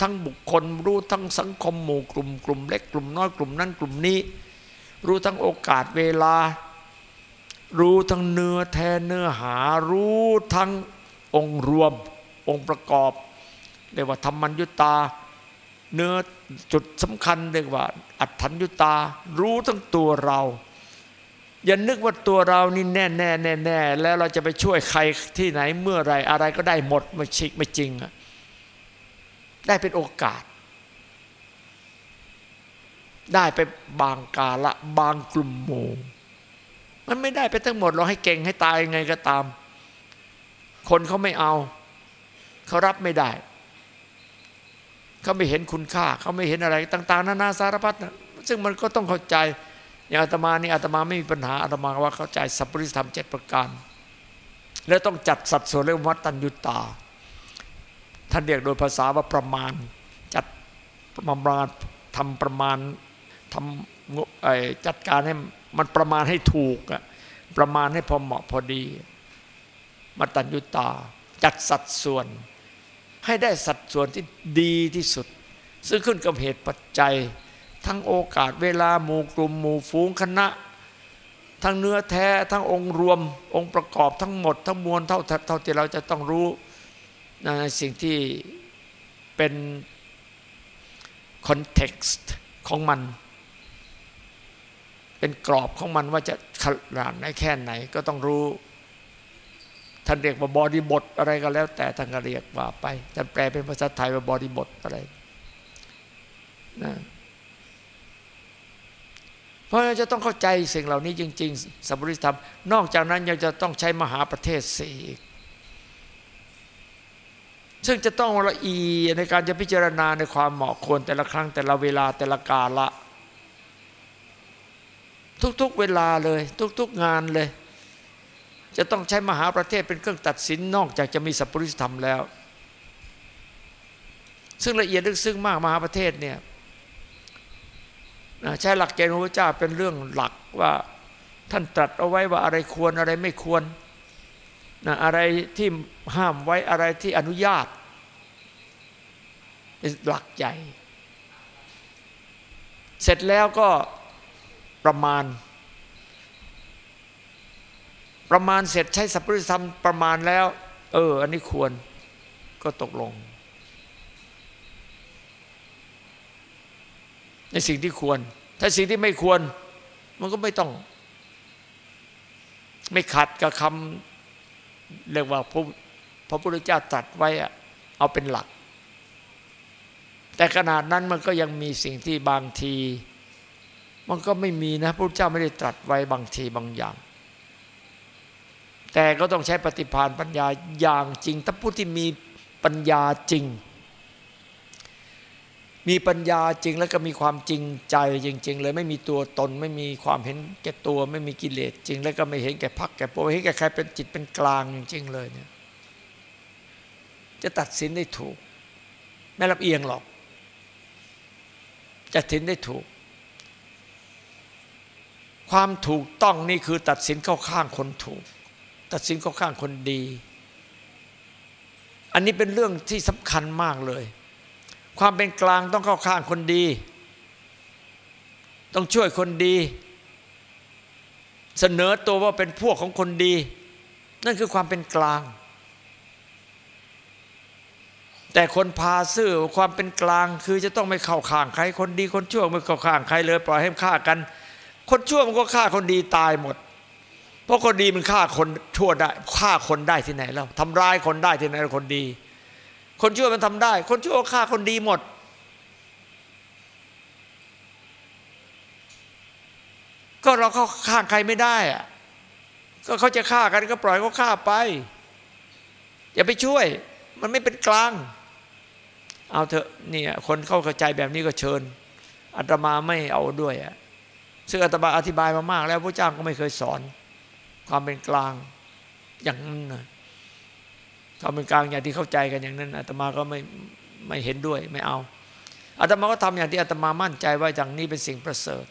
Speaker 1: ทั้งบุคคล รู้ทั้งสังคมหมู่กลุ่มกลุ่มเล็กกลุ่มน้อยกลุ่มนั้นกลุ่มนี้ รู้ทั้งโอกาสเวลา รู้ทั้งเนื้อแท้เนื้อหา รู้ทั้งองค์รวมองค์ประกอบเรียกว่าธรรมัญยุตา เนื้อจุดสำคัญเรียกว่าอัตถัญยุตา รู้ทั้งตัวเราอย่านึกว่าตัวเรานี่แน่แน่แน่แน่แล้วเราจะไปช่วยใครที่ไหนเมื่อไรอะไรก็ได้หมดไม่ชิกไม่จริงอะ ได้เป็นโอกาส ได้ไปบางกาละบางกลุ่มหมู่มันไม่ได้ไปทั้งหมดเราให้เก่งให้ตายยังไงก็ตาม คนเขาไม่เอา เขารับไม่ได้ เขาไม่เห็นคุณค่า เขาไม่เห็นอะไรต่าง ๆ นานาสารพัดซึ่งมันก็ต้องเข้าใจ อย่างอาตมานี่อาตมาไม่มีปัญหาอาตมาว่าเข้าใจสัพพริธรรมเจ็ดประการ แล้วต้องจัดสัดส่วนเรื่องวัดตัญญุตา ท่านเรียกโดยภาษาว่าประมาณ จัดประมาณทำประมาณทำจัดการให้มันประมาณให้ถูกประมาณให้พอเหมาะพอดีมาตัญญุตา จัดสัดส่วน ให้ได้สัดส่วนที่ดีที่สุด ซึ่งขึ้นกับเหตุปัจจัย ทั้งโอกาสเวลาหมู่กลุ่มหมู่ฝูงคณะ ทั้งเนื้อแท้ทั้งองค์รวม องค์ประกอบทั้งหมด ทั้งมวลเท่าเท่าที่เราจะต้องรู้ นะสิ่งที่เป็นคอนเท็กซ์ของมัน เป็นกรอบของมันว่าจะขนาดไหนแค่ไหนก็ต้องรู้ท่านเรียกว่าบอดีบทอะไรก็แล้ว แต่ท่านก็เรียกว่าไปท่านแปลเป็นภาษาไทยว่าบอดีบทอะไรนะเพราะจะต้องเข้าใจสิ่งเหล่านี้จริง ๆสัมปริธรรม นอกจากนั้นยังจะต้องใช้มหาประเทศสี่ ซึ่งจะต้องละเอียดในการจะพิจารณาในความเหมาะควรแต่ละครั้งแต่ละเวลาแต่ละกาละ ทุกๆเวลาเลย ทุกๆงานเลย จะต้องใช้มหาประเทศเป็นเครื่องตัดสินนอกจากจะมีสัพพุริธรรมแล้ว ซึ่งละเอียดลึกซึ้งมากมหาประเทศเนี่ยใช้หลักเกณฑ์พระเจ้าเป็นเรื่องหลักว่าท่านตรัสเอาไว้ว่าอะไรควรอะไรไม่ควร นะอะไรที่ห้ามไว้อะไรที่อนุญาตหลักใหญ่เสร็จแล้วก็ประมาณ ประมาณเสร็จใช้สัพพุริธรรมประมาณแล้ว เออ อันนี้ควรก็ตกลง ในสิ่งที่ควร ถ้าสิ่งที่ไม่ควร มันก็ไม่ต้อง ไม่ขัดกับคำ เรียกว่าพระพระพุทธเจ้าตรัสไว้เอาเป็นหลัก แต่ขนาดนั้นมันก็ยังมีสิ่งที่บางที มันก็ไม่มีนะพระพุทธเจ้าไม่ได้ตรัสไว้บางทีบางอย่าง แต่ก็ต้องใช้ปฏิภาณปัญญาอย่างจริง ถ้าผู้ที่มีปัญญาจริง มีปัญญาจริงแล้วก็มีความจริงใจจริง ๆ เลยไม่มีตัวตนไม่มีความเห็นแก่ตัว ไม่มีกิเลสจริง แล้วก็ไม่เห็นแก่พักแก่โปเห็นแก่ใครเป็นจิตเป็นกลางจริงๆเลยเนี่ยจะตัดสินได้ถูก ไม่ลำเอียงหรอก จะถินได้ถูก ความถูกต้องนี่คือตัดสินเข้าข้างคนถูก ตัดสินเข้าข้างคนดี อันนี้เป็นเรื่องที่สำคัญมากเลย ความเป็นกลางต้องเข้าข้างคนดี ต้องช่วยคนดี เสนอตัวว่าเป็นพวกของคนดี นั่นคือความเป็นกลาง แต่คนพาซื่อความเป็นกลางคือจะต้องไม่เข้าข้างใคร คนดีคนชั่วไม่เข้าข้างใครเลยปล่อยให้ฆ่ากัน คนชั่วมันก็ฆ่าคนดีตายหมด เพราะคนดีมันฆ่าคนชั่วได้ฆ่าคนได้ที่ไหนแล้วทำร้ายคนได้ที่ไหนคนดี คนชั่วมันทำได้ คนชั่วฆ่าคนดีหมด ก็เราเข้าข้างใครไม่ได้อะก็เขาจะฆ่ากันก็ปล่อยเขาฆ่าไป อย่าไปช่วย มันไม่เป็นกลาง เอาเถอะเนี่ยคนเข้าใจแบบนี้ก็เชิญอาตมาไม่เอาด้วยอะซึ่งอาตมาอธิบายมามาก แล้วพระเจ้าก็ไม่เคยสอน ความเป็นกลางอย่างนั้นนะ เขาเป็นกลางอย่างที่เข้าใจกันอย่างนั้นอาตมาก็ไม่ไม่เห็นด้วยไม่เอาอาตมาก็ทำอย่างที่อาตมามั่นใจว่าอย่างนี้เป็นสิ่งประเสริฐ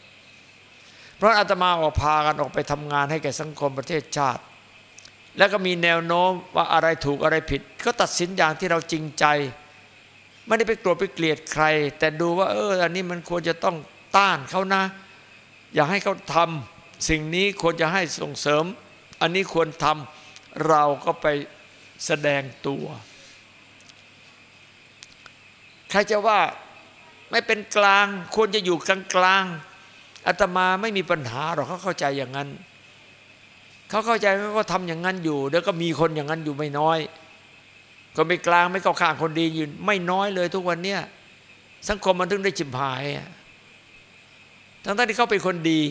Speaker 1: เพราะอาตมาออกพากันออกไปทำงานให้แก่สังคมประเทศชาติ แล้วก็มีแนวโน้มว่าอะไรถูกอะไรผิด ก็ตัดสินอย่างที่เราจริงใจ ไม่ได้ไปโกรธไปเกลียดใคร แต่ดูว่า เอออันนี้มันควรจะต้องต้านเขานะ อย่าให้เขาทำสิ่งนี้ควรจะให้ส่งเสริม อันนี้ควรทำเราก็ไป แสดงตัว ใครจะว่าไม่เป็นกลางควรจะอยู่กลางกลางอาตมาไม่มีปัญหาหรอกเขาเข้าใจอย่างนั้น เขาเข้าใจเขาก็ทำอย่างนั้นอยู่แล้วก็มีคนอย่างนั้นอยู่ไม่น้อย ก็ไม่กลางไม่เข้าข้างคนดีอยู่ไม่น้อยเลยทุกวันเนี้ยสังคมมันถึงได้จิบหายทั้งที่เขาเป็นคนดี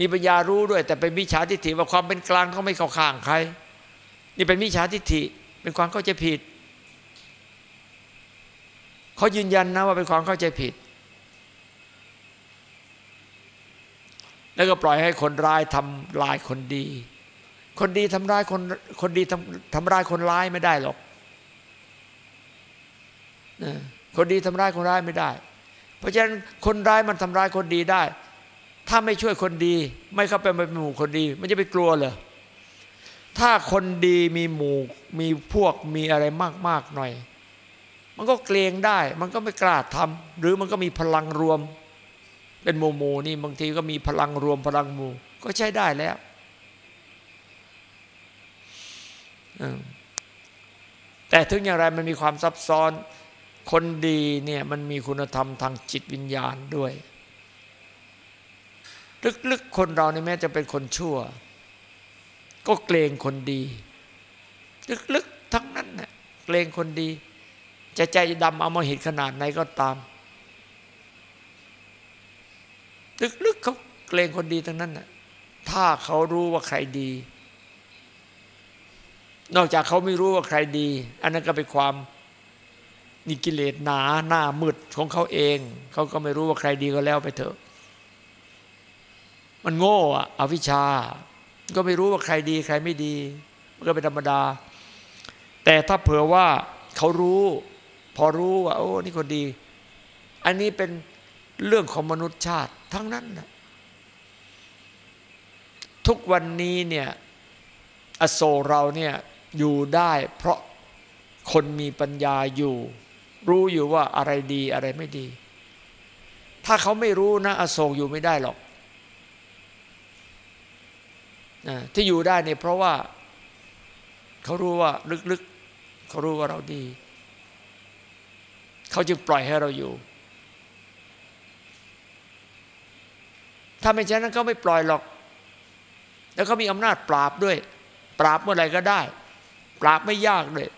Speaker 1: มีปัญญารู้ด้วย แต่เป็นมิจฉาทิฏฐิว่าความเป็นกลางเขาไม่เข้าข้างใคร นี่เป็นมิจฉาทิฏฐิเป็นความเข้าใจผิดเขายืนยันนะว่าเป็นความเข้าใจผิด แล้วก็ปล่อยให้คนร้ายทำลายคนดี คนดีทำร้ายคนคนดีทำทำร้ายคนร้ายไม่ได้หรอกคนดีทำร้ายคนร้ายไม่ได้ เพราะฉะนั้นคนร้ายมันทำร้ายคนดีได้ ถ้าไม่ช่วยคนดี ไม่เข้าไปเป็นหมู่คนดี มันจะไปกลัวเหรอ ถ้าคนดีมีหมู่มีพวกมีอะไรมากๆหน่อย มันก็เกรงได้ มันก็ไม่กล้าทำหรือมันก็มีพลังรวม เป็นหมู่หมู่นี่บางทีก็มีพลังรวมพลังหมู่ ก็ใช้ได้แล้วแต่ถึงอย่างไรมันมีความซับซ้อน คนดีเนี่ยมันมีคุณธรรมทางจิตวิญญาณด้วย ลึกๆคนเราเนี่แม้จะเป็นคนชั่ว ก็เกรงคนดี ลึกๆทั้งนั้นน่ะเกรงคนดี จะใจดำเอามาหิตขนาดไหนก็ตาม ลึกๆเขาเกรงคนดีทั้งนั้นน่ะถ้าเขารู้ว่าใครดี นอกจากเขาไม่รู้ว่าใครดี อันนั้นก็เป็นความนิกิเลสหนาหน้ามืดของเขาเอง เขาก็ไม่รู้ว่าใครดีก็แล้วไปเถอะ มันโง่อะอวิชชา ก็ไม่รู้ว่าใครดีใครไม่ดีมันก็เป็นธรรมดา แต่ถ้าเผื่อว่าเขารู้ พอรู้ว่า โอ้นี่คนดี อันนี้เป็นเรื่องของมนุษยชาติทั้งนั้นนะทุกวันนี้เนี่ยอโศกเราเนี่ยอยู่ได้เพราะคนมีปัญญาอยู่ รู้อยู่ว่าอะไรดีอะไรไม่ดี ถ้าเขาไม่รู้นะ อโศกอยู่ไม่ได้หรอก ที่อยู่ได้เนี่ยเพราะว่าเขารู้ว่าลึกๆเขารู้ว่าเราดี เขาจึงปล่อยให้เราอยู่ ถ้าไม่ใช่นั้นเขาไม่ปล่อยหรอก แล้วเขามีอำนาจปราบด้วย ปราบเมื่อไหร่ก็ได้ ปราบไม่ยากเลย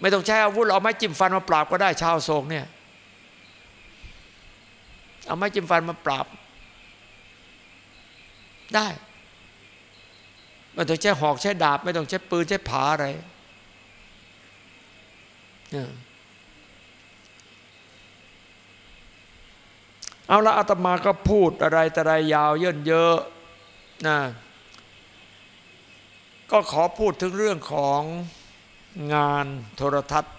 Speaker 1: ไม่ต้องใช้อาวุธเอาไม้จิ้มฟันมาปราบก็ได้ชาวโศกเนี่ย เอาไม้จิ้มฟันมาปราบ ได้ไม่ต้องใช้หอกใช้ดาบ ไม่ต้องใช้ปืนใช้ผาอะไรเอาละอาตมาก็พูดอะไรแต่ไรยาวเยินเยอะนะก็ขอพูดถึงเรื่องของงานโทรทัศน์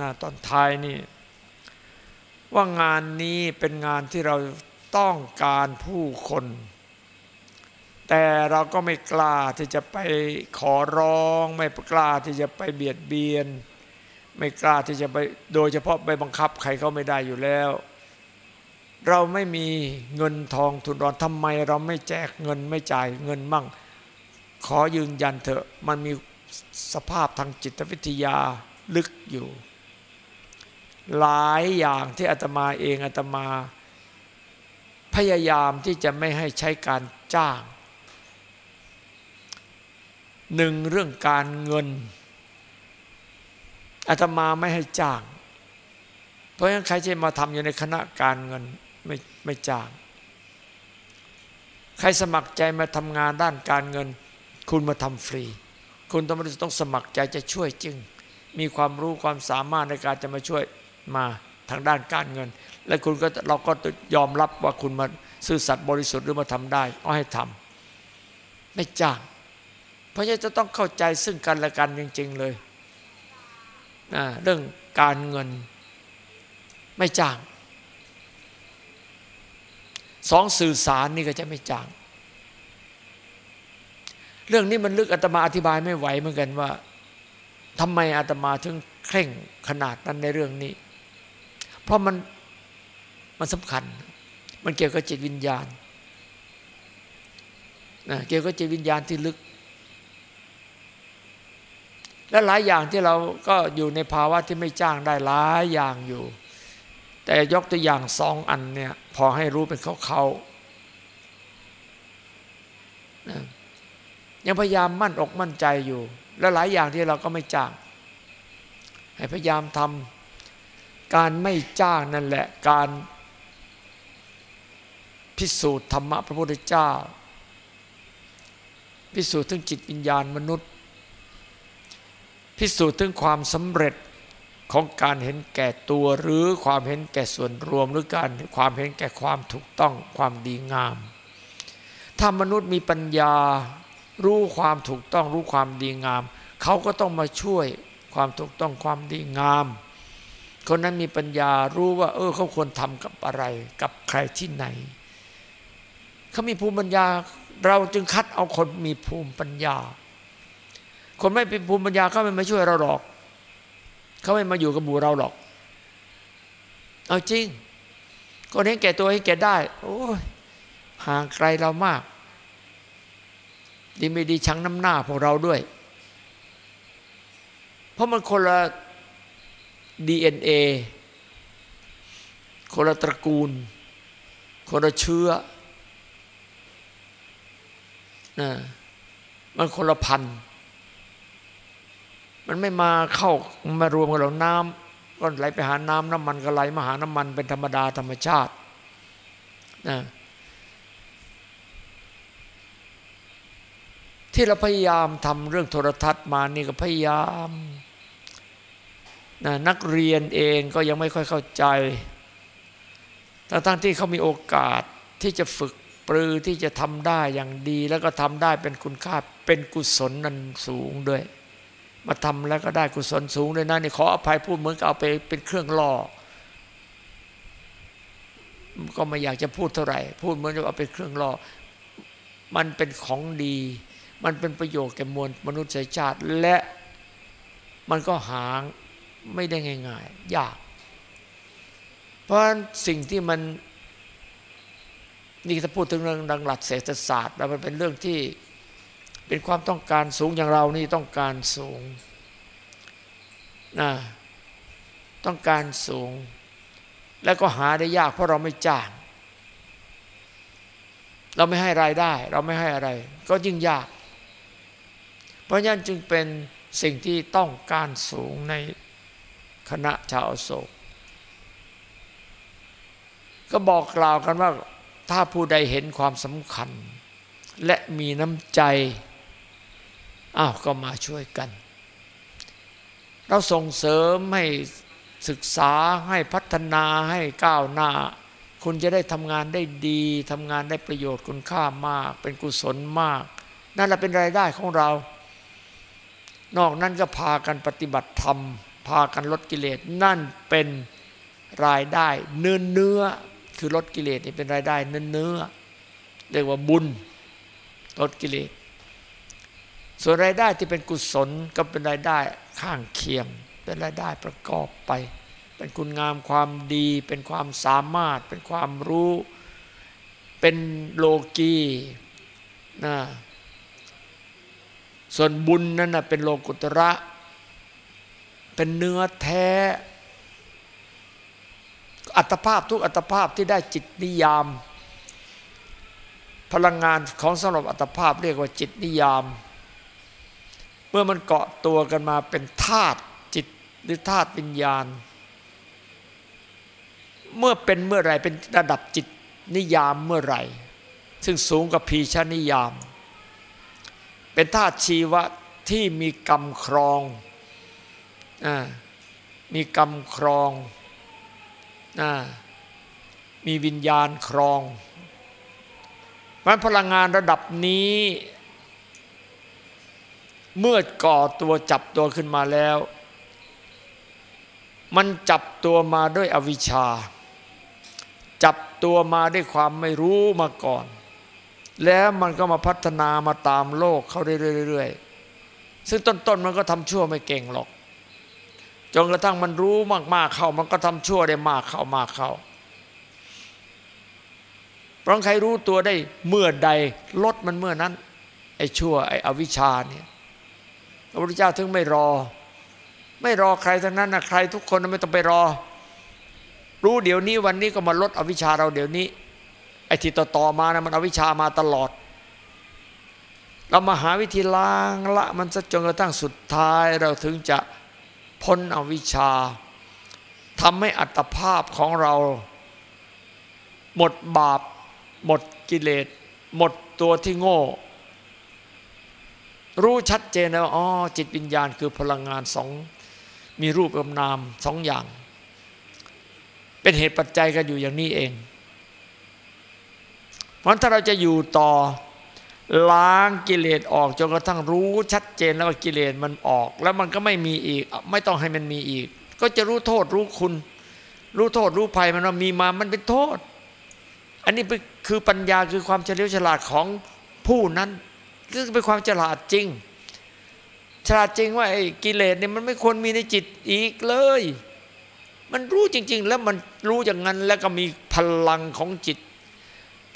Speaker 1: นะตอนท้ายนี่ ว่างานนี้เป็นงานที่เราต้องการผู้คน แต่เราก็ไม่กล้าที่จะไปขอร้อง ไม่กล้าที่จะไปเบียดเบียน ไม่กล้าที่จะไปโดยเฉพาะไปบังคับใครเขาไม่ได้อยู่แล้ว เราไม่มีเงินทองทุนรอนทำไม เราไม่แจกเงินไม่จ่ายเงินมั่ง ขอยืนยันเถอะมันมีสภาพทางจิตวิทยาลึกอยู่ หลายอย่างที่อาตมาเองอาตมา พยายามที่จะไม่ให้ใช้การจ้าง หนึ่งเรื่องการเงินอาตมาไม่ให้จ้าง เพราะฉะนั้นใครจะมาทำอยู่ในคณะการเงินไม่ไม่จ้าง ใครสมัครใจมาทำงานด้านการเงิน คุณมาทำฟรี คุณต้องต้องสมัครใจจะช่วยจึง มีความรู้ความสามารถในการจะมาช่วยมาทางด้านการเงิน และคุณก็เราก็ยอมรับว่าคุณมาซื่อสัตย์บริสุทธิ์หรือมาทำได้ก็ให้ทำไม่จ้าง เพราะฉะนั้นจะต้องเข้าใจซึ่งกันและกันจริง ๆ เลยนะเรื่องการเงินไม่จ้างสองสื่อสารนี่ก็จะไม่จ้าง เรื่องนี้มันลึกอาตมาอธิบายไม่ไหวเหมือนกันว่าทำไมอาตมาถึงเคร่งขนาดนั้นในเรื่องนี้ เพราะมันมันสำคัญ มันเกี่ยวกับจิตวิญญาณนะเกี่ยวกับจิตวิญญาณที่ลึก และหลายอย่างที่เราก็อยู่ในภาวะที่ไม่จ้างได้หลายอย่างอยู่ แต่ยกตัวอย่างสองอันเนี่ยพอให้รู้เป็นเขาเขายังพยายามมั่นอกมั่นใจอยู่ และหลายอย่างที่เราก็ไม่จ้าง ให้พยายามทำการไม่จ้างนั่นแหละการพิสูจน์ธรรมะพระพุทธเจ้า พิสูจน์ถึงจิตวิญญาณมนุษย์ พิสูจน์ถึงความสำเร็จของการเห็นแก่ตัวหรือความเห็นแก่ส่วนรวมหรือการความเห็นแก่ความถูกต้องความดีงาม ถ้ามนุษย์มีปัญญา รู้ความถูกต้องรู้ความดีงาม เขาก็ต้องมาช่วยความถูกต้องความดีงาม คนนั้นมีปัญญารู้ว่า เออเขาควรทำกับอะไร กับใครที่ไหน เขามีภูมิปัญญาเราจึงคัดเอาคนมีภูมิปัญญา คนไม่เป็นภูมิปัญญาเขาไม่มาช่วยเราหรอก เขาไม่มาอยู่กับบูเราหรอก เอาจริงคนเห็นแก่ตัวให้แก่ได้ โอ้ยห่างไกลเรามาก ดีไม่ดีชังน้ำหน้าพวกเราด้วย เพราะมันคนละ DNA คนละตระกูล คนละเชื้อนะมันคนละพันธุ์ มันไม่มาเข้ามารวมกับเราน้ำก็ไหลไปหาน้ำน้ำมันก็ไหลมาหาน้ำมันเป็นธรรมดาธรรมชาตินะที่เราพยายามทำเรื่องโทรทัศน์มานี่ก็พยายามนะนักเรียนเองก็ยังไม่ค่อยเข้าใจทั้งๆที่เขามีโอกาสที่จะฝึกปรือที่จะทำได้อย่างดี แล้วก็ทำได้เป็นคุณค่าเป็นกุศลนันสูงด้วย มาทำแล้วก็ได้กุศลสูงเลยนะนี่ขออภัยพูดเหมือนกับเอาไปเป็นเครื่องล่อ ก็ไม่อยากจะพูดเท่าไหร่ พูดเหมือนกับเอาเป็นเครื่องล่อ มันเป็นของดี มันเป็นประโยชน์แก่มวลมนุษยชาติ และมันก็หางไม่ได้ง่ายๆ ยาก เพราะสิ่งที่มันนี่ถ้าพูดถึงเรื่องดังหลักเศรษฐศาสตร์แล้วมันเป็นเรื่องที่ เป็นความต้องการสูงอย่างเรานี่ต้องการสูงนะต้องการสูง แล้วก็หาได้ยากเพราะเราไม่จ้าง เราไม่ให้รายได้ เราไม่ให้อะไร ก็ยิ่งยาก เพราะฉะนั้นจึงเป็นสิ่งที่ต้องการสูงในคณะชาวโศก ก็บอกกล่าวกันว่าถ้าผู้ใดเห็นความสำคัญ และมีน้ำใจ อ้าวก็มาช่วยกัน เราส่งเสริมให้ศึกษาให้พัฒนาให้ก้าวหน้า คุณจะได้ทำงานได้ดีทำงานได้ประโยชน์คุณค่ามาก เป็นกุศลมาก นั่นแหละเป็นรายได้ของเรา นอกนั้นก็พากันปฏิบัติธรรม พากันลดกิเลสนั่นเป็นรายได้เนื้อเนื้อคือลดกิเลสนี่เป็นรายได้เนื้อเนื้อเรียกว่าบุญลดกิเลส ส่วนรายได้ที่เป็นกุศลก็เป็นรายได้ข้างเคียง เป็นรายได้ประกอบไป เป็นคุณงามความดี เป็นความสามารถ เป็นความรู้ เป็นโลกีนะส่วนบุญนั่นนะเป็นโลกุตระ เป็นเนื้อแท้ อัตภาพทุกอัตภาพที่ได้จิตนิยาม พลังงานของสำหรับอัตภาพเรียกว่าจิตนิยาม มื่อมันเกาะตัวกันมาเป็นธาตุจิตหรือธาตุวิญญาณ เมื่อเป็นเมื่อไรเป็นระดับจิตนิยามเมื่อไรซึ่งสูงกว่าพีชนิยาม เป็นธาตุชีวะที่มีกรรมครองอมีกรรมครองมีวิญญาณครองมันพลังงานระดับนี้ เมื่อก่อตัวจับตัวขึ้นมาแล้ว มันจับตัวมาด้วยอวิชชา จับตัวมาด้วยความไม่รู้มาก่อน แล้วมันก็มาพัฒนามาตามโลกเขาเรื่อยๆซึ่งต้นๆมันก็ทำชั่วไม่เก่งหรอกจนกระทั่งมันรู้มากๆเข้า มันก็ทำชั่วได้มากเข้ามากเข้าเพราะใครรู้ตัวได้เมื่อใดลดมันเมื่อนั้น ไอ้ชั่วไอ้อวิชชาเนี่ย พระพุทธเจ้าถึงไม่รอ ไม่รอใครทั้งนั้นนะใครทุกคนไม่ต้องไปรอ รู้เดี๋ยวนี้วันนี้ก็มาลดอวิชชาเราเดี๋ยวนี้ไอ้ที่ต่อต่อมานะมันอวิชชามาตลอด เรามาหาวิธีล้างละมันจะจนกระทั่งสุดท้ายเราถึงจะพ้นอวิชชาทำให้อัตภาพของเรา หมดบาป หมดกิเลส หมดตัวที่โง่ รู้ชัดเจนแล้วอ๋อจิตวิญญาณคือพลังงานสองมีรูปกับนามสองอย่าง เป็นเหตุปัจจัยกันอยู่อย่างนี้เอง เพราะถ้าเราจะอยู่ต่อล้างกิเลสออกจนกระทั่งรู้ชัดเจนแล้วว่ากิเลสมันออก แล้วมันก็ไม่มีอีก ไม่ต้องให้มันมีอีก ก็จะรู้โทษรู้คุณ รู้โทษรู้ภัยมันว่ามีมามันเป็นโทษ อันนี้คือปัญญาคือความเฉลียวฉลาดของผู้นั้น คือเป็นความฉลาดจริง ฉลาดจริงว่าไอ้กิเลสเนี่ยมันไม่ควรมีในจิตอีกเลย มันรู้จริง ๆ แล้วมันรู้อย่างนั้นแล้วก็มีพลังของจิต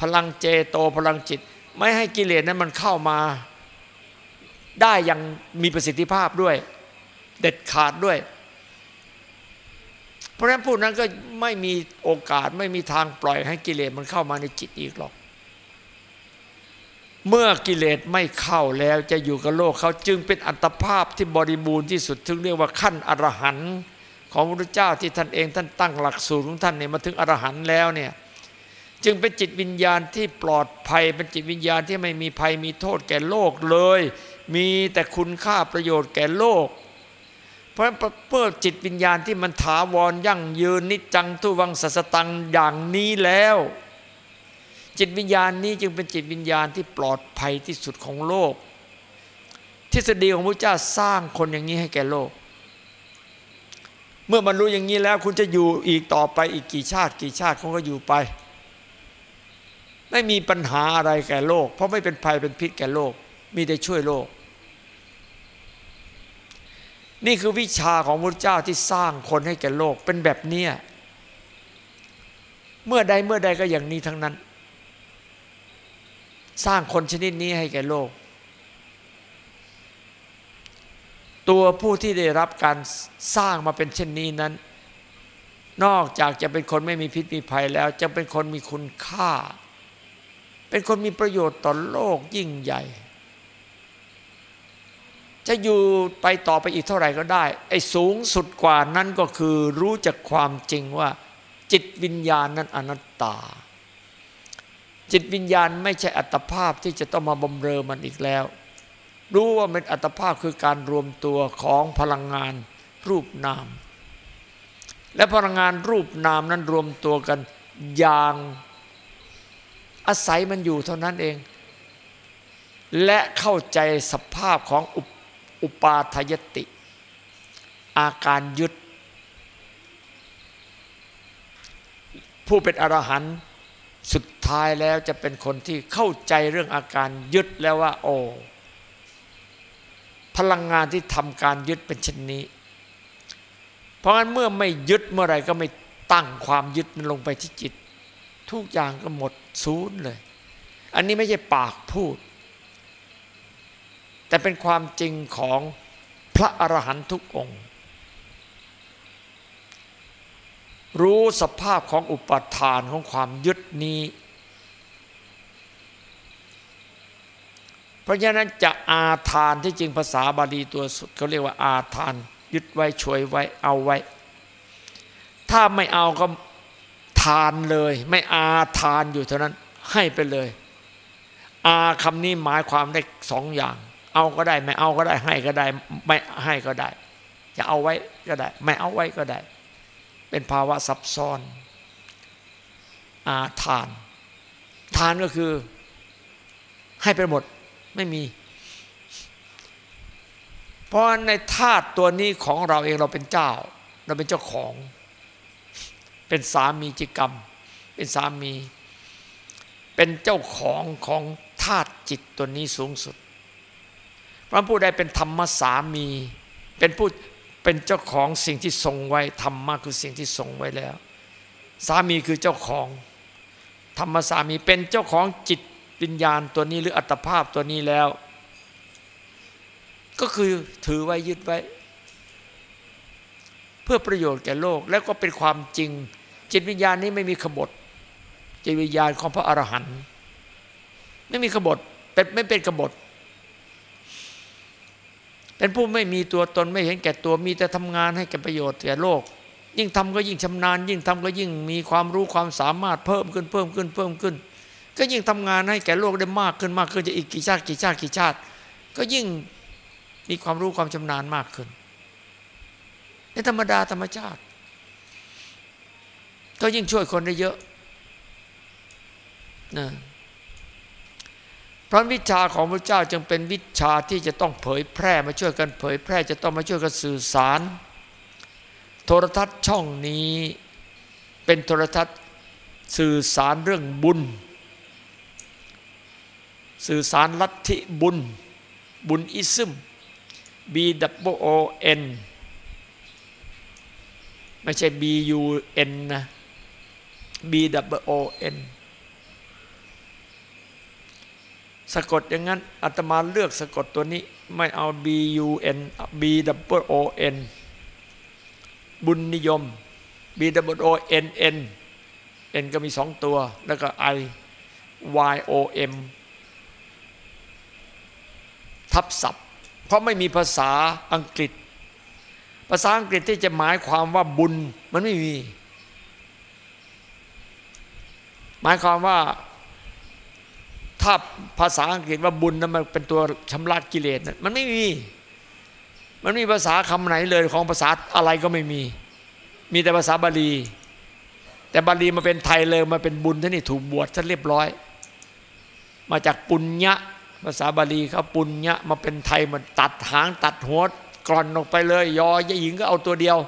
Speaker 1: พลังเจโตพลังจิต ไม่ให้กิเลสนั้นมันเข้ามาได้อย่างมีประสิทธิภาพด้วย เด็ดขาดด้วย เพราะฉะนั้นผู้นั้นก็ไม่มีโอกาสไม่มีทางปล่อยให้กิเลสมันเข้ามาในจิตอีกหรอก เมื่อกิเลสไม่เข้าแล้วจะอยู่กับโลกเขาจึงเป็นอัตภาพที่บริบูรณ์ที่สุดถึงเรียกว่าขั้นอรหันต์ของพระพุทธเจ้าที่ท่านเองท่านตั้งหลักสูตรของท่านเนี่ยมาถึงอรหันต์แล้วเนี่ยจึงเป็นจิตวิญญาณที่ปลอดภัย เป็นจิตวิญญาณที่ไม่มีภัยมีโทษแก่โลกเลย มีแต่คุณค่าประโยชน์แก่โลก เพราะเพื่อจิตวิญญาณที่มันถาวรยั่งยืนนิจจังทุวังสัสตังอย่างนี้แล้ว จิตวิญญาณนี้จึงเป็นจิตวิญญาณที่ปลอดภัยที่สุดของโลก ทฤษฎีของพระเจ้าสร้างคนอย่างนี้ให้แก่โลก เมื่อบรรลุอย่างนี้แล้วคุณจะอยู่อีกต่อไปอีกกี่ชาติ กี่ชาติคุณก็อยู่ไป ไม่มีปัญหาอะไรแก่โลก เพราะไม่เป็นภัยเป็นพิษแก่โลก มีแต่ช่วยโลก นี่คือวิชาของพระเจ้าที่สร้างคนให้แก่โลกเป็นแบบเนี้ยเมื่อใดเมื่อใดก็อย่างนี้ทั้งนั้น สร้างคนชนิดนี้ให้แก่โลก ตัวผู้ที่ได้รับการสร้างมาเป็นเช่นนี้นั้น นอกจากจะเป็นคนไม่มีพิษมีภัยแล้วจะเป็นคนมีคุณค่า เป็นคนมีประโยชน์ต่อโลกยิ่งใหญ่ จะอยู่ไปต่อไปอีกเท่าไหร่ก็ได้ ไอ้สูงสุดกว่านั้นก็คือรู้จักความจริงว่า จิตวิญญาณนั้นอนัตตา จิตวิญญาณไม่ใช่อัตภาพที่จะต้องมาบำเรอมันอีกแล้ว รู้ว่าเป็นอัตภาพคือการรวมตัวของพลังงานรูปนาม และพลังงานรูปนามนั้นรวมตัวกันอย่างอาศัยมันอยู่เท่านั้นเอง และเข้าใจสภาพของอุปาทยติ อาการยึด ผู้เป็นอรหันต์ สุดท้ายแล้วจะเป็นคนที่เข้าใจเรื่องอาการยึดแล้วว่า โอ้พลังงานที่ทำการยึดเป็นเช่นนี้ เพราะงั้นเมื่อไม่ยึดเมื่อไรก็ไม่ตั้งความยึดมันลงไปที่จิต ทุกอย่างก็หมดศูนย์เลย อันนี้ไม่ใช่ปากพูด แต่เป็นความจริงของพระอรหันตุกองค์ รู้สภาพของอุปทานของความยึดนี้ เพราะฉะนั้นจะอาทานที่จริงภาษาบาลีตัวสุดเขาเรียกว่าอาทาน ยึดไว้ช่วยไว้เอาไว้ ถ้าไม่เอาก็ทานเลย ไม่อาทานอยู่เท่านั้นให้ไปเลย อาคำนี้หมายความได้สองอย่าง เอาก็ได้ ไม่เอาก็ได้ให้ก็ได้ ไม่ให้ก็ได้ จะเอาไว้ก็ได้ ไม่เอาไว้ก็ได้ เป็นภาวะซับซ้อนอาทาน ทานก็คือให้ไปหมดไม่มี เพราะในธาตุตัวนี้ของเราเองเราเป็นเจ้า เราเป็นเจ้าของ เป็นสามีจิกรรม เป็นสามี เป็นเจ้าของของธาตุจิตตัวนี้สูงสุดพระผู้ใดเป็นธรรมสามี เป็นผู้ เป็นเจ้าของสิ่งที่ทรงไว้ธรรมะคือสิ่งที่ทรงไว้แล้ว สามีคือเจ้าของ ธรรมสามีเป็นเจ้าของจิตวิญญาณตัวนี้หรืออัตภาพตัวนี้แล้ว ก็คือถือไว้ยึดไว้ เพื่อประโยชน์แก่โลกแล้วก็เป็นความจริง จิตวิญญาณนี้ไม่มีขบฏจิตวิญญาณของพระอรหันต์ไม่มีขบฏเป็นไม่เป็นขบฏ เป็นผู้ไม่มีตัวตนไม่เห็นแก่ตัวมีแต่ทำงานให้แก่ประโยชน์แก่โลก ยิ่งทำก็ยิ่งชำนาญ ยิ่งทำก็ยิ่งมีความรู้ความสามารถเพิ่มขึ้นเพิ่มขึ้นเพิ่มขึ้น ก็ยิ่งทำงานให้แก่โลกได้มากขึ้นมากขึ้นจะอีกกี่ชาติกี่ชาติกี่ชาติ ก็ยิ่งมีความรู้ความชำนาญมากขึ้นในธรรมดาธรรมชาติ ก็ยิ่งช่วยคนได้เยอะนะ พราะวิชาของพระเจ้าจึงเป็นวิชาที่จะต้องเผยแพร่มาช่วยกันเผยแพร่จะต้องมาช่วยกันสื่อสาร โทรทัศน์ช่องนี้เป็นโทรทัศน์สื่อสารเรื่องบุญ สื่อสารลัทธิบุญ บุญอิซึม B W O N ไม่ใช่ B U N นะ B W O N สะกดอย่างนั้นอาตมาเลือกสะกดตัวนี้ ไม่เอา B U N B W O N บุญนิยม B W O N N N ก็มีสองตัว แล้วก็ I Y O M ทับศัพท์ เพราะไม่มีภาษาอังกฤษ ภาษาอังกฤษที่จะหมายความว่าบุญมันไม่มี หมายความว่า ถ้าภาษาอังกฤษว่าบุญนั้นมันเป็นตัวชำระกิเลสมันไม่มี มันมีภาษาคำไหนเลยของภาษาอะไรก็ไม่มี มีแต่ภาษาบาลี แต่บาลีมาเป็นไทยเลยมาเป็นบุญท่านี่ถูกบวชท่านเรียบร้อย มาจากปุญญะภาษาบาลีเขาปุญญะมาเป็นไทยมันตัดหางตัดหัวกรอนออกไปเลย ยอยหญิงก็เอาตัวเดียว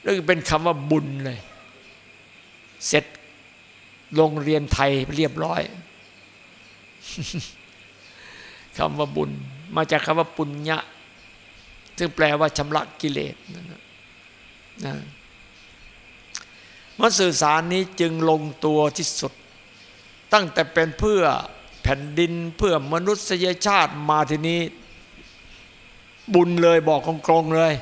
Speaker 1: แล้วเป็นคำว่าบุญเลย เสร็จโรงเรียนไทยเรียบร้อย คำว่าบุญ มาจากคำว่าปุญญะ ซึ่งแปลว่าชำระกิเลสนะมันสื่อสารนี้จึงลงตัวที่สุด ตั้งแต่เป็นเพื่อแผ่นดินเพื่อมนุษยชาติมาทีนี้ บุญเลยบอกกรงๆเลย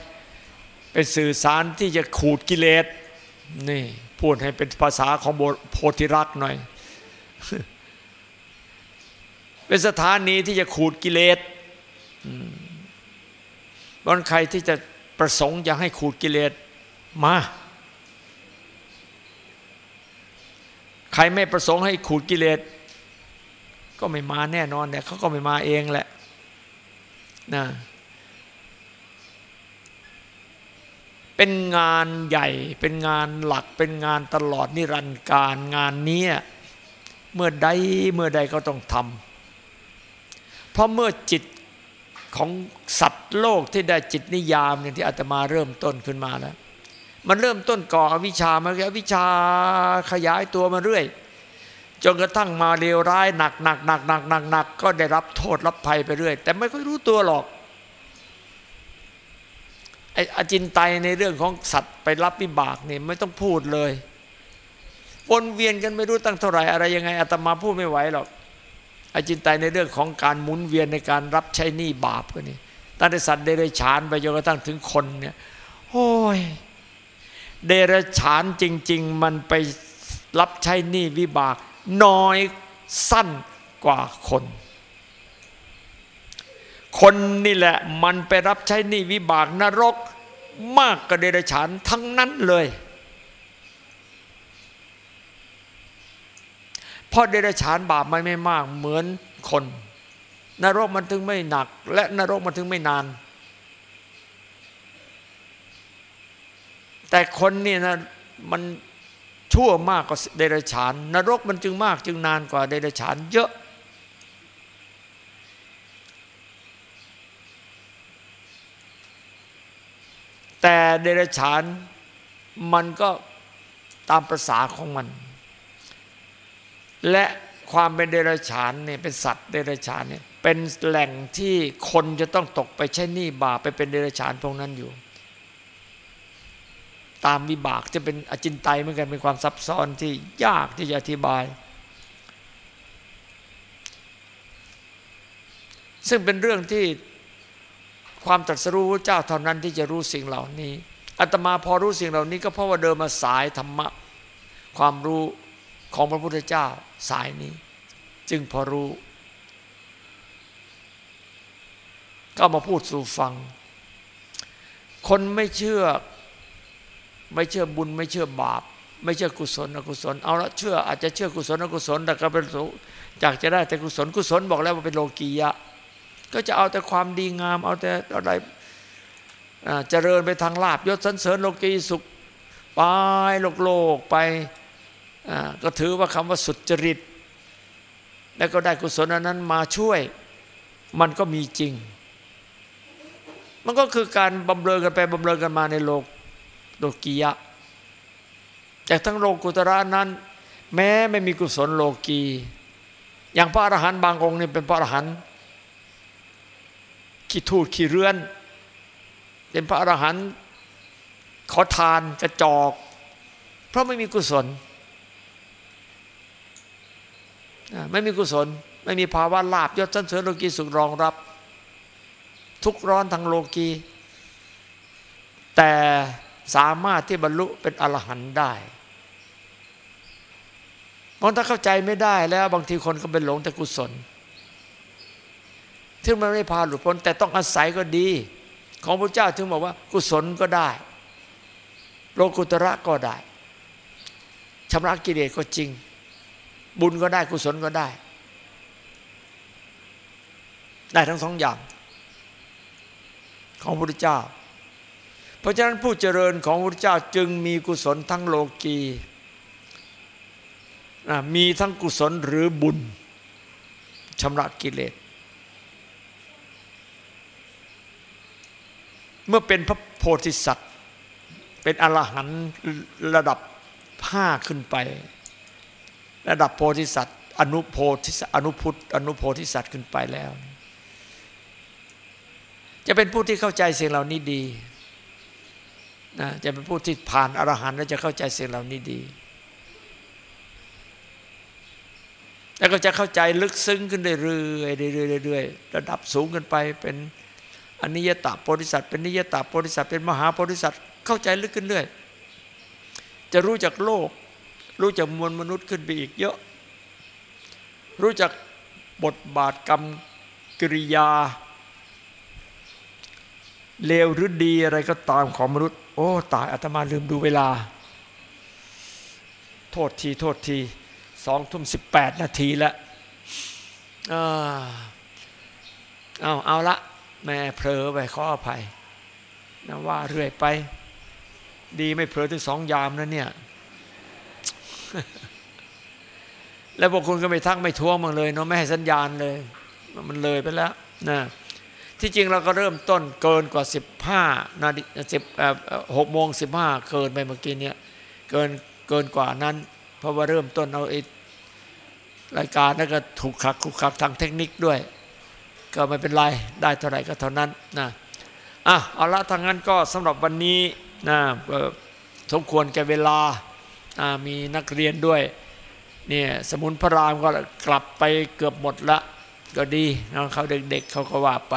Speaker 1: เป็นสื่อสารที่จะขูดกิเลสนี่พูดให้เป็นภาษาของโพธิรักหน่อย เป็นสถานีที่จะขูดกิเลสวันใครที่จะประสงค์จะให้ขูดกิเลสมา ใครไม่ประสงค์ให้ขูดกิเลสก็ไม่มาแน่นอนแต่เขาก็ไม่มาเองแหละนะเป็นงานใหญ่เป็นงานหลักเป็นงานตลอดนิรันดร์การงานนี้เมื่อใดเมื่อใดก็ต้องทำ เพราะเมื่อจิตของสัตว์โลกที่ได้จิตนิยามอย่างที่อาตมาเริ่มต้นขึ้นมาแล้วมันเริ่มต้นก่ออวิชามาแค่วิชาขยายตัวมาเรื่อยจนกระทั่งมาเลวร้ายหนักหนักหนักหนักหนักหนักก็ได้รับโทษรับภัยไปเรื่อย แต่ไม่ค่อยรู้ตัวหรอกไอ้อจินไตในเรื่องของสัตว์ไปรับวิบากเนี่ยไม่ต้องพูดเลยวนเวียนกันไม่รู้ตั้งเท่าไหร่อะไรยังไงอาตมาพูดไม่ไหวหรอก อจินไตในเรื่องของการหมุนเวียนในการรับใช้หนี้บาปก็นี่ตั้งแต่สัตว์เดรัจฉานไปจนกระทั่งถึงคนเนี่ยโอ้ยเดรัจฉานจริง ๆ มันไปรับใช้หนี้วิบาก น้อยสั้นกว่าคน คนนี่แหละมันไปรับใช้หนี้วิบากนรกมากกว่าเดรัจฉานทั้งนั้นเลย เพราะเดรัจฉานบาปมันไม่มากเหมือนคน นรกมันถึงไม่หนัก และนรกมันถึงไม่นาน แต่คนนี่นะมันชั่วมากกว่าเดรัจฉาน นรกมันจึงมากจึงนานกว่าเดรัจฉานเยอะแต่เดรัจฉานมันก็ตามประษาของมัน และความเป็นเดรัจฉานเนี่ยเป็นสัตว์เดรัจฉานเนี่ยเป็นแหล่งที่คนจะต้องตกไปใช้หนี้บาปไปเป็นเดรัจฉานตรงนั้นอยู่ ตามวิบากจะเป็นอจินไตยเหมือนกันเป็นความซับซ้อนที่ยากที่จะอธิบาย ซึ่งเป็นเรื่องที่ความตรัสรู้พระเจ้าเท่านั้นที่จะรู้สิ่งเหล่านี้อาตมาพอรู้สิ่งเหล่านี้ก็เพราะว่าเดินมาสายธรรมะ ความรู้ ของพระพุทธเจ้าสายนี้ จึงพอรู้ ก็มาพูดสู่ฟัง คนไม่เชื่อ ไม่เชื่อบุญไม่เชื่อบาป ไม่เชื่อกุศลอกุศลเอาละเชื่ออาจจะเชื่อกุศลอกุศลแต่ก็เป็นอยากจะได้แต่กุศลกุศลบอกแล้วว่าเป็นโลกียะ ก็จะเอาแต่ความดีงาม เอาแต่อะไรเจริญไปทางลาบยศสันเสริญโลกีสุขไปโลกโลกไป ก็ถือว่าคำว่าสุจริต แล้วก็ได้กุศลนั้นมาช่วย มันก็มีจริง มันก็คือการบำเรอกันไปบำเรอกันมาในโลกโลกียะ จากทั้งโลกุตระนั้น แม้ไม่มีกุศลโลกี อย่างพระอรหันต์บางองค์นี่เป็นพระอรหันต์ขี้ทูดขี้เรือน เป็นพระอรหันต์ขอทานกระจอก เพราะไม่มีกุศล ไม่มีกุศล ไม่มีภาวะลาบยศสันเสริญโลกีสุขรองรับ ทุกร้อนทางโลกี แต่สามารถที่บรรลุเป็นอรหันต์ได้บางถ้าเข้าใจไม่ได้แล้วบางทีคนก็เป็นหลงแต่กุศลที่มันไม่พาหลุดพ้นแต่ต้องอาศัยก็ดี ของพระเจ้าถึงบอกว่า กุศลก็ได้ โลกุตระก็ได้ชำระกิเลสก็จริง บุญก็ได้กุศลก็ได้ ได้ทั้งสองอย่าง ของพระพุทธเจ้า เพราะฉะนั้นผู้เจริญของพระพุทธเจ้าจึงมีกุศลทั้งโลกีมีทั้งกุศลหรือบุญชำระกิเลสเมื่อเป็นพระโพธิสัตว์ เป็นอรหันต์ระดับห้าขึ้นไป ระดับโพธิสัตว์อนุโพธิสัตว์อนุพุทธอนุโพธิสัตว์ขึ้นไปแล้ว จะเป็นผู้ที่เข้าใจสิ่งเหล่านี้ดีนะจะเป็นผู้ที่ผ่านอรหันต์แล้วจะเข้าใจสิ่งเหล่านี้ดี แล้วก็จะเข้าใจลึกซึ้งขึ้นเรื่อยๆเรื่อยๆระดับสูงขึ้นไปเป็นอนิยตาโพธิสัตว์เป็นนิยตาโพธิสัตว์เป็นมหาโพธิสัตว์เข้าใจลึกขึ้นเรื่อยจะรู้จักโลก รู้จักมวลมนุษย์ขึ้นไปอีกเยอะ รู้จักบทบาทกรรมกิริยา เลวหรือดีอะไรก็ตามของมนุษย์ โอ้ ตายอาตมาลืมดูเวลา โทษที โทษทีสองทุ่มสิบแปดนาทีแล้วเอาเอาละ แม่เผลอไปขออภัยนะว่าเรื่อยไป ดีไม่เผลอถึงสองยามนะเนี่ย แล้วพวกคุณก็ไม่ทักไม่ท้วงมาเลยเนาะไม่ให้สัญญาณเลย มันเลยไปแล้วนะที่จริงเราก็เริ่มต้นเกินกว่า 15นาทีสิบหกโมงสิบห้าเกินไปเมื่อกี้เนี่ยเกินเกินกว่านั้น เพราะว่าเริ่มต้นเอาไอ้รายการนั้นก็ถูกขักถูกขักทางเทคนิคด้วย ก็ไม่เป็นไรได้เท่าไหร่ก็เท่านั้นนะอะเอาละทางนั้นก็สำหรับวันนี้นะสมควรแก่เวลา มีนักเรียนด้วยเนี่ยสมุนพระรามก็กลับไปเกือบหมดละก็ดีนะเขาเด็กๆเขาก็ว่าไป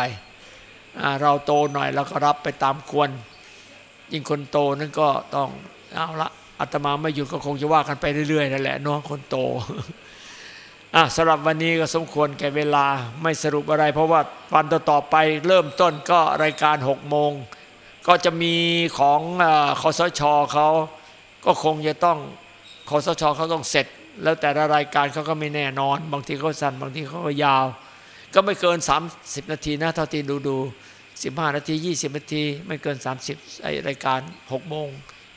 Speaker 1: เราโตหน่อยเราก็รับไปตามควร ยิ่งคนโตนั่นก็ต้องเอาละอาตมาไม่หยุดก็คงจะว่ากันไปเรื่อยๆนั่นแหละน้องคนโตอะสำหรับวันนี้ก็สมควรแก่เวลาไม่สรุปอะไร เพราะว่าวันต่อๆไปเริ่มต้นก็รายการหกโมงก็จะมีของคอสชเขา ก็คงจะต้องคอสชเขาต้องเสร็จ แล้วแต่ละรายการเขาก็ไม่แน่นอน บางทีเขาสั้นบางทีเขาก็ยาว ก็ไม่เกิน 30 นาทีนะเท่าที่ดูดู15 นาที 20 นาที ไม่เกิน 30ไอรายการ6โมง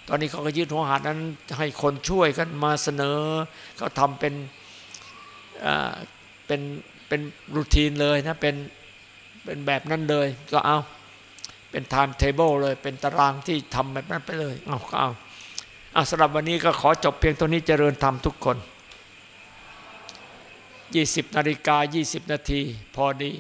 Speaker 1: ตอนนี้เขาก็ยืดหัวหาดนั้นให้คนช่วยกันมาเสนอเขาทำเป็นเป็นเป็น routine เลยนะเป็นเป็นแบบนั้นเลยก็เอา เป็น timetable เลยเป็นตารางที่ทำแบบนั้นไปเลยเอาก็เอา อาสำหรับวันนี้ก็ขอจบเพียงเท่านี้เจริญธรรมทุกคน 20นาฬิกา20 นาทีพอดี